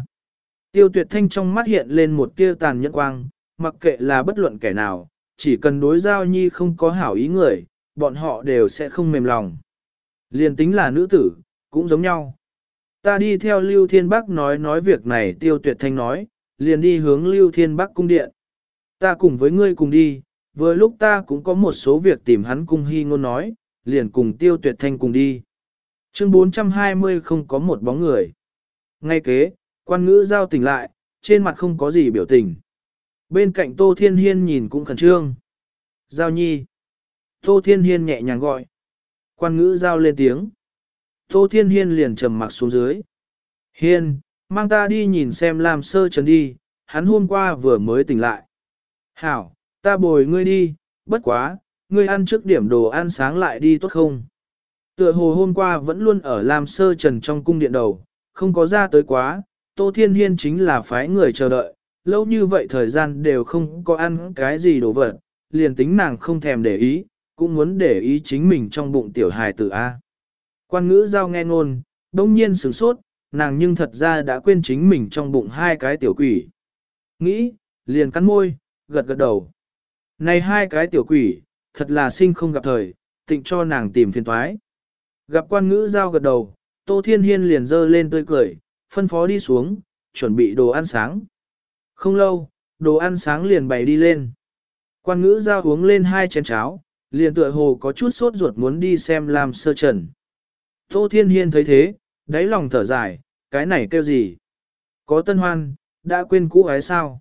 Tiêu tuyệt thanh trong mắt hiện lên một tia tàn nhẫn quang, mặc kệ là bất luận kẻ nào, chỉ cần đối giao nhi không có hảo ý người, bọn họ đều sẽ không mềm lòng. Liên tính là nữ tử, cũng giống nhau. Ta đi theo Lưu Thiên Bắc nói nói việc này tiêu tuyệt thanh nói, liền đi hướng Lưu Thiên Bắc cung điện. Ta cùng với ngươi cùng đi, vừa lúc ta cũng có một số việc tìm hắn cung hy ngôn nói, liền cùng tiêu tuyệt thanh cùng đi. Chương 420 không có một bóng người. Ngay kế, quan ngữ giao tỉnh lại, trên mặt không có gì biểu tình. Bên cạnh Tô Thiên Hiên nhìn cũng khẩn trương. Giao nhi. Tô Thiên Hiên nhẹ nhàng gọi. Quan ngữ giao lên tiếng. Tô Thiên Hiên liền trầm mặc xuống dưới. Hiên, mang ta đi nhìn xem làm sơ trần đi, hắn hôm qua vừa mới tỉnh lại. Hảo, ta bồi ngươi đi, bất quá, ngươi ăn trước điểm đồ ăn sáng lại đi tốt không? Tựa hồ hôm qua vẫn luôn ở làm sơ trần trong cung điện đầu, không có ra tới quá, Tô Thiên Hiên chính là phái người chờ đợi, lâu như vậy thời gian đều không có ăn cái gì đồ vật, liền tính nàng không thèm để ý, cũng muốn để ý chính mình trong bụng tiểu hài tử A. Quan ngữ giao nghe ngôn, đông nhiên sửng sốt, nàng nhưng thật ra đã quên chính mình trong bụng hai cái tiểu quỷ. Nghĩ, liền cắn môi, gật gật đầu. Này hai cái tiểu quỷ, thật là sinh không gặp thời, tịnh cho nàng tìm phiền toái. Gặp quan ngữ giao gật đầu, Tô Thiên Hiên liền dơ lên tươi cười, phân phó đi xuống, chuẩn bị đồ ăn sáng. Không lâu, đồ ăn sáng liền bày đi lên. Quan ngữ giao uống lên hai chén cháo, liền tựa hồ có chút sốt ruột muốn đi xem làm sơ trần. Tô Thiên Hiên thấy thế, đáy lòng thở dài, cái này kêu gì? Có tân hoan, đã quên cũ ái sao?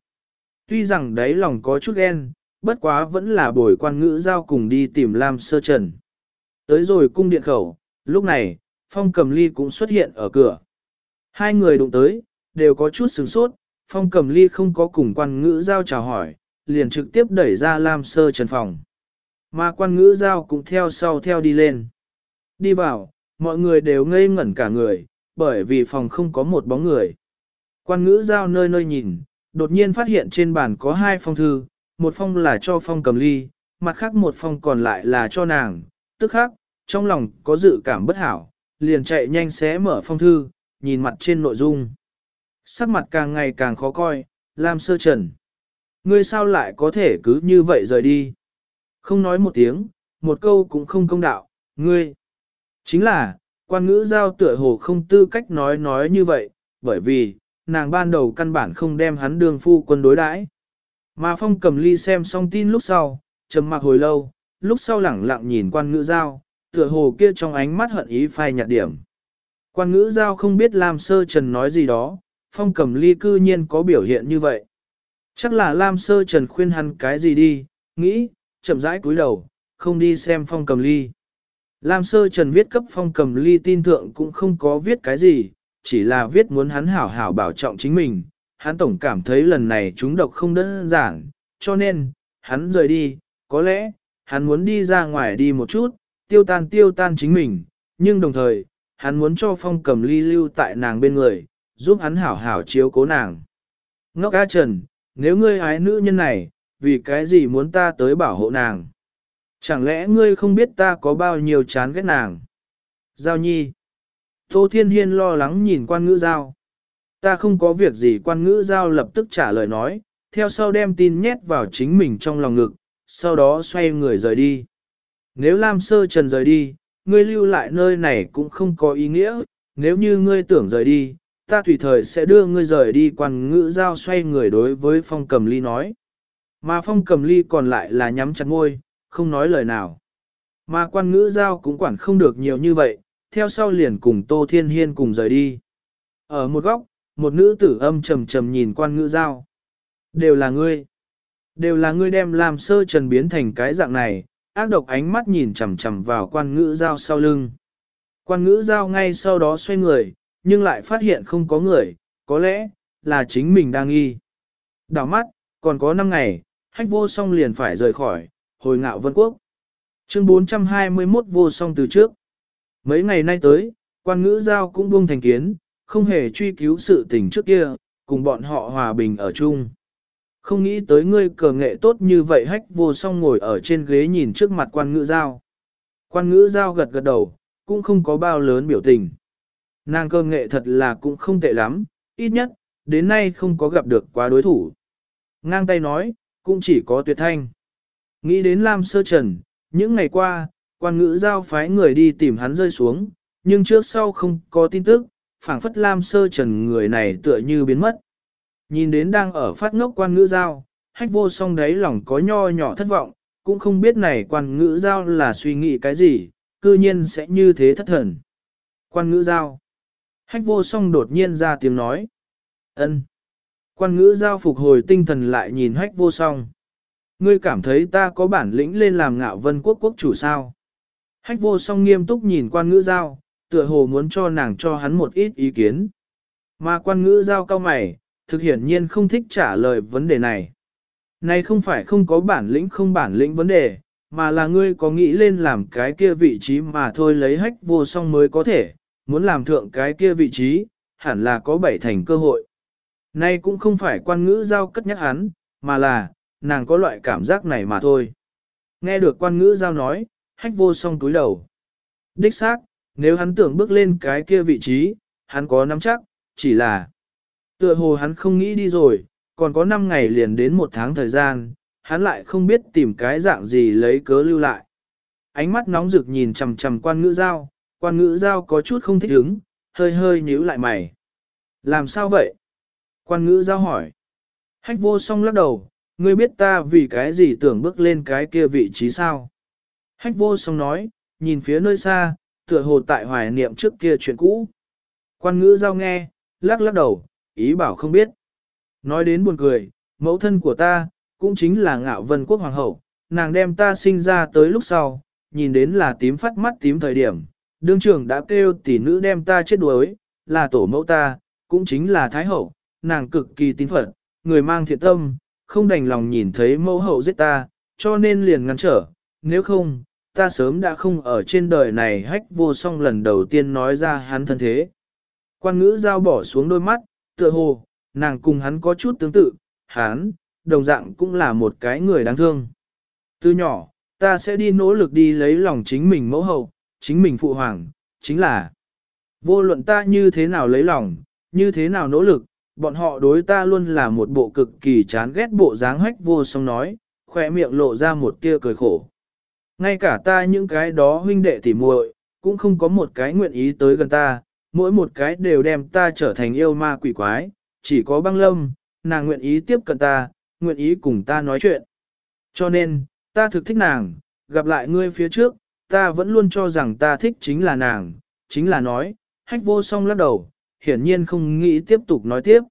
Tuy rằng đáy lòng có chút ghen, bất quá vẫn là bồi quan ngữ giao cùng đi tìm Lam Sơ Trần. Tới rồi cung điện khẩu, lúc này, Phong Cầm Ly cũng xuất hiện ở cửa. Hai người đụng tới, đều có chút sửng sốt, Phong Cầm Ly không có cùng quan ngữ giao chào hỏi, liền trực tiếp đẩy ra Lam Sơ Trần phòng. Mà quan ngữ giao cũng theo sau theo đi lên. Đi vào, mọi người đều ngây ngẩn cả người, bởi vì phòng không có một bóng người. Quan ngữ giao nơi nơi nhìn, đột nhiên phát hiện trên bàn có hai phong thư, một phong là cho phong cầm ly, mặt khác một phong còn lại là cho nàng, tức khác, trong lòng có dự cảm bất hảo, liền chạy nhanh xé mở phong thư, nhìn mặt trên nội dung. Sắc mặt càng ngày càng khó coi, Lam Sơ Trần. Ngươi sao lại có thể cứ như vậy rời đi? Không nói một tiếng, một câu cũng không công đạo, ngươi. Chính là, quan ngữ giao tựa hồ không tư cách nói nói như vậy, bởi vì, nàng ban đầu căn bản không đem hắn đường phu quân đối đãi. Mà phong cầm ly xem xong tin lúc sau, trầm mặc hồi lâu, lúc sau lẳng lặng nhìn quan ngữ giao, tựa hồ kia trong ánh mắt hận ý phai nhạt điểm. Quan ngữ giao không biết làm Sơ Trần nói gì đó, phong cầm ly cư nhiên có biểu hiện như vậy. Chắc là Lam Sơ Trần khuyên hắn cái gì đi, nghĩ, chậm rãi cúi đầu, không đi xem phong cầm ly. Lam Sơ Trần viết cấp phong cầm ly tin thượng cũng không có viết cái gì, chỉ là viết muốn hắn hảo hảo bảo trọng chính mình. Hắn tổng cảm thấy lần này chúng độc không đơn giản, cho nên, hắn rời đi, có lẽ, hắn muốn đi ra ngoài đi một chút, tiêu tan tiêu tan chính mình, nhưng đồng thời, hắn muốn cho phong cầm ly lưu tại nàng bên người, giúp hắn hảo hảo chiếu cố nàng. Ngốc A Trần, nếu ngươi ái nữ nhân này, vì cái gì muốn ta tới bảo hộ nàng? Chẳng lẽ ngươi không biết ta có bao nhiêu chán ghét nàng? Giao nhi. Tô Thiên Hiên lo lắng nhìn quan ngữ giao. Ta không có việc gì quan ngữ giao lập tức trả lời nói, theo sau đem tin nhét vào chính mình trong lòng ngực, sau đó xoay người rời đi. Nếu Lam Sơ Trần rời đi, ngươi lưu lại nơi này cũng không có ý nghĩa, nếu như ngươi tưởng rời đi, ta tùy thời sẽ đưa ngươi rời đi quan ngữ giao xoay người đối với phong cầm ly nói. Mà phong cầm ly còn lại là nhắm chặt ngôi, không nói lời nào. Mà quan ngữ giao cũng quản không được nhiều như vậy, theo sau liền cùng Tô Thiên Hiên cùng rời đi. Ở một góc, một nữ tử âm trầm trầm nhìn quan ngữ giao. Đều là ngươi. Đều là ngươi đem làm sơ trần biến thành cái dạng này, ác độc ánh mắt nhìn chằm chằm vào quan ngữ giao sau lưng. Quan ngữ giao ngay sau đó xoay người, nhưng lại phát hiện không có người, có lẽ là chính mình đang nghi. Đảo mắt, còn có 5 ngày, hách vô song liền phải rời khỏi, hồi ngạo vân quốc. Chương 421 vô song từ trước. Mấy ngày nay tới, quan ngữ giao cũng buông thành kiến, không hề truy cứu sự tình trước kia, cùng bọn họ hòa bình ở chung. Không nghĩ tới ngươi cờ nghệ tốt như vậy hách vô song ngồi ở trên ghế nhìn trước mặt quan ngữ giao. Quan ngữ giao gật gật đầu, cũng không có bao lớn biểu tình. Nàng cơ nghệ thật là cũng không tệ lắm, ít nhất, đến nay không có gặp được quá đối thủ. Ngang tay nói, cũng chỉ có tuyệt thanh. Nghĩ đến Lam Sơ Trần, những ngày qua, quan ngữ giao phái người đi tìm hắn rơi xuống, nhưng trước sau không có tin tức, phảng phất Lam Sơ Trần người này tựa như biến mất. Nhìn đến đang ở phát ngốc quan ngữ giao, hách vô song đấy lòng có nho nhỏ thất vọng, cũng không biết này quan ngữ giao là suy nghĩ cái gì, cư nhiên sẽ như thế thất thần. Quan ngữ giao. Hách vô song đột nhiên ra tiếng nói. ân. Quan ngữ giao phục hồi tinh thần lại nhìn hách vô song. Ngươi cảm thấy ta có bản lĩnh lên làm ngạo vân quốc quốc chủ sao? Hách vô song nghiêm túc nhìn quan ngữ giao, tựa hồ muốn cho nàng cho hắn một ít ý kiến. Mà quan ngữ giao cao mày, thực hiển nhiên không thích trả lời vấn đề này. Này không phải không có bản lĩnh không bản lĩnh vấn đề, mà là ngươi có nghĩ lên làm cái kia vị trí mà thôi lấy hách vô song mới có thể, muốn làm thượng cái kia vị trí, hẳn là có bảy thành cơ hội. Nay cũng không phải quan ngữ giao cất nhắc hắn, mà là, nàng có loại cảm giác này mà thôi. Nghe được quan ngữ giao nói, hách vô song túi đầu. Đích xác, nếu hắn tưởng bước lên cái kia vị trí, hắn có nắm chắc, chỉ là tựa hồ hắn không nghĩ đi rồi, còn có 5 ngày liền đến một tháng thời gian, hắn lại không biết tìm cái dạng gì lấy cớ lưu lại. Ánh mắt nóng rực nhìn chằm chằm quan ngữ giao, quan ngữ giao có chút không thích ứng, hơi hơi nhíu lại mày. Làm sao vậy? Quan ngữ giao hỏi. Hách vô song lắc đầu, ngươi biết ta vì cái gì tưởng bước lên cái kia vị trí sao? Hách vô song nói, nhìn phía nơi xa, tựa hồ tại hoài niệm trước kia chuyện cũ. Quan ngữ giao nghe, lắc lắc đầu, ý bảo không biết. Nói đến buồn cười, mẫu thân của ta, cũng chính là ngạo vân quốc hoàng hậu, nàng đem ta sinh ra tới lúc sau, nhìn đến là tím phát mắt tím thời điểm, đương trưởng đã kêu tỷ nữ đem ta chết đuối, là tổ mẫu ta, cũng chính là thái hậu, nàng cực kỳ tín phật, người mang thiện tâm, không đành lòng nhìn thấy mẫu hậu giết ta, cho nên liền ngăn trở, nếu không, ta sớm đã không ở trên đời này hách vô song lần đầu tiên nói ra hắn thân thế. Quan ngữ giao bỏ xuống đôi mắt, tựa hồ, nàng cùng hắn có chút tương tự, hắn, đồng dạng cũng là một cái người đáng thương. Từ nhỏ, ta sẽ đi nỗ lực đi lấy lòng chính mình mẫu hậu, chính mình phụ hoàng, chính là vô luận ta như thế nào lấy lòng, như thế nào nỗ lực, bọn họ đối ta luôn là một bộ cực kỳ chán ghét bộ dáng hách vô song nói, khỏe miệng lộ ra một tia cười khổ. Ngay cả ta những cái đó huynh đệ tỉ muội cũng không có một cái nguyện ý tới gần ta, mỗi một cái đều đem ta trở thành yêu ma quỷ quái, chỉ có băng lâm, nàng nguyện ý tiếp cận ta, nguyện ý cùng ta nói chuyện. Cho nên, ta thực thích nàng, gặp lại ngươi phía trước, ta vẫn luôn cho rằng ta thích chính là nàng, chính là nói, hách vô song lắc đầu, hiển nhiên không nghĩ tiếp tục nói tiếp.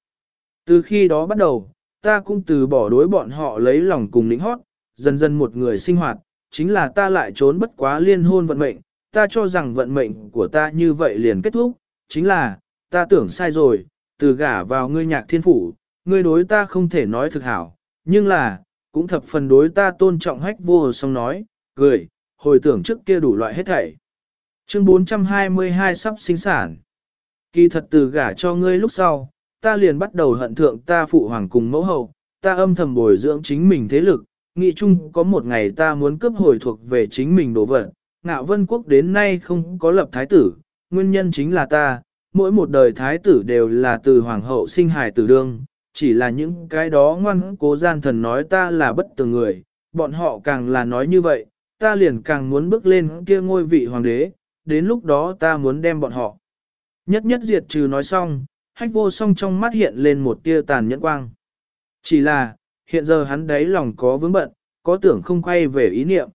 Từ khi đó bắt đầu, ta cũng từ bỏ đối bọn họ lấy lòng cùng lĩnh hót, dần dần một người sinh hoạt, chính là ta lại trốn bất quá liên hôn vận mệnh, ta cho rằng vận mệnh của ta như vậy liền kết thúc, chính là, ta tưởng sai rồi, từ gả vào ngươi nhạc thiên phủ, ngươi đối ta không thể nói thực hảo, nhưng là, cũng thập phần đối ta tôn trọng hách vô song nói, cười, hồi tưởng trước kia đủ loại hết thảy. Chương 422 sắp sinh sản. Kỳ thật từ gả cho ngươi lúc sau, ta liền bắt đầu hận thượng ta phụ hoàng cùng mẫu hậu, ta âm thầm bồi dưỡng chính mình thế lực, nghĩ chung có một ngày ta muốn cướp hồi thuộc về chính mình đồ vật. Ngạo vân quốc đến nay không có lập thái tử, nguyên nhân chính là ta, mỗi một đời thái tử đều là từ hoàng hậu sinh hài tử đương, chỉ là những cái đó ngoan cố gian thần nói ta là bất tường người, bọn họ càng là nói như vậy, ta liền càng muốn bước lên kia ngôi vị hoàng đế, đến lúc đó ta muốn đem bọn họ. Nhất nhất diệt trừ nói xong, hách vô song trong mắt hiện lên một tia tàn nhẫn quang. Chỉ là, hiện giờ hắn đấy lòng có vướng bận, có tưởng không quay về ý niệm.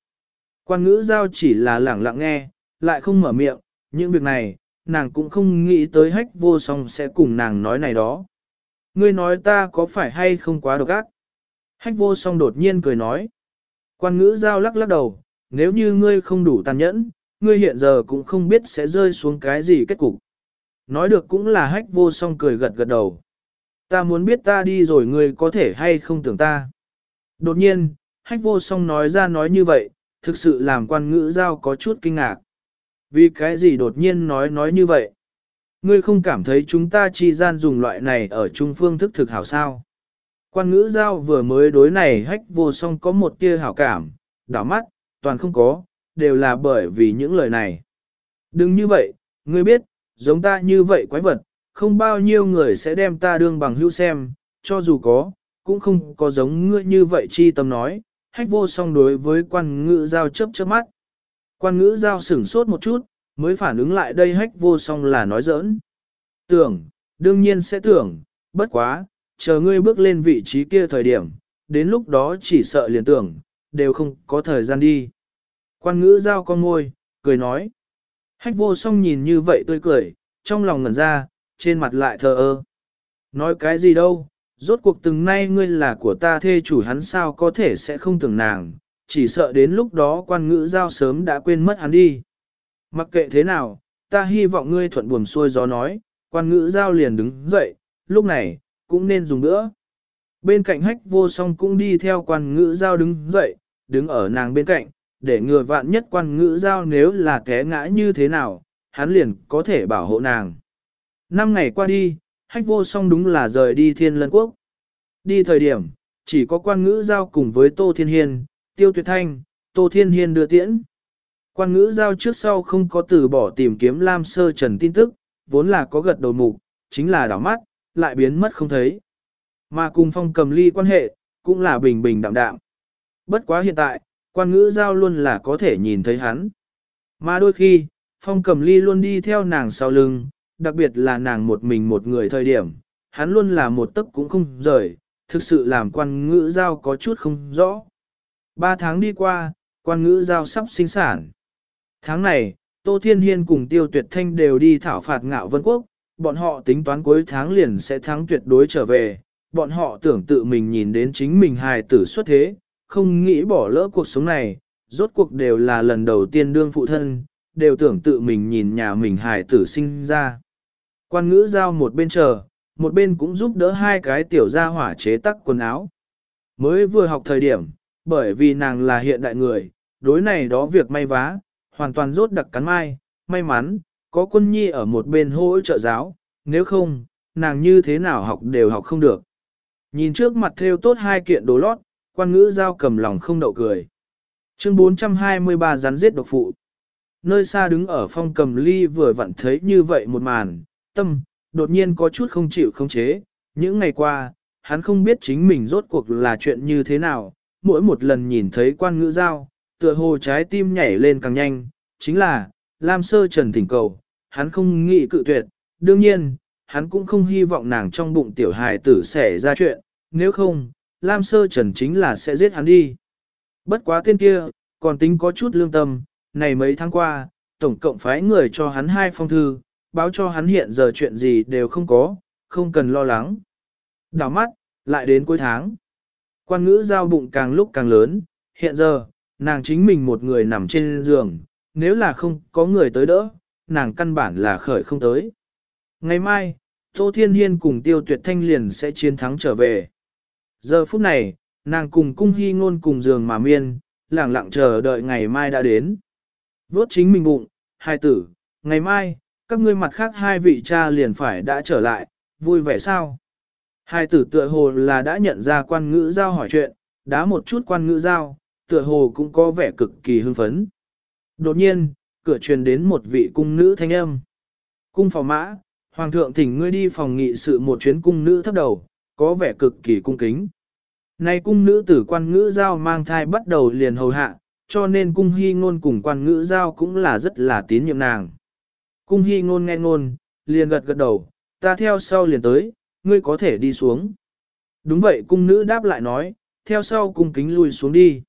Quan ngữ giao chỉ là lẳng lặng nghe, lại không mở miệng, những việc này, nàng cũng không nghĩ tới hách vô song sẽ cùng nàng nói này đó. Ngươi nói ta có phải hay không quá độc ác? Hách vô song đột nhiên cười nói. Quan ngữ giao lắc lắc đầu, nếu như ngươi không đủ tàn nhẫn, ngươi hiện giờ cũng không biết sẽ rơi xuống cái gì kết cục. Nói được cũng là hách vô song cười gật gật đầu. Ta muốn biết ta đi rồi ngươi có thể hay không tưởng ta. Đột nhiên, hách vô song nói ra nói như vậy, thực sự làm quan ngữ giao có chút kinh ngạc. Vì cái gì đột nhiên nói nói như vậy? Ngươi không cảm thấy chúng ta chi gian dùng loại này ở trung phương thức thực hảo sao? Quan ngữ giao vừa mới đối này hách vô song có một tia hảo cảm, đảo mắt, toàn không có, đều là bởi vì những lời này. Đừng như vậy, ngươi biết, giống ta như vậy quái vật, không bao nhiêu người sẽ đem ta đương bằng hữu xem, cho dù có, cũng không có giống ngươi như vậy chi tâm nói, hách vô song đối với quan ngữ giao chớp chớp mắt. Quan ngữ giao sửng sốt một chút, mới phản ứng lại đây hách vô song là nói giỡn. Tưởng, đương nhiên sẽ tưởng, bất quá, chờ ngươi bước lên vị trí kia thời điểm, đến lúc đó chỉ sợ liền tưởng, đều không có thời gian đi. Quan ngữ giao con ngôi, cười nói. Hách vô song nhìn như vậy tươi cười, trong lòng ngẩn ra, trên mặt lại thờ ơ. Nói cái gì đâu, rốt cuộc từng nay ngươi là của ta thê chủ hắn sao có thể sẽ không tưởng nàng, chỉ sợ đến lúc đó quan ngữ giao sớm đã quên mất hắn đi. Mặc kệ thế nào, ta hy vọng ngươi thuận buồm xuôi gió nói, quan ngữ giao liền đứng dậy, lúc này, cũng nên dùng nữa. Bên cạnh hách vô song cũng đi theo quan ngữ giao đứng dậy, đứng ở nàng bên cạnh, để ngừa vạn nhất quan ngữ giao nếu là té ngã như thế nào, hắn liền có thể bảo hộ nàng. Năm ngày qua đi, hách vô song đúng là rời đi thiên lân quốc. Đi thời điểm, chỉ có quan ngữ giao cùng với Tô Thiên Hiên, Tiêu Tuyệt Thanh, Tô Thiên Hiên đưa tiễn. Quan ngữ giao trước sau không có từ bỏ tìm kiếm Lam Sơ Trần tin tức, vốn là có gật đầu mục, chính là đảo mắt, lại biến mất không thấy. Mà cùng phong cầm ly quan hệ, cũng là bình bình đạm đạm. Bất quá hiện tại, quan ngữ giao luôn là có thể nhìn thấy hắn. Mà đôi khi, phong cầm ly luôn đi theo nàng sau lưng, đặc biệt là nàng một mình một người thời điểm, hắn luôn là một tấc cũng không rời, thực sự làm quan ngữ giao có chút không rõ. Ba tháng đi qua, quan ngữ giao sắp sinh sản. Tháng này, Tô Thiên Hiên cùng Tiêu Tuyệt Thanh đều đi thảo phạt ngạo vân quốc, bọn họ tính toán cuối tháng liền sẽ thắng tuyệt đối trở về, bọn họ tưởng tự mình nhìn đến chính mình hài tử xuất thế, không nghĩ bỏ lỡ cuộc sống này, rốt cuộc đều là lần đầu tiên đương phụ thân, đều tưởng tự mình nhìn nhà mình hài tử sinh ra. Quan ngữ giao một bên chờ, một bên cũng giúp đỡ hai cái tiểu gia hỏa chế tắc quần áo. Mới vừa học thời điểm, bởi vì nàng là hiện đại người, đối này đó việc may vá, hoàn toàn rốt đặc cắn mai, may mắn, có quân nhi ở một bên hỗ trợ giáo, nếu không, nàng như thế nào học đều học không được. Nhìn trước mặt theo tốt hai kiện đồ lót, quan ngữ giao cầm lòng không đậu cười. Chương 423 rắn giết độc phụ. Nơi xa đứng ở phong cầm ly vừa vặn thấy như vậy một màn, tâm, đột nhiên có chút không chịu không chế. Những ngày qua, hắn không biết chính mình rốt cuộc là chuyện như thế nào, mỗi một lần nhìn thấy quan ngữ giao, tựa hồ trái tim nhảy lên càng nhanh, chính là, Lam Sơ Trần thỉnh cầu, hắn không nghĩ cự tuyệt, đương nhiên, hắn cũng không hy vọng nàng trong bụng tiểu hài tử xảy ra chuyện, nếu không, Lam Sơ Trần chính là sẽ giết hắn đi. Bất quá tên kia, còn tính có chút lương tâm, này mấy tháng qua, tổng cộng phái người cho hắn hai phong thư, báo cho hắn hiện giờ chuyện gì đều không có, không cần lo lắng. Đảo mắt, lại đến cuối tháng. Quan ngữ giao bụng càng lúc càng lớn, hiện giờ, nàng chính mình một người nằm trên giường, nếu là không có người tới đỡ, nàng căn bản là khởi không tới. Ngày mai, Tô Thiên Hiên cùng Tiêu Tuyệt Thanh liền sẽ chiến thắng trở về. Giờ phút này, nàng cùng cung hy ngôn cùng giường mà miên, lẳng lặng chờ đợi ngày mai đã đến. Vốt chính mình bụng, hai tử, ngày mai, các ngươi mặt khác hai vị cha liền phải đã trở lại, vui vẻ sao? Hai tử tựa hồ là đã nhận ra quan ngữ giao hỏi chuyện, đá một chút quan ngữ giao, tựa hồ cũng có vẻ cực kỳ hưng phấn. Đột nhiên, cửa truyền đến một vị cung nữ thanh âm. Cung phò mã, hoàng thượng thỉnh ngươi đi phòng nghị sự một chuyến cung nữ thấp đầu, có vẻ cực kỳ cung kính. Nay cung nữ tử quan ngữ giao mang thai bắt đầu liền hầu hạ, cho nên cung hy ngôn cùng quan ngữ giao cũng là rất là tín nhiệm nàng. Cung hy ngôn nghe ngôn, liền gật gật đầu, ta theo sau liền tới, ngươi có thể đi xuống. Đúng vậy cung nữ đáp lại nói, theo sau cung kính lui xuống đi.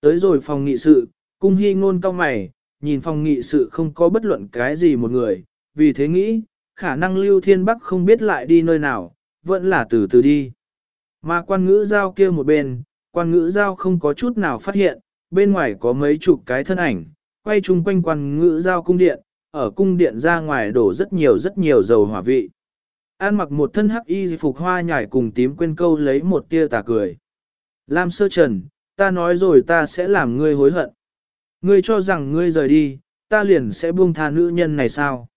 Tới rồi phòng nghị sự, cung hy ngôn cao mày, nhìn phòng nghị sự không có bất luận cái gì một người, vì thế nghĩ, khả năng lưu thiên bắc không biết lại đi nơi nào, vẫn là từ từ đi. Mà quan ngữ giao kia một bên, quan ngữ giao không có chút nào phát hiện, bên ngoài có mấy chục cái thân ảnh, quay chung quanh quan ngữ giao cung điện, ở cung điện ra ngoài đổ rất nhiều rất nhiều dầu hỏa vị. An mặc một thân hắc y phục hoa nhải cùng tím quên câu lấy một tia tà cười. Lam sơ trần, ta nói rồi ta sẽ làm ngươi hối hận. Ngươi cho rằng ngươi rời đi, ta liền sẽ buông tha nữ nhân này sao?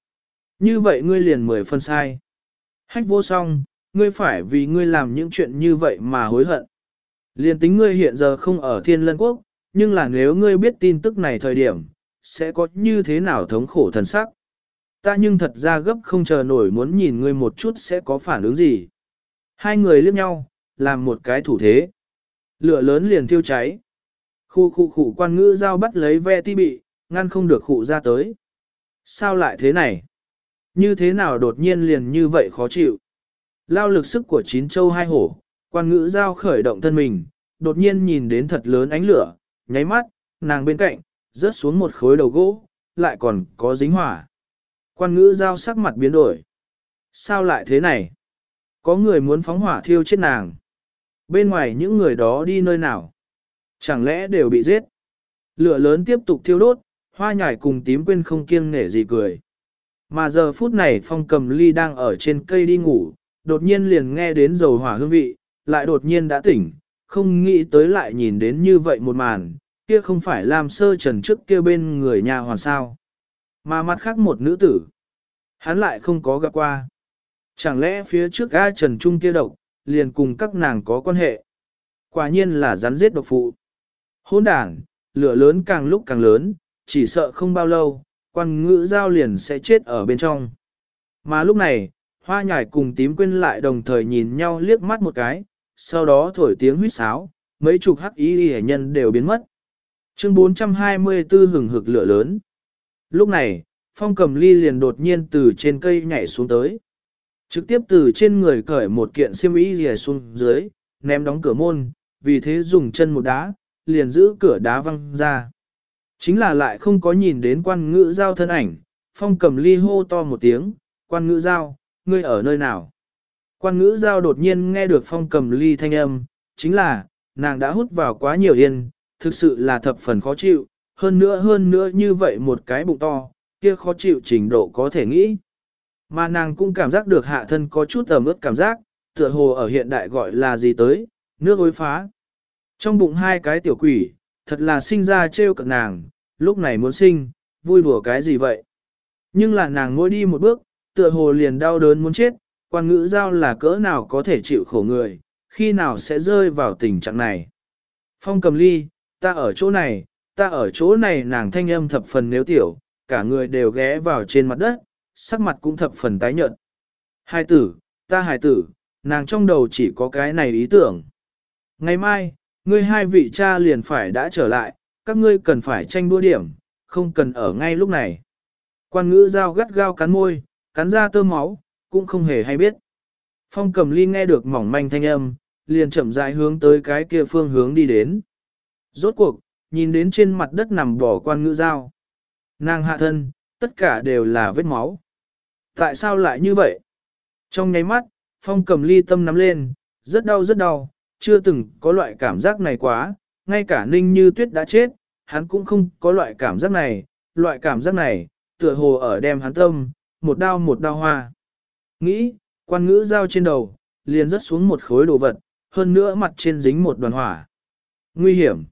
Như vậy ngươi liền mười phân sai. Hách vô song, ngươi phải vì ngươi làm những chuyện như vậy mà hối hận. Liên tính ngươi hiện giờ không ở thiên lân quốc, nhưng là nếu ngươi biết tin tức này thời điểm, sẽ có như thế nào thống khổ thần sắc. Ta nhưng thật ra gấp không chờ nổi muốn nhìn ngươi một chút sẽ có phản ứng gì. Hai người liếc nhau, làm một cái thủ thế. Lửa lớn liền thiêu cháy. Khu khu khu quan ngữ giao bắt lấy ve ti bị, ngăn không được khu ra tới. Sao lại thế này? Như thế nào đột nhiên liền như vậy khó chịu? Lao lực sức của chín châu hai hổ, quan ngữ giao khởi động thân mình, đột nhiên nhìn đến thật lớn ánh lửa, nháy mắt, nàng bên cạnh, rớt xuống một khối đầu gỗ, lại còn có dính hỏa. Quan ngữ giao sắc mặt biến đổi. Sao lại thế này? Có người muốn phóng hỏa thiêu chết nàng. Bên ngoài những người đó đi nơi nào? Chẳng lẽ đều bị giết? Lửa lớn tiếp tục thiêu đốt, hoa nhài cùng tím quên không kiêng nể gì cười. Mà giờ phút này phong cầm ly đang ở trên cây đi ngủ, đột nhiên liền nghe đến dầu hỏa hương vị, lại đột nhiên đã tỉnh, không nghĩ tới lại nhìn đến như vậy một màn, kia không phải làm sơ trần trước kia bên người nhà hoàn sao. Mà mặt khác một nữ tử, hắn lại không có gặp qua. Chẳng lẽ phía trước A Trần Trung kia độc, liền cùng các nàng có quan hệ. Quả nhiên là rắn giết độc phụ. Hôn đảng, lửa lớn càng lúc càng lớn, chỉ sợ không bao lâu, quan ngữ giao liền sẽ chết ở bên trong. Mà lúc này, hoa nhải cùng tím quên lại đồng thời nhìn nhau liếc mắt một cái, sau đó thổi tiếng huýt sáo, mấy chục hắc ý hệ nhân đều biến mất. Chương 424 hừng hực lửa lớn. Lúc này, phong cầm ly liền đột nhiên từ trên cây nhảy xuống tới. Trực tiếp từ trên người cởi một kiện xiêm y rìa xuống dưới, ném đóng cửa môn, vì thế dùng chân một đá, liền giữ cửa đá văng ra. Chính là lại không có nhìn đến quan ngữ giao thân ảnh, phong cầm ly hô to một tiếng, quan ngữ giao, ngươi ở nơi nào? Quan ngữ giao đột nhiên nghe được phong cầm ly thanh âm, chính là, nàng đã hút vào quá nhiều yên, thực sự là thập phần khó chịu, hơn nữa hơn nữa như vậy một cái bụng to, kia khó chịu trình độ có thể nghĩ. Mà nàng cũng cảm giác được hạ thân có chút ẩm ướt cảm giác, tựa hồ ở hiện đại gọi là gì tới, nước ối phá. Trong bụng hai cái tiểu quỷ, thật là sinh ra trêu cận nàng, lúc này muốn sinh, vui đùa cái gì vậy. Nhưng là nàng ngồi đi một bước, tựa hồ liền đau đớn muốn chết, quan ngữ giao là cỡ nào có thể chịu khổ người, khi nào sẽ rơi vào tình trạng này. Phong cầm ly, ta ở chỗ này, ta ở chỗ này nàng thanh âm thập phần nếu tiểu, cả người đều ghé vào trên mặt đất, sắc mặt cũng thập phần tái nhợt. Hai tử, ta hài tử, nàng trong đầu chỉ có cái này ý tưởng. Ngày mai, ngươi hai vị cha liền phải đã trở lại, các ngươi cần phải tranh đua điểm, không cần ở ngay lúc này. Quan ngữ giao gắt gao cắn môi, cắn ra tơ máu, cũng không hề hay biết. Phong cầm ly nghe được mỏng manh thanh âm, liền chậm rãi hướng tới cái kia phương hướng đi đến. Rốt cuộc, nhìn đến trên mặt đất nằm bỏ quan ngữ dao. Nàng hạ thân, tất cả đều là vết máu. Tại sao lại như vậy? Trong nháy mắt, phong cầm ly tâm nắm lên, rất đau rất đau, chưa từng có loại cảm giác này quá, ngay cả ninh như tuyết đã chết, hắn cũng không có loại cảm giác này, loại cảm giác này, tựa hồ ở đem hắn tâm, một đao một đao hoa. Nghĩ, quan ngữ dao trên đầu, liền rớt xuống một khối đồ vật, hơn nữa mặt trên dính một đoàn hỏa. Nguy hiểm.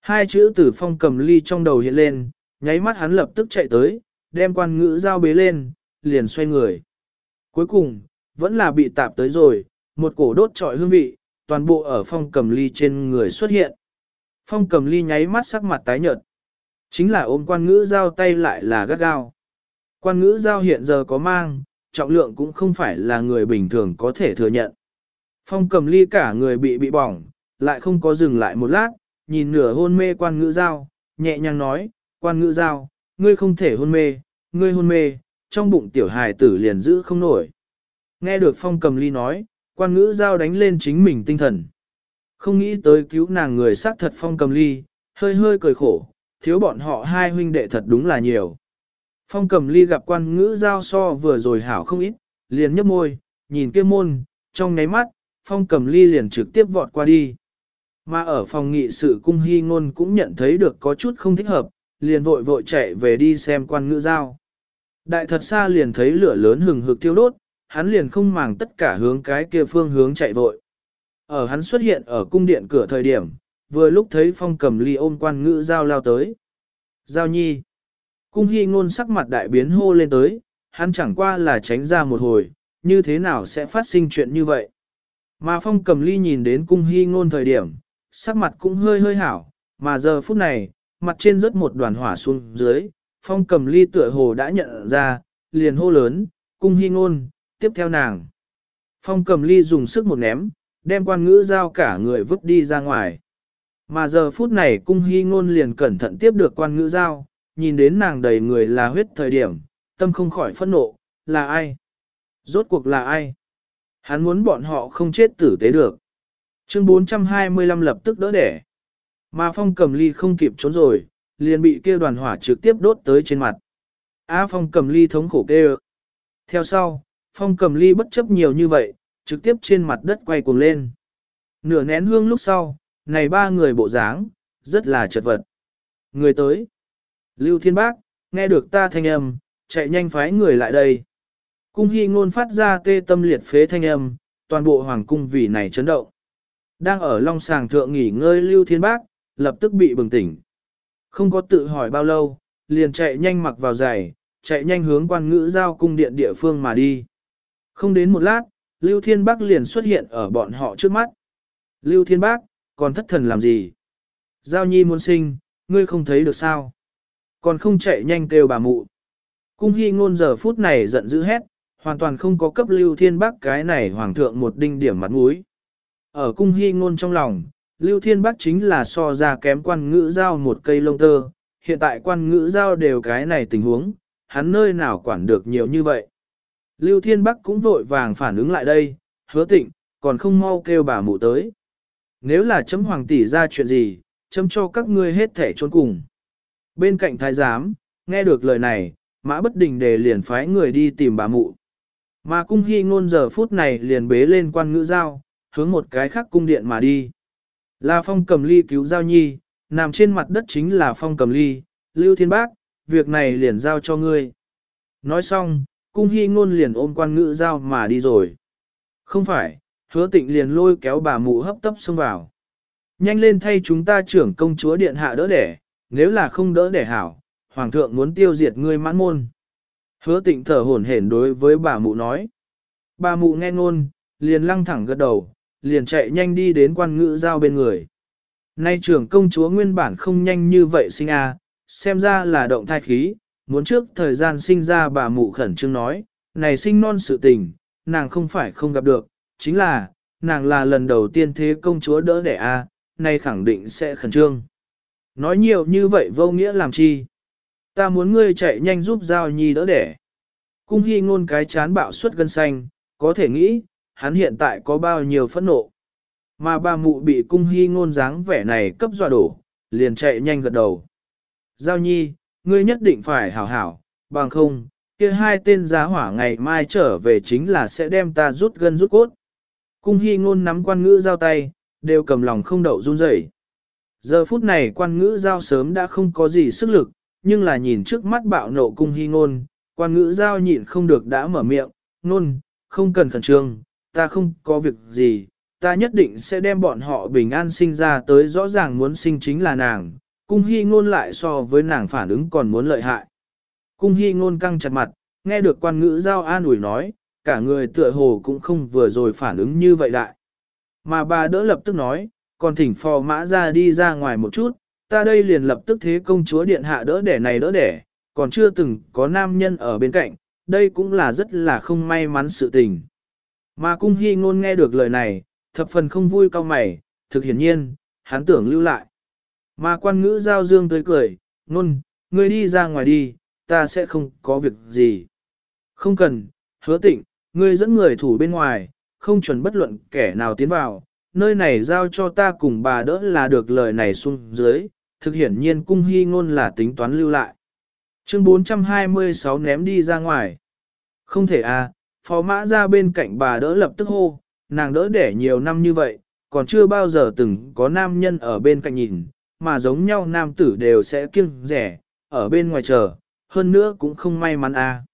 Hai chữ tử phong cầm ly trong đầu hiện lên, nháy mắt hắn lập tức chạy tới, đem quan ngữ dao bế lên, liền xoay người. Cuối cùng, vẫn là bị tạp tới rồi, một cổ đốt trọi hương vị, toàn bộ ở phong cầm ly trên người xuất hiện. Phong cầm ly nháy mắt sắc mặt tái nhợt. Chính là ôm quan ngữ giao tay lại là gắt gao. Quan ngữ giao hiện giờ có mang, trọng lượng cũng không phải là người bình thường có thể thừa nhận. Phong cầm ly cả người bị bị bỏng, lại không có dừng lại một lát, nhìn nửa hôn mê quan ngữ giao, nhẹ nhàng nói, quan ngữ giao, ngươi không thể hôn mê, ngươi hôn mê, trong bụng tiểu hài tử liền giữ không nổi. Nghe được phong cầm ly nói, quan ngữ giao đánh lên chính mình tinh thần. Không nghĩ tới cứu nàng người xác thật phong cầm ly, hơi hơi cười khổ, thiếu bọn họ hai huynh đệ thật đúng là nhiều. Phong cầm ly gặp quan ngữ giao so vừa rồi hảo không ít, liền nhấp môi, nhìn kia môn, trong nháy mắt, phong cầm ly liền trực tiếp vọt qua đi. Mà ở phòng nghị sự cung hy ngôn cũng nhận thấy được có chút không thích hợp, liền vội vội chạy về đi xem quan ngữ giao. Đại thật xa liền thấy lửa lớn hừng hực tiêu đốt, hắn liền không màng tất cả hướng cái kia phương hướng chạy vội. Ở hắn xuất hiện ở cung điện cửa thời điểm, vừa lúc thấy phong cầm ly ôm quan ngữ giao lao tới. Giao nhi. Cung hy ngôn sắc mặt đại biến hô lên tới, hắn chẳng qua là tránh ra một hồi, như thế nào sẽ phát sinh chuyện như vậy. Mà phong cầm ly nhìn đến cung hy ngôn thời điểm, sắc mặt cũng hơi hơi hảo, mà giờ phút này, mặt trên rớt một đoàn hỏa xuống dưới, phong cầm ly tựa hồ đã nhận ra, liền hô lớn, cung hy ngôn, tiếp theo nàng. Phong cầm ly dùng sức một ném, đem quan ngữ giao cả người vứt đi ra ngoài. Mà giờ phút này cung hy ngôn liền cẩn thận tiếp được quan ngữ giao, nhìn đến nàng đầy người là huyết thời điểm, tâm không khỏi phẫn nộ, là ai? Rốt cuộc là ai? Hắn muốn bọn họ không chết tử tế được. Chương 425 lập tức đỡ đẻ. Mà phong cầm ly không kịp trốn rồi, liền bị kia đoàn hỏa trực tiếp đốt tới trên mặt. A à, phong cầm ly thống khổ kêu. Theo sau, phong cầm ly bất chấp nhiều như vậy, trực tiếp trên mặt đất quay cuồng lên. Nửa nén hương lúc sau, này ba người bộ dáng, rất là chật vật. Người tới. Lưu Thiên Bác, nghe được ta thanh âm, chạy nhanh phái người lại đây. Cung hy ngôn phát ra tê tâm liệt phế thanh âm, toàn bộ hoàng cung vì này chấn động. Đang ở long sàng thượng nghỉ ngơi Lưu Thiên Bác, lập tức bị bừng tỉnh. Không có tự hỏi bao lâu, liền chạy nhanh mặc vào giày, chạy nhanh hướng quan ngữ giao cung điện địa phương mà đi. Không đến một lát, Lưu Thiên Bác liền xuất hiện ở bọn họ trước mắt. Lưu Thiên Bác, còn thất thần làm gì? Giao nhi muốn sinh, ngươi không thấy được sao? Còn không chạy nhanh kêu bà mụ. Cung hy ngôn giờ phút này giận dữ hét, hoàn toàn không có cấp Lưu Thiên Bác cái này hoàng thượng một đinh điểm mặt mũi. Ở cung hy ngôn trong lòng, Lưu Thiên Bác chính là so ra kém quan ngữ giao một cây lông tơ, hiện tại quan ngữ giao đều cái này tình huống, hắn nơi nào quản được nhiều như vậy. Lưu Thiên Bắc cũng vội vàng phản ứng lại đây, hứa tịnh, còn không mau kêu bà mụ tới. Nếu là chấm hoàng tỷ ra chuyện gì, chấm cho các ngươi hết thể trốn cùng. Bên cạnh thái giám, nghe được lời này, mã bất đình đề liền phái người đi tìm bà mụ. Mà cung hy ngôn giờ phút này liền bế lên quan ngữ giao, hướng một cái khác cung điện mà đi. Là phong cầm ly cứu giao nhi, nằm trên mặt đất chính là phong cầm ly, lưu thiên bác, việc này liền giao cho ngươi. Nói xong, cung hy ngôn liền ôm quan ngữ giao mà đi rồi. Không phải, hứa tịnh liền lôi kéo bà mụ hấp tấp xông vào. Nhanh lên thay chúng ta trưởng công chúa điện hạ đỡ đẻ, nếu là không đỡ đẻ hảo, hoàng thượng muốn tiêu diệt ngươi mãn môn. Hứa tịnh thở hổn hển đối với bà mụ nói. Bà mụ nghe ngôn, liền lăng thẳng gật đầu, liền chạy nhanh đi đến quan ngữ giao bên người. Nay trưởng công chúa nguyên bản không nhanh như vậy sinh a, xem ra là động thai khí, muốn trước thời gian sinh ra bà mụ khẩn trương nói, này sinh non sự tình, nàng không phải không gặp được, chính là, nàng là lần đầu tiên thế công chúa đỡ đẻ a, nay khẳng định sẽ khẩn trương. Nói nhiều như vậy vô nghĩa làm chi? Ta muốn ngươi chạy nhanh giúp Giao Nhi đỡ đẻ. Cung hy ngôn cái chán bạo suất gân xanh, có thể nghĩ, hắn hiện tại có bao nhiêu phẫn nộ. Mà bà mụ bị cung hy ngôn dáng vẻ này cấp dọa đổ, liền chạy nhanh gật đầu. Giao Nhi, ngươi nhất định phải hảo hảo, bằng không, kia hai tên giá hỏa ngày mai trở về chính là sẽ đem ta rút gân rút cốt. Cung hy ngôn nắm quan ngữ giao tay, đều cầm lòng không đậu run rẩy. Giờ phút này quan ngữ giao sớm đã không có gì sức lực, nhưng là nhìn trước mắt bạo nộ cung hy ngôn, quan ngữ giao nhịn không được đã mở miệng, ngôn, không cần khẩn trương, ta không có việc gì, ta nhất định sẽ đem bọn họ bình an sinh ra tới rõ ràng muốn sinh chính là nàng, cung hy ngôn lại so với nàng phản ứng còn muốn lợi hại. Cung hy ngôn căng chặt mặt, nghe được quan ngữ giao an ủi nói, cả người tựa hồ cũng không vừa rồi phản ứng như vậy đại. Mà bà đỡ lập tức nói, còn thỉnh phò mã ra đi ra ngoài một chút, ta đây liền lập tức thế công chúa điện hạ đỡ đẻ này đỡ đẻ, còn chưa từng có nam nhân ở bên cạnh, đây cũng là rất là không may mắn sự tình. Mà cung hy ngôn nghe được lời này, thập phần không vui cao mày, thực hiển nhiên, hắn tưởng lưu lại. Mà quan ngữ giao dương tới cười, ngôn, ngươi đi ra ngoài đi, ta sẽ không có việc gì. Không cần, hứa tịnh, ngươi dẫn người thủ bên ngoài, không chuẩn bất luận kẻ nào tiến vào, nơi này giao cho ta cùng bà đỡ là được lời này xuống dưới, thực hiển nhiên cung hy ngôn là tính toán lưu lại. Chương 426 ném đi ra ngoài. Không thể à, phó mã ra bên cạnh bà đỡ lập tức hô, nàng đỡ đẻ nhiều năm như vậy, còn chưa bao giờ từng có nam nhân ở bên cạnh nhìn, mà giống nhau nam tử đều sẽ kiêng rẻ, ở bên ngoài chờ, hơn nữa cũng không may mắn à.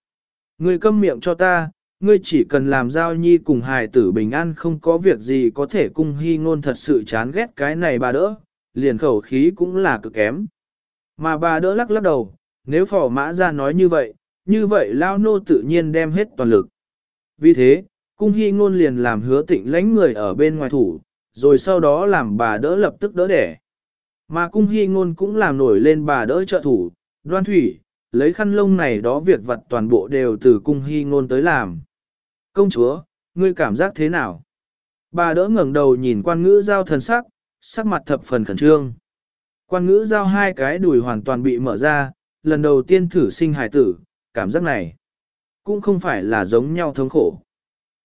Người câm miệng cho ta, ngươi chỉ cần làm giao nhi cùng hài tử bình an không có việc gì có thể cung hy ngôn thật sự chán ghét cái này bà đỡ, liền khẩu khí cũng là cực kém. Mà bà đỡ lắc lắc đầu, nếu phỏ mã ra nói như vậy, như vậy lao nô tự nhiên đem hết toàn lực. Vì thế, cung hy ngôn liền làm hứa tịnh lãnh người ở bên ngoài thủ, rồi sau đó làm bà đỡ lập tức đỡ đẻ. Mà cung hy ngôn cũng làm nổi lên bà đỡ trợ thủ, đoan thủy, lấy khăn lông này đó việc vật toàn bộ đều từ cung hy ngôn tới làm. Công chúa, ngươi cảm giác thế nào? Bà đỡ ngẩng đầu nhìn quan ngữ giao thần sắc, sắc mặt thập phần khẩn trương. Quan ngữ giao hai cái đùi hoàn toàn bị mở ra, lần đầu tiên thử sinh hài tử, cảm giác này cũng không phải là giống nhau thống khổ.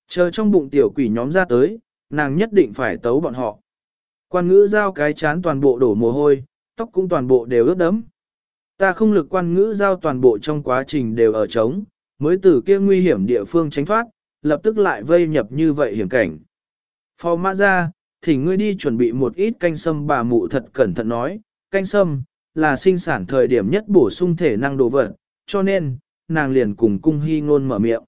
Chờ trong bụng tiểu quỷ nhóm ra tới, nàng nhất định phải tấu bọn họ. Quan ngữ giao cái chán toàn bộ đổ mồ hôi, tóc cũng toàn bộ đều ướt đẫm. Ta không lực quan ngữ giao toàn bộ trong quá trình đều ở trống, mới từ kia nguy hiểm địa phương tránh thoát, lập tức lại vây nhập như vậy hiểm cảnh. Phò mã ra, thỉnh ngươi đi chuẩn bị một ít canh sâm bà mụ thật cẩn thận nói, canh sâm, là sinh sản thời điểm nhất bổ sung thể năng đồ vật, cho nên, nàng liền cùng cung hy ngôn mở miệng.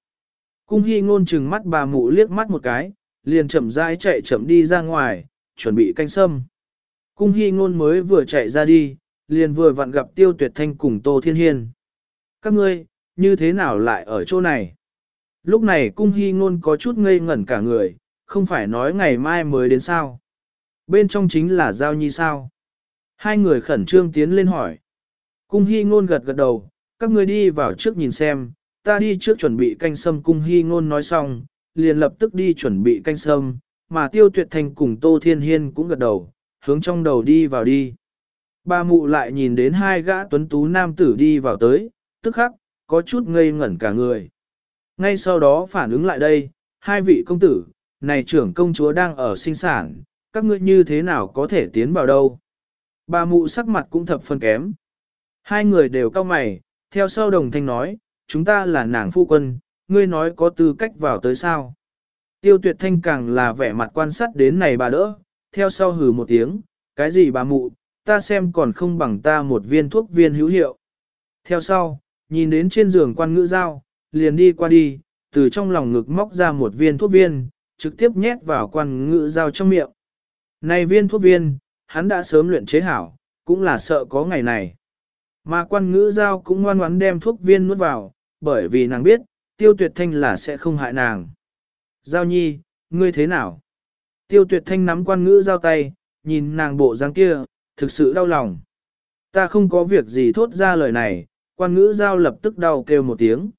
Cung hy ngôn chừng mắt bà mụ liếc mắt một cái, liền chậm rãi chạy chậm đi ra ngoài, chuẩn bị canh sâm. Cung hy ngôn mới vừa chạy ra đi, liền vừa vặn gặp tiêu tuyệt thanh cùng Tô Thiên Hiên. Các ngươi, như thế nào lại ở chỗ này? Lúc này cung hy ngôn có chút ngây ngẩn cả người, không phải nói ngày mai mới đến sao. Bên trong chính là Giao Nhi sao. Hai người khẩn trương tiến lên hỏi. Cung hy ngôn gật gật đầu, các người đi vào trước nhìn xem, ta đi trước chuẩn bị canh sâm cung hy ngôn nói xong, liền lập tức đi chuẩn bị canh sâm, mà tiêu tuyệt thành cùng Tô Thiên Hiên cũng gật đầu, hướng trong đầu đi vào đi. Ba mụ lại nhìn đến hai gã tuấn tú nam tử đi vào tới, tức khắc, có chút ngây ngẩn cả người. Ngay sau đó phản ứng lại đây, hai vị công tử, này trưởng công chúa đang ở sinh sản, các ngươi như thế nào có thể tiến vào đâu. Bà mụ sắc mặt cũng thập phân kém. Hai người đều cao mày, theo sau đồng thanh nói, chúng ta là nàng phu quân, ngươi nói có tư cách vào tới sao. Tiêu tuyệt thanh càng là vẻ mặt quan sát đến này bà đỡ, theo sau hừ một tiếng, cái gì bà mụ, ta xem còn không bằng ta một viên thuốc viên hữu hiệu. Theo sau, nhìn đến trên giường quan ngữ giao, liền đi qua đi, từ trong lòng ngực móc ra một viên thuốc viên, trực tiếp nhét vào quan ngữ giao trong miệng. Này viên thuốc viên, hắn đã sớm luyện chế hảo, cũng là sợ có ngày này. Mà quan ngữ giao cũng ngoan ngoãn đem thuốc viên nuốt vào, bởi vì nàng biết, tiêu tuyệt thanh là sẽ không hại nàng. Giao nhi, ngươi thế nào? Tiêu tuyệt thanh nắm quan ngữ giao tay, nhìn nàng bộ dáng kia, thực sự đau lòng. Ta không có việc gì thốt ra lời này, quan ngữ giao lập tức đau kêu một tiếng.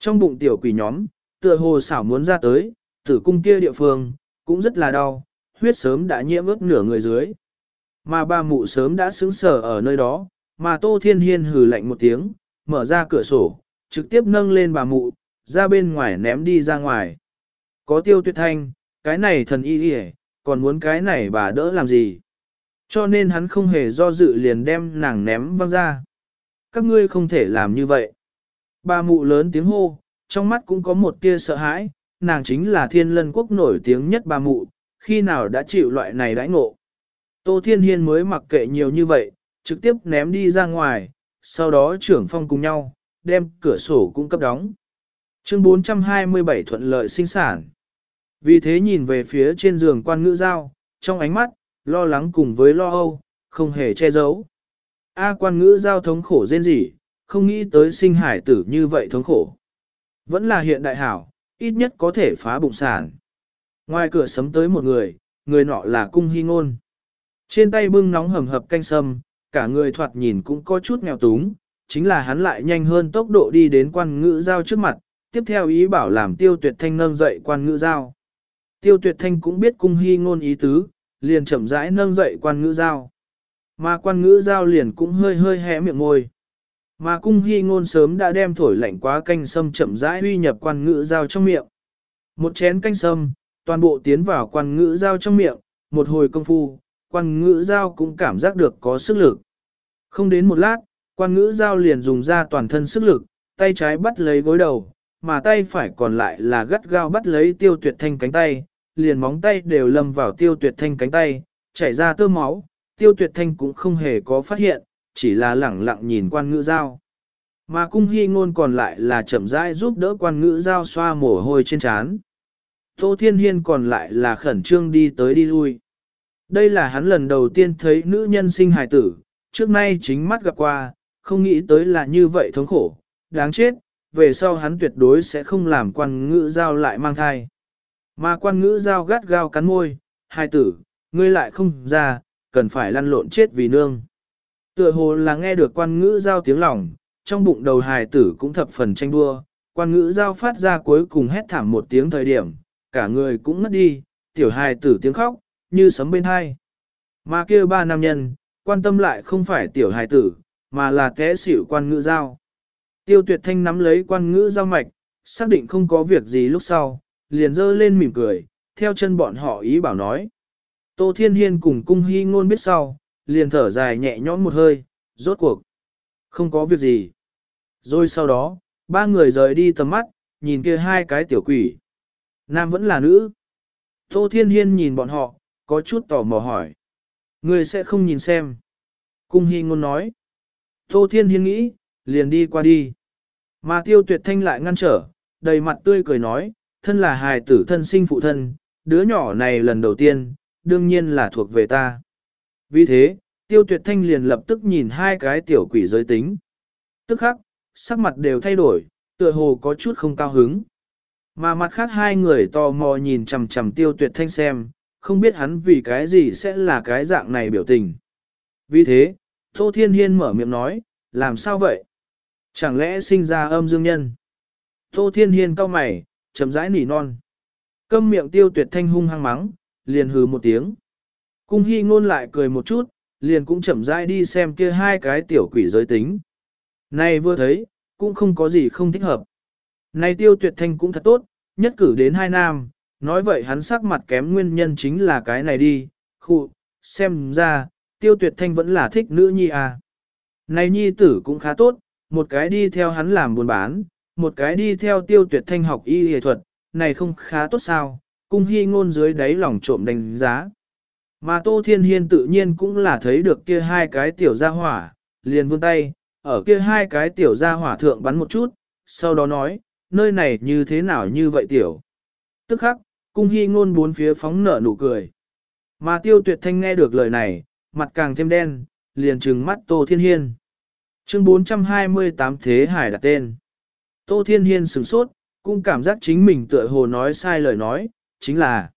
Trong bụng tiểu quỷ nhóm, tựa hồ xảo muốn ra tới, tử cung kia địa phương, cũng rất là đau, huyết sớm đã nhiễm ướt nửa người dưới. Mà ba mụ sớm đã sững sờ ở nơi đó, mà Tô Thiên Hiên hừ lạnh một tiếng, mở ra cửa sổ, trực tiếp nâng lên bà mụ, ra bên ngoài ném đi ra ngoài. Có tiêu tuyệt thanh, cái này thần y y còn muốn cái này bà đỡ làm gì? Cho nên hắn không hề do dự liền đem nàng ném văng ra. Các ngươi không thể làm như vậy. Bà mụ lớn tiếng hô, trong mắt cũng có một tia sợ hãi, nàng chính là thiên lân quốc nổi tiếng nhất bà mụ, khi nào đã chịu loại này đãi ngộ. Tô Thiên Hiên mới mặc kệ nhiều như vậy, trực tiếp ném đi ra ngoài, sau đó trưởng phong cùng nhau, đem cửa sổ cũng cấp đóng. Chương 427 thuận lợi sinh sản. Vì thế nhìn về phía trên giường quan ngữ giao, trong ánh mắt, lo lắng cùng với lo âu, không hề che giấu. A quan ngữ giao thống khổ rên rỉ, không nghĩ tới sinh hải tử như vậy thống khổ. Vẫn là hiện đại hảo, ít nhất có thể phá bụng sản. Ngoài cửa sấm tới một người, người nọ là cung hy ngôn. Trên tay bưng nóng hầm hập canh sâm, cả người thoạt nhìn cũng có chút nghèo túng, chính là hắn lại nhanh hơn tốc độ đi đến quan ngữ giao trước mặt, tiếp theo ý bảo làm tiêu tuyệt thanh nâng dậy quan ngữ giao. Tiêu tuyệt thanh cũng biết cung hy ngôn ý tứ, liền chậm rãi nâng dậy quan ngữ giao. Mà quan ngữ giao liền cũng hơi hơi hé miệng ngồi. Mà cung hy ngôn sớm đã đem thổi lạnh quá canh sâm chậm rãi huy nhập quan ngữ giao trong miệng. Một chén canh sâm, toàn bộ tiến vào quan ngữ giao trong miệng, một hồi công phu, quan ngữ giao cũng cảm giác được có sức lực. Không đến một lát, quan ngữ giao liền dùng ra toàn thân sức lực, tay trái bắt lấy gối đầu, mà tay phải còn lại là gắt gao bắt lấy tiêu tuyệt thanh cánh tay, liền móng tay đều lâm vào tiêu tuyệt thanh cánh tay, chảy ra tơ máu, tiêu tuyệt thanh cũng không hề có phát hiện, chỉ là lẳng lặng nhìn quan ngữ giao. Mà cung hy ngôn còn lại là chậm rãi giúp đỡ quan ngữ giao xoa mồ hôi trên trán. Tô Thiên Hiên còn lại là khẩn trương đi tới đi lui. Đây là hắn lần đầu tiên thấy nữ nhân sinh hài tử, trước nay chính mắt gặp qua, không nghĩ tới là như vậy thống khổ, đáng chết, về sau hắn tuyệt đối sẽ không làm quan ngữ giao lại mang thai. Mà quan ngữ giao gắt gao cắn môi, hai tử, ngươi lại không ra, cần phải lăn lộn chết vì nương. Tựa hồ là nghe được quan ngữ giao tiếng lòng, trong bụng đầu hài tử cũng thập phần tranh đua, quan ngữ giao phát ra cuối cùng hét thảm một tiếng thời điểm, cả người cũng ngất đi, tiểu hài tử tiếng khóc, như sấm bên hai. Mà kia ba nam nhân, quan tâm lại không phải tiểu hài tử, mà là té xỉu quan ngữ giao. Tiêu tuyệt thanh nắm lấy quan ngữ giao mạch, xác định không có việc gì lúc sau, liền dơ lên mỉm cười, theo chân bọn họ ý bảo nói. Tô Thiên Hiên cùng cung hy ngôn biết sau, liền thở dài nhẹ nhõm một hơi, rốt cuộc. Không có việc gì. Rồi sau đó, ba người rời đi tầm mắt, nhìn kia hai cái tiểu quỷ. Nam vẫn là nữ. Tô Thiên Hiên nhìn bọn họ, có chút tò mò hỏi. Người sẽ không nhìn xem. Cung Hy ngôn nói. Tô Thiên Hiên nghĩ, liền đi qua đi. Mà tiêu tuyệt thanh lại ngăn trở, đầy mặt tươi cười nói, thân là hài tử thân sinh phụ thân, đứa nhỏ này lần đầu tiên, đương nhiên là thuộc về ta. Vì thế, tiêu tuyệt thanh liền lập tức nhìn hai cái tiểu quỷ giới tính. Tức khắc, sắc mặt đều thay đổi, tựa hồ có chút không cao hứng. Mà mặt khác hai người tò mò nhìn chằm chằm tiêu tuyệt thanh xem, không biết hắn vì cái gì sẽ là cái dạng này biểu tình. Vì thế, Tô Thiên Hiên mở miệng nói, làm sao vậy? Chẳng lẽ sinh ra âm dương nhân? Tô Thiên Hiên cau mày, chậm rãi nỉ non. Câm miệng tiêu tuyệt thanh hung hăng mắng, liền hừ một tiếng. Cung hy ngôn lại cười một chút, liền cũng chậm rãi đi xem kia hai cái tiểu quỷ giới tính. Này vừa thấy, cũng không có gì không thích hợp. Này tiêu tuyệt thanh cũng thật tốt, nhất cử đến hai nam, nói vậy hắn sắc mặt kém nguyên nhân chính là cái này đi, khụ, xem ra, tiêu tuyệt thanh vẫn là thích nữ nhi à. Này nhi tử cũng khá tốt, một cái đi theo hắn làm buôn bán, một cái đi theo tiêu tuyệt thanh học y y thuật, này không khá tốt sao, cung hy ngôn dưới đáy lòng trộm đánh giá. Mà Tô Thiên Hiên tự nhiên cũng là thấy được kia hai cái tiểu gia hỏa, liền vươn tay, ở kia hai cái tiểu gia hỏa thượng bắn một chút, sau đó nói, nơi này như thế nào như vậy tiểu. Tức khắc, cung hy ngôn bốn phía phóng nở nụ cười. Mà tiêu tuyệt thanh nghe được lời này, mặt càng thêm đen, liền trừng mắt Tô Thiên Hiên. Chương 428 Thế Hải đặt tên. Tô Thiên Hiên sửng sốt, cũng cảm giác chính mình tựa hồ nói sai lời nói, chính là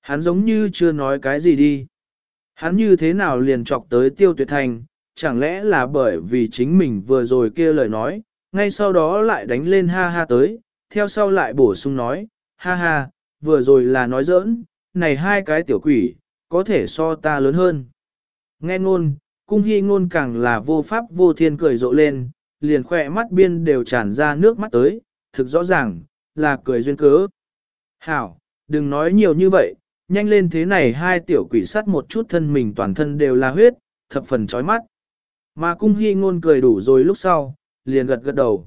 hắn giống như chưa nói cái gì đi. Hắn như thế nào liền chọc tới tiêu tuyệt thành, chẳng lẽ là bởi vì chính mình vừa rồi kia lời nói, ngay sau đó lại đánh lên ha ha tới, theo sau lại bổ sung nói, ha ha, vừa rồi là nói giỡn, này hai cái tiểu quỷ, có thể so ta lớn hơn. Nghe ngôn, cung hy ngôn càng là vô pháp vô thiên cười rộ lên, liền khỏe mắt biên đều tràn ra nước mắt tới, thực rõ ràng, là cười duyên cớ. Hảo, đừng nói nhiều như vậy, nhanh lên thế này hai tiểu quỷ sắt một chút thân mình toàn thân đều là huyết, thập phần chói mắt. Mà cung hy ngôn cười đủ rồi lúc sau, liền gật gật đầu.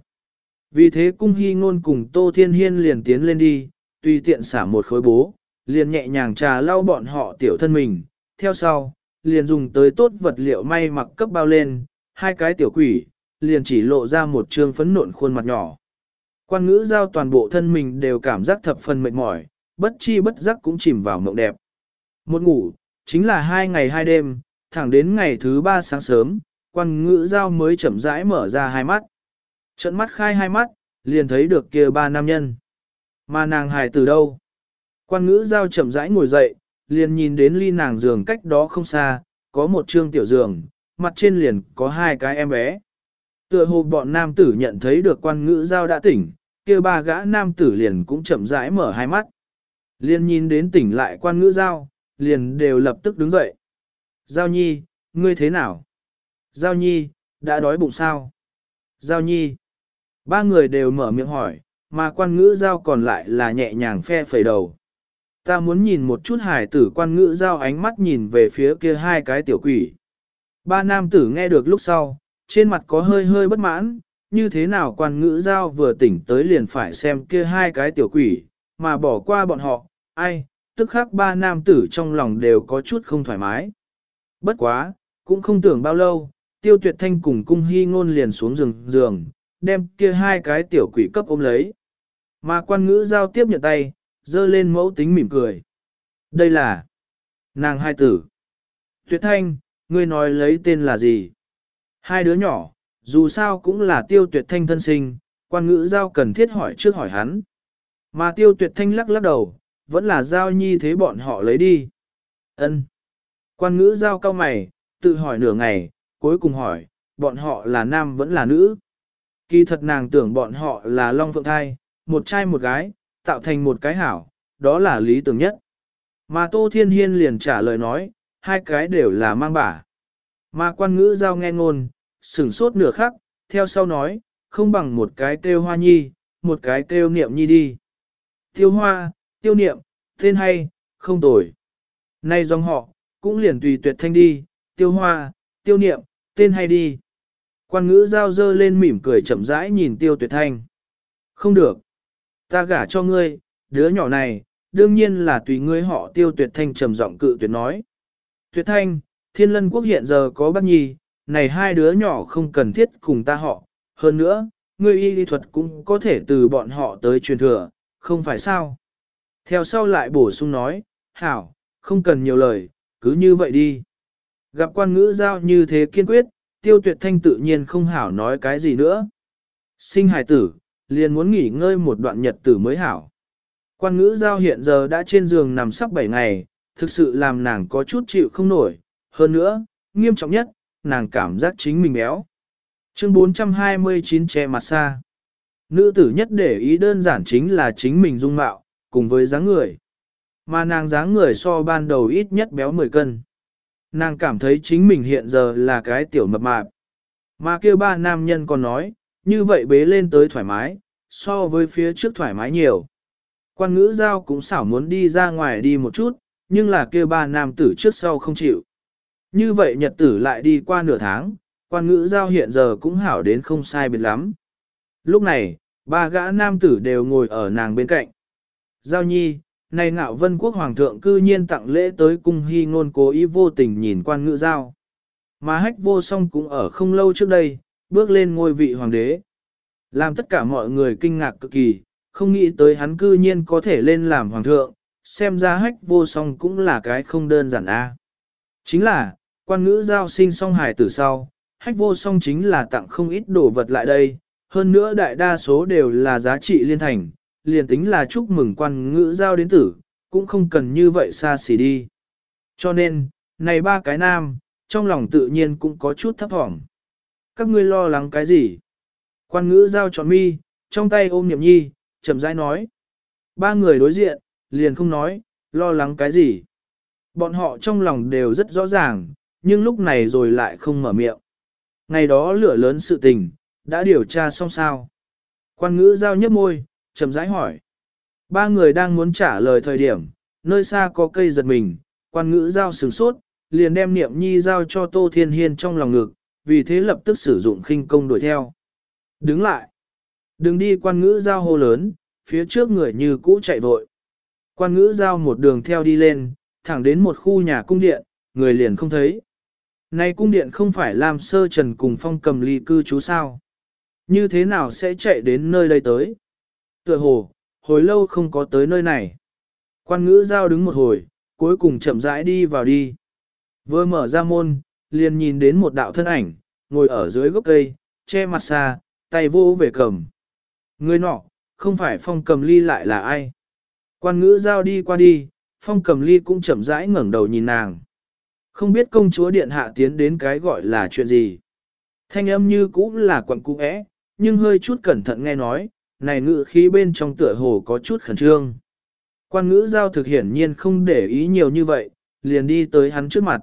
Vì thế cung hy ngôn cùng Tô Thiên Hiên liền tiến lên đi, tùy tiện xả một khối bố, liền nhẹ nhàng trà lau bọn họ tiểu thân mình, theo sau, liền dùng tới tốt vật liệu may mặc cấp bao lên, hai cái tiểu quỷ, liền chỉ lộ ra một trương phấn nộn khuôn mặt nhỏ. Quan ngữ giao toàn bộ thân mình đều cảm giác thập phần mệt mỏi, bất chi bất giác cũng chìm vào mộng đẹp. Một ngủ, chính là hai ngày hai đêm, thẳng đến ngày thứ ba sáng sớm, quan ngữ giao mới chậm rãi mở ra hai mắt. Trận mắt khai hai mắt, liền thấy được kia ba nam nhân. Mà nàng hài từ đâu? Quan ngữ giao chậm rãi ngồi dậy, liền nhìn đến ly nàng giường cách đó không xa, có một trương tiểu giường, mặt trên liền có hai cái em bé. Tựa hồ bọn nam tử nhận thấy được quan ngữ giao đã tỉnh, kia ba gã nam tử liền cũng chậm rãi mở hai mắt. Liền nhìn đến tỉnh lại quan ngữ giao, liền đều lập tức đứng dậy. Giao nhi, ngươi thế nào? Giao nhi, đã đói bụng sao? Giao nhi. Ba người đều mở miệng hỏi, mà quan ngữ giao còn lại là nhẹ nhàng phe phẩy đầu. Ta muốn nhìn một chút hải tử quan ngữ giao ánh mắt nhìn về phía kia hai cái tiểu quỷ. Ba nam tử nghe được lúc sau, trên mặt có hơi hơi bất mãn, như thế nào quan ngữ giao vừa tỉnh tới liền phải xem kia hai cái tiểu quỷ, mà bỏ qua bọn họ, ai, tức khắc ba nam tử trong lòng đều có chút không thoải mái. Bất quá, cũng không tưởng bao lâu, tiêu tuyệt thanh cùng cung hy ngôn liền xuống giường giường, đem kia hai cái tiểu quỷ cấp ôm lấy. Mà quan ngữ giao tiếp nhận tay, dơ lên mẫu tính mỉm cười. Đây là nàng hai tử. Tuyệt thanh, ngươi nói lấy tên là gì? Hai đứa nhỏ, dù sao cũng là tiêu tuyệt thanh thân sinh, quan ngữ giao cần thiết hỏi trước hỏi hắn. Mà tiêu tuyệt thanh lắc lắc đầu, vẫn là giao nhi thế bọn họ lấy đi. ân Quan ngữ giao cao mày, tự hỏi nửa ngày, cuối cùng hỏi, bọn họ là nam vẫn là nữ. Kỳ thật nàng tưởng bọn họ là long phượng thai, một trai một gái, tạo thành một cái hảo, đó là lý tưởng nhất. Mà Tô Thiên Hiên liền trả lời nói, hai cái đều là mang bả. Mà quan ngữ giao nghe ngôn, sửng sốt nửa khắc, theo sau nói, không bằng một cái kêu hoa nhi, một cái kêu niệm nhi đi. Tiêu hoa, tiêu niệm, tên hay, không tồi. Nay dòng họ, cũng liền tùy tuyệt thanh đi, tiêu hoa, tiêu niệm, tên hay đi. Quan ngữ giao dơ lên mỉm cười chậm rãi nhìn tiêu tuyệt thanh. Không được. Ta gả cho ngươi, đứa nhỏ này, đương nhiên là tùy ngươi họ tiêu tuyệt thanh trầm giọng cự tuyệt nói. Tuyệt thanh, thiên lân quốc hiện giờ có bác nhi, này hai đứa nhỏ không cần thiết cùng ta họ. Hơn nữa, ngươi y lý thuật cũng có thể từ bọn họ tới truyền thừa, không phải sao? Theo sau lại bổ sung nói, hảo, không cần nhiều lời, cứ như vậy đi. Gặp quan ngữ giao như thế kiên quyết, tiêu tuyệt thanh tự nhiên không hảo nói cái gì nữa. Sinh hài tử, liền muốn nghỉ ngơi một đoạn nhật tử mới hảo. Quan ngữ giao hiện giờ đã trên giường nằm sắp 7 ngày, thực sự làm nàng có chút chịu không nổi. Hơn nữa, nghiêm trọng nhất, nàng cảm giác chính mình béo. Chương 429 che mặt xa. Nữ tử nhất để ý đơn giản chính là chính mình dung mạo, cùng với dáng người. Mà nàng dáng người so ban đầu ít nhất béo 10 cân. Nàng cảm thấy chính mình hiện giờ là cái tiểu mập mạp. Mà kêu ba nam nhân còn nói, như vậy bế lên tới thoải mái, so với phía trước thoải mái nhiều. Quan ngữ giao cũng xảo muốn đi ra ngoài đi một chút, nhưng là kêu ba nam tử trước sau không chịu. Như vậy nhật tử lại đi qua nửa tháng, quan ngữ giao hiện giờ cũng hảo đến không sai biệt lắm. Lúc này, ba gã nam tử đều ngồi ở nàng bên cạnh. Giao nhi, này ngạo vân quốc hoàng thượng cư nhiên tặng lễ tới cung hy ngôn cố ý vô tình nhìn quan ngữ giao. Mà hách vô song cũng ở không lâu trước đây, bước lên ngôi vị hoàng đế. Làm tất cả mọi người kinh ngạc cực kỳ, không nghĩ tới hắn cư nhiên có thể lên làm hoàng thượng, xem ra hách vô song cũng là cái không đơn giản a. Chính là, quan ngữ giao sinh song hài tử sau, hách vô song chính là tặng không ít đồ vật lại đây, hơn nữa đại đa số đều là giá trị liên thành, liền tính là chúc mừng quan ngữ giao đến tử, cũng không cần như vậy xa xỉ đi. Cho nên, này ba cái nam, trong lòng tự nhiên cũng có chút thấp thỏm. Các ngươi lo lắng cái gì? Quan ngữ giao trọn mi, trong tay ôm niệm nhi, chậm rãi nói. Ba người đối diện, liền không nói, lo lắng cái gì. Bọn họ trong lòng đều rất rõ ràng, nhưng lúc này rồi lại không mở miệng. Ngày đó lửa lớn sự tình, đã điều tra xong sao. Quan ngữ giao nhấp môi, chậm rãi hỏi. Ba người đang muốn trả lời thời điểm, nơi xa có cây giật mình, quan ngữ giao sửng sốt, liền đem niệm nhi giao cho Tô Thiên Hiên trong lòng ngực, vì thế lập tức sử dụng khinh công đuổi theo. Đứng lại. Đừng đi quan ngữ giao hô lớn, phía trước người như cũ chạy vội. Quan ngữ giao một đường theo đi lên, thẳng đến một khu nhà cung điện, người liền không thấy. Này cung điện không phải làm sơ trần cùng phong cầm ly cư trú sao. Như thế nào sẽ chạy đến nơi đây tới? Tựa hồ, hồi lâu không có tới nơi này. Quan ngữ giao đứng một hồi, cuối cùng chậm rãi đi vào đi. Vừa mở ra môn, liền nhìn đến một đạo thân ảnh, ngồi ở dưới gốc cây, che mặt xa, tay vô về cầm. Người nọ, không phải phong cầm ly lại là ai. Quan ngữ giao đi qua đi, phong cầm ly cũng chậm rãi ngẩng đầu nhìn nàng. Không biết công chúa điện hạ tiến đến cái gọi là chuyện gì. Thanh âm như cũ là quặng cũ ẽ, nhưng hơi chút cẩn thận nghe nói, này ngữ khí bên trong tựa hồ có chút khẩn trương. Quan ngữ giao thực hiển nhiên không để ý nhiều như vậy, liền đi tới hắn trước mặt.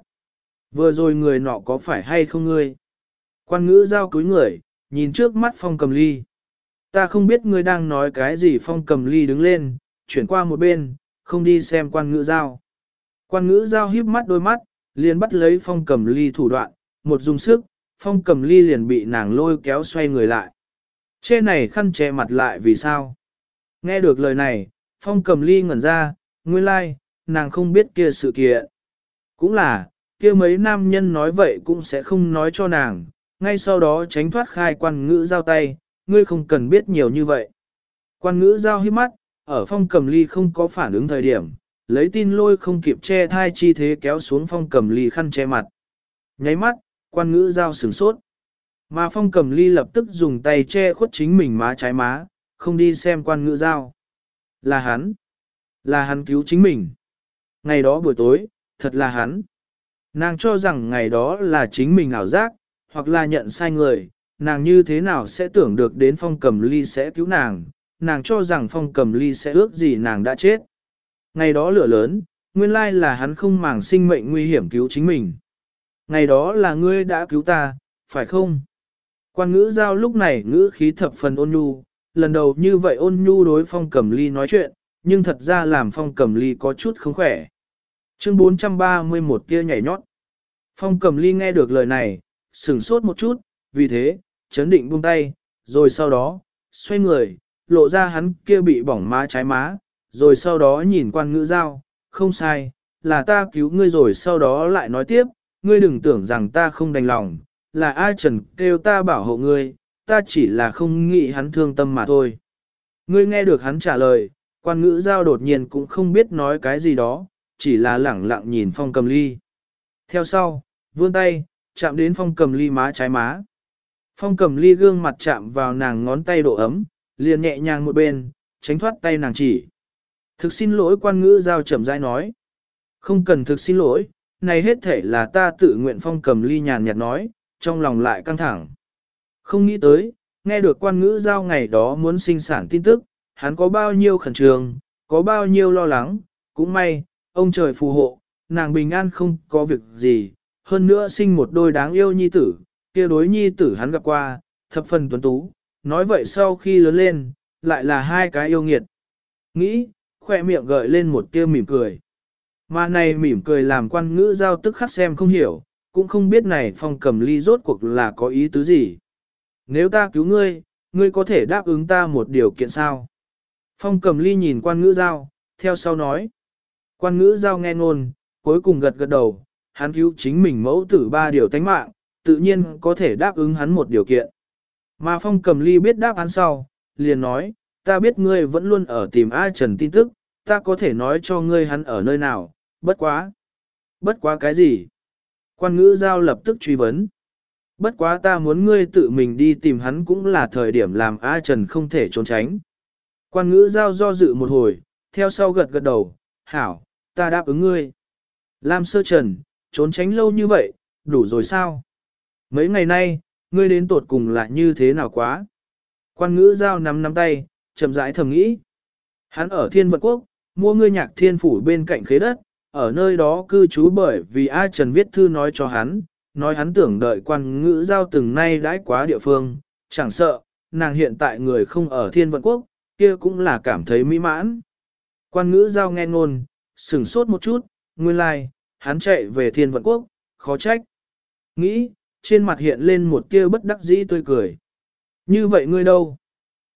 Vừa rồi người nọ có phải hay không ngươi? Quan ngữ giao cúi người, nhìn trước mắt phong cầm ly. Ta không biết ngươi đang nói cái gì phong cầm ly đứng lên, chuyển qua một bên, không đi xem quan ngữ giao. Quan ngữ giao híp mắt đôi mắt, liền bắt lấy phong cầm ly thủ đoạn, một dùng sức, phong cầm ly liền bị nàng lôi kéo xoay người lại. Che này khăn che mặt lại vì sao? Nghe được lời này, phong cầm ly ngẩn ra, nguyên lai, like, nàng không biết kia sự kiện. Cũng là, kia mấy nam nhân nói vậy cũng sẽ không nói cho nàng, ngay sau đó tránh thoát khai quan ngữ giao tay, ngươi không cần biết nhiều như vậy. Quan ngữ giao hiếp mắt, ở phong cầm ly không có phản ứng thời điểm, lấy tin lôi không kịp che thai chi thế kéo xuống phong cầm ly khăn che mặt. Nháy mắt, quan ngữ giao sửng sốt. Mà phong cầm ly lập tức dùng tay che khuất chính mình má trái má, không đi xem quan ngữ giao. Là hắn. Là hắn cứu chính mình. Ngày đó buổi tối, thật là hắn. Nàng cho rằng ngày đó là chính mình ảo giác, hoặc là nhận sai người, nàng như thế nào sẽ tưởng được đến phong cầm ly sẽ cứu nàng, nàng cho rằng phong cầm ly sẽ ước gì nàng đã chết. Ngày đó lửa lớn, nguyên lai là hắn không màng sinh mệnh nguy hiểm cứu chính mình. Ngày đó là ngươi đã cứu ta, phải không? Quan ngữ giao lúc này ngữ khí thập phần ôn nhu, lần đầu như vậy ôn nhu đối phong cầm ly nói chuyện, nhưng thật ra làm phong cầm ly có chút không khỏe. Chương 431 kia nhảy nhót. Phong cầm ly nghe được lời này, sửng sốt một chút, vì thế, chấn định buông tay, rồi sau đó, xoay người, lộ ra hắn kia bị bỏng má trái má, rồi sau đó nhìn quan ngữ giao, không sai, là ta cứu ngươi rồi sau đó lại nói tiếp, ngươi đừng tưởng rằng ta không đành lòng, là ai trần kêu ta bảo hộ ngươi, ta chỉ là không nghĩ hắn thương tâm mà thôi. Ngươi nghe được hắn trả lời, quan ngữ giao đột nhiên cũng không biết nói cái gì đó, chỉ là lẳng lặng nhìn phong cầm ly. Theo sau, vươn tay, chạm đến phong cầm ly má trái má. Phong cầm ly gương mặt chạm vào nàng ngón tay độ ấm, liền nhẹ nhàng một bên, tránh thoát tay nàng chỉ. Thực xin lỗi quan ngữ giao chậm rãi nói. Không cần thực xin lỗi, này hết thể là ta tự nguyện phong cầm ly nhàn nhạt nói, trong lòng lại căng thẳng. Không nghĩ tới, nghe được quan ngữ giao ngày đó muốn sinh sản tin tức, hắn có bao nhiêu khẩn trương, có bao nhiêu lo lắng, cũng may, ông trời phù hộ, nàng bình an không có việc gì, hơn nữa sinh một đôi đáng yêu nhi tử, kia đối nhi tử hắn gặp qua, thập phần tuấn tú, nói vậy sau khi lớn lên, lại là hai cái yêu nghiệt. Nghĩ, khoe miệng gợi lên một tia mỉm cười. Mà này mỉm cười làm quan ngữ giao tức khắc xem không hiểu, cũng không biết này phong cầm ly rốt cuộc là có ý tứ gì. Nếu ta cứu ngươi, ngươi có thể đáp ứng ta một điều kiện sao? Phong cầm ly nhìn quan ngữ giao, theo sau nói. Quan ngữ giao nghe ngôn, cuối cùng gật gật đầu, hắn cứu chính mình mẫu tử ba điều tánh mạng, tự nhiên có thể đáp ứng hắn một điều kiện. Mà phong cầm ly biết đáp án sau, liền nói, ta biết ngươi vẫn luôn ở tìm A Trần tin tức, ta có thể nói cho ngươi hắn ở nơi nào, bất quá. Bất quá cái gì? Quan ngữ giao lập tức truy vấn. Bất quá ta muốn ngươi tự mình đi tìm hắn cũng là thời điểm làm A Trần không thể trốn tránh. Quan ngữ giao do dự một hồi, theo sau gật gật đầu, hảo, ta đáp ứng ngươi. Lam sơ trần, trốn tránh lâu như vậy, đủ rồi sao? Mấy ngày nay, ngươi đến tột cùng là như thế nào quá? Quan ngữ giao nắm nắm tay, chậm rãi thầm nghĩ. Hắn ở thiên Vật quốc, mua ngươi nhạc thiên phủ bên cạnh khế đất, ở nơi đó cư trú bởi vì A Trần viết thư nói cho hắn, nói hắn tưởng đợi quan ngữ giao từng nay đãi quá địa phương, chẳng sợ, nàng hiện tại người không ở thiên vận quốc, kia cũng là cảm thấy mỹ mãn. Quan ngữ giao nghe ngôn, sửng sốt một chút, nguyên lai, like, hắn chạy về thiên vận quốc, khó trách. Nghĩ, trên mặt hiện lên một tia bất đắc dĩ tươi cười. Như vậy ngươi đâu?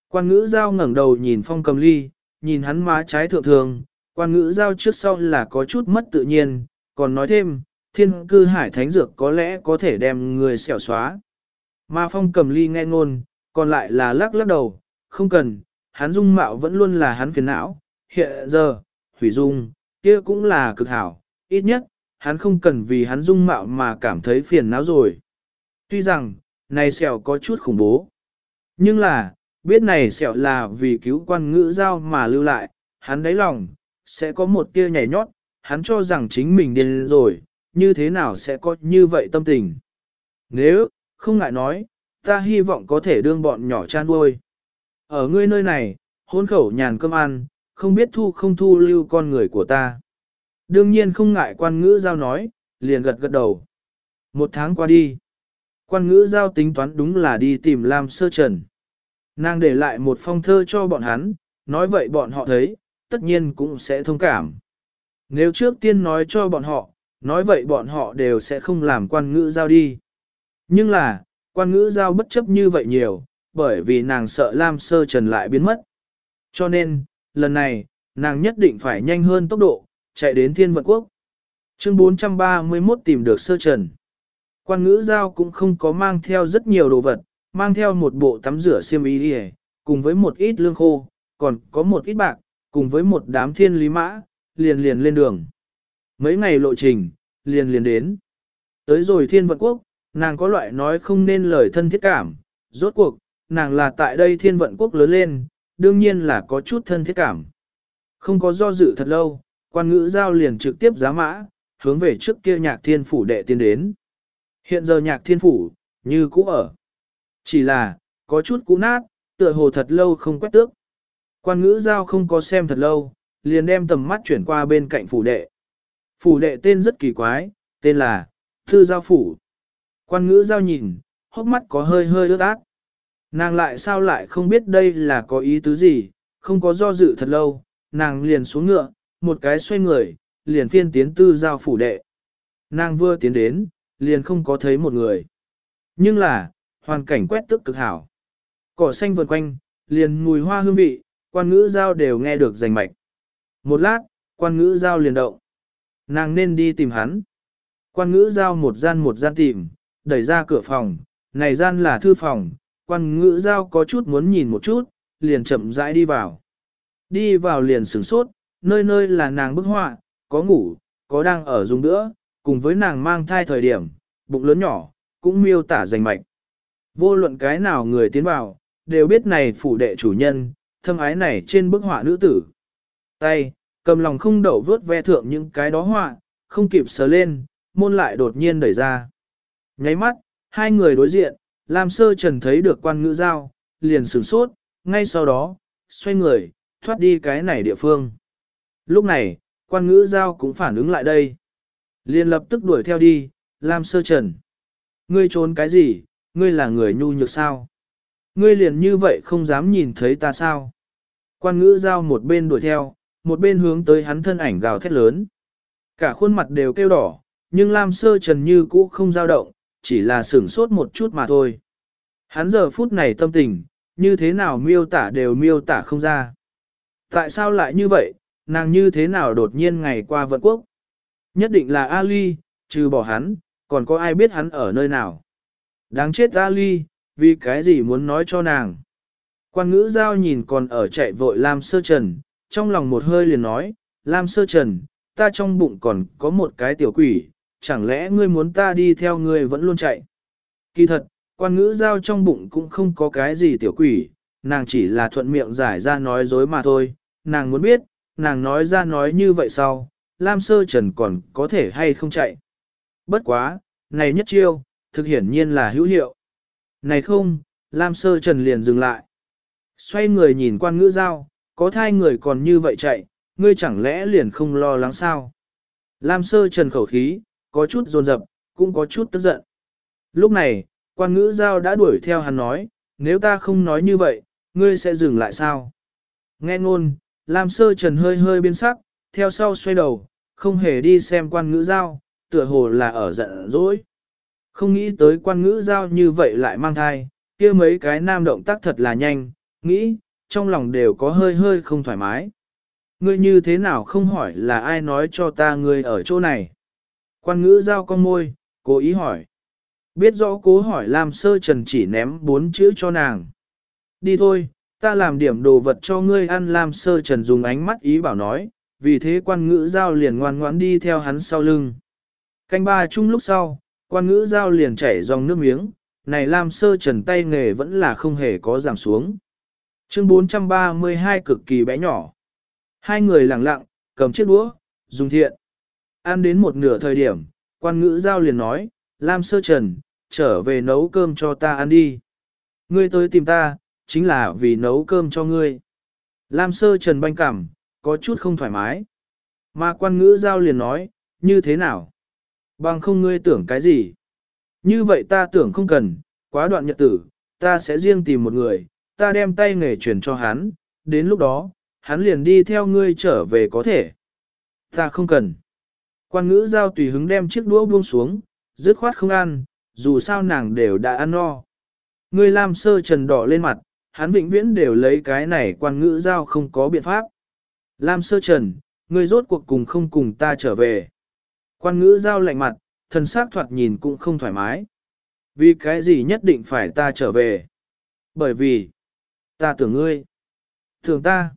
Quan ngữ giao ngẩng đầu nhìn phong cầm ly, nhìn hắn má trái thượng thường, quan ngữ giao trước sau là có chút mất tự nhiên, còn nói thêm, thiên cư hải thánh dược có lẽ có thể đem người xẻo xóa. Mà phong cầm ly nghe ngôn, còn lại là lắc lắc đầu, không cần, hắn dung mạo vẫn luôn là hắn phiền não, hiện giờ, hủy dung, kia cũng là cực hảo, ít nhất, hắn không cần vì hắn dung mạo mà cảm thấy phiền não rồi. Tuy rằng, này sẹo có chút khủng bố, nhưng là, biết này sẹo là vì cứu quan ngữ giao mà lưu lại, hắn đáy lòng, sẽ có một tia nhảy nhót, hắn cho rằng chính mình điên rồi, như thế nào sẽ có như vậy tâm tình. Nếu, không ngại nói, ta hy vọng có thể đương bọn nhỏ chan nuôi. Ở ngươi nơi này, hôn khẩu nhàn cơm ăn, không biết thu không thu lưu con người của ta. Đương nhiên không ngại quan ngữ giao nói, liền gật gật đầu. Một tháng qua đi, quan ngữ giao tính toán đúng là đi tìm Lam Sơ Trần. Nàng để lại một phong thơ cho bọn hắn, nói vậy bọn họ thấy, tất nhiên cũng sẽ thông cảm. Nếu trước tiên nói cho bọn họ, nói vậy bọn họ đều sẽ không làm quan ngữ giao đi. Nhưng là, quan ngữ giao bất chấp như vậy nhiều, bởi vì nàng sợ Lam Sơ Trần lại biến mất. Cho nên, lần này, nàng nhất định phải nhanh hơn tốc độ, chạy đến thiên vận quốc. Chương 431 tìm được Sơ Trần. Quan ngữ giao cũng không có mang theo rất nhiều đồ vật, mang theo một bộ tắm rửa xiêm y đi cùng với một ít lương khô, còn có một ít bạc, cùng với một đám thiên lý mã, liền liền lên đường. Mấy ngày lộ trình, liền liền đến. Tới rồi thiên vận quốc, nàng có loại nói không nên lời thân thiết cảm, rốt cuộc, nàng là tại đây thiên vận quốc lớn lên, đương nhiên là có chút thân thiết cảm. Không có do dự thật lâu, quan ngữ giao liền trực tiếp giá mã, hướng về trước kia nhạc thiên phủ đệ tiến đến. Hiện giờ nhạc thiên phủ, như cũ ở. Chỉ là, có chút cũ nát, tựa hồ thật lâu không quét tước. Quan ngữ giao không có xem thật lâu, liền đem tầm mắt chuyển qua bên cạnh phủ đệ. Phủ đệ tên rất kỳ quái, tên là Thư Giao Phủ. Quan ngữ giao nhìn, hốc mắt có hơi hơi ướt át. Nàng lại sao lại không biết đây là có ý tứ gì, không có do dự thật lâu, nàng liền xuống ngựa, một cái xoay người, liền phiên tiến tư giao phủ đệ. Nàng vừa tiến đến, liền không có thấy một người. Nhưng là, hoàn cảnh quét tức cực hảo. Cỏ xanh vượt quanh, liền mùi hoa hương vị, quan ngữ giao đều nghe được rành mạch. Một lát, quan ngữ giao liền động. Nàng nên đi tìm hắn. Quan ngữ giao một gian một gian tìm, đẩy ra cửa phòng, này gian là thư phòng, quan ngữ giao có chút muốn nhìn một chút, liền chậm rãi đi vào. Đi vào liền sửng sốt, nơi nơi là nàng bức họa, có ngủ, có đang ở dùng nữa, cùng với nàng mang thai thời điểm, bụng lớn nhỏ, cũng miêu tả rành mạch. Vô luận cái nào người tiến vào, đều biết này phủ đệ chủ nhân, thâm ái này trên bức họa nữ tử. Tay, cầm lòng không đậu vớt ve thượng những cái đó họa, không kịp sờ lên, môn lại đột nhiên đẩy ra. Nháy mắt, hai người đối diện, Lam Sơ Trần thấy được quan ngữ giao, liền sửng sốt, ngay sau đó, xoay người, thoát đi cái này địa phương. Lúc này, quan ngữ giao cũng phản ứng lại đây. Liền lập tức đuổi theo đi, Lam Sơ Trần. Ngươi trốn cái gì, ngươi là người nhu nhược sao? Ngươi liền như vậy không dám nhìn thấy ta sao? Quan ngữ giao một bên đuổi theo, một bên hướng tới hắn thân ảnh gào thét lớn. Cả khuôn mặt đều kêu đỏ, nhưng Lam Sơ Trần như cũ không dao động, chỉ là sửng sốt một chút mà thôi. Hắn giờ phút này tâm tình, như thế nào miêu tả đều miêu tả không ra. Tại sao lại như vậy, nàng như thế nào đột nhiên ngày qua vận quốc? Nhất định là Ali, trừ bỏ hắn, còn có ai biết hắn ở nơi nào? Đáng chết Ali, vì cái gì muốn nói cho nàng? Quan ngữ giao nhìn còn ở chạy vội Lam Sơ Trần, trong lòng một hơi liền nói, Lam Sơ Trần, ta trong bụng còn có một cái tiểu quỷ, chẳng lẽ ngươi muốn ta đi theo ngươi vẫn luôn chạy. Kỳ thật, quan ngữ giao trong bụng cũng không có cái gì tiểu quỷ, nàng chỉ là thuận miệng giải ra nói dối mà thôi, nàng muốn biết, nàng nói ra nói như vậy sau, Lam Sơ Trần còn có thể hay không chạy. Bất quá, này nhất chiêu, thực hiển nhiên là hữu hiệu. Này không, Lam Sơ Trần liền dừng lại. Xoay người nhìn quan ngữ giao, có thai người còn như vậy chạy, ngươi chẳng lẽ liền không lo lắng sao? Lam Sơ Trần khẩu khí, có chút dồn dập, cũng có chút tức giận. Lúc này, quan ngữ giao đã đuổi theo hắn nói, nếu ta không nói như vậy, ngươi sẽ dừng lại sao? Nghe ngôn, Lam Sơ Trần hơi hơi biến sắc, theo sau xoay đầu, không hề đi xem quan ngữ giao, tựa hồ là ở giận dỗi. Không nghĩ tới quan ngữ giao như vậy lại mang thai, kia mấy cái nam động tác thật là nhanh, nghĩ, trong lòng đều có hơi hơi không thoải mái. Ngươi như thế nào không hỏi là ai nói cho ta ngươi ở chỗ này? Quan ngữ giao con môi, cố ý hỏi. Biết rõ cố hỏi làm sơ trần chỉ ném bốn chữ cho nàng. Đi thôi, ta làm điểm đồ vật cho ngươi ăn làm sơ trần dùng ánh mắt ý bảo nói, vì thế quan ngữ giao liền ngoan ngoãn đi theo hắn sau lưng. Canh ba chung lúc sau, quan ngữ giao liền chảy dòng nước miếng, này làm sơ trần tay nghề vẫn là không hề có giảm xuống. Chương 432 cực kỳ bé nhỏ. Hai người lặng lặng, cầm chiếc đũa, dùng thiện. Ăn đến một nửa thời điểm, quan ngữ giao liền nói, Lam sơ trần, trở về nấu cơm cho ta ăn đi. Ngươi tới tìm ta, chính là vì nấu cơm cho ngươi. Lam sơ trần banh cảm, có chút không thoải mái. Mà quan ngữ giao liền nói, như thế nào? Bằng không ngươi tưởng cái gì? Như vậy ta tưởng không cần, quá đoạn nhật tử, ta sẽ riêng tìm một người, ta đem tay nghề truyền cho hắn, đến lúc đó, hắn liền đi theo ngươi trở về có thể. Ta không cần. Quan ngữ giao tùy hứng đem chiếc đũa buông xuống, dứt khoát không ăn, dù sao nàng đều đã ăn no. Ngươi làm sơ trần đỏ lên mặt, hắn vĩnh viễn đều lấy cái này quan ngữ giao không có biện pháp. Lam sơ trần, ngươi rốt cuộc cùng không cùng ta trở về. Quan ngữ giao lạnh mặt, thần xác thoạt nhìn cũng không thoải mái. Vì cái gì nhất định phải ta trở về? Bởi vì, ta tưởng ngươi. Tưởng ta.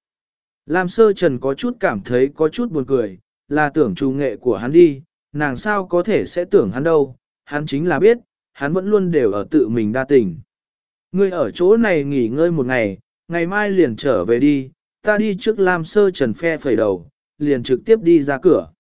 Lam sơ trần có chút cảm thấy có chút buồn cười, là tưởng trù nghệ của hắn đi, nàng sao có thể sẽ tưởng hắn đâu, hắn chính là biết, hắn vẫn luôn đều ở tự mình đa tình. Ngươi ở chỗ này nghỉ ngơi một ngày, ngày mai liền trở về đi, ta đi trước Lam sơ trần phe phẩy đầu, liền trực tiếp đi ra cửa.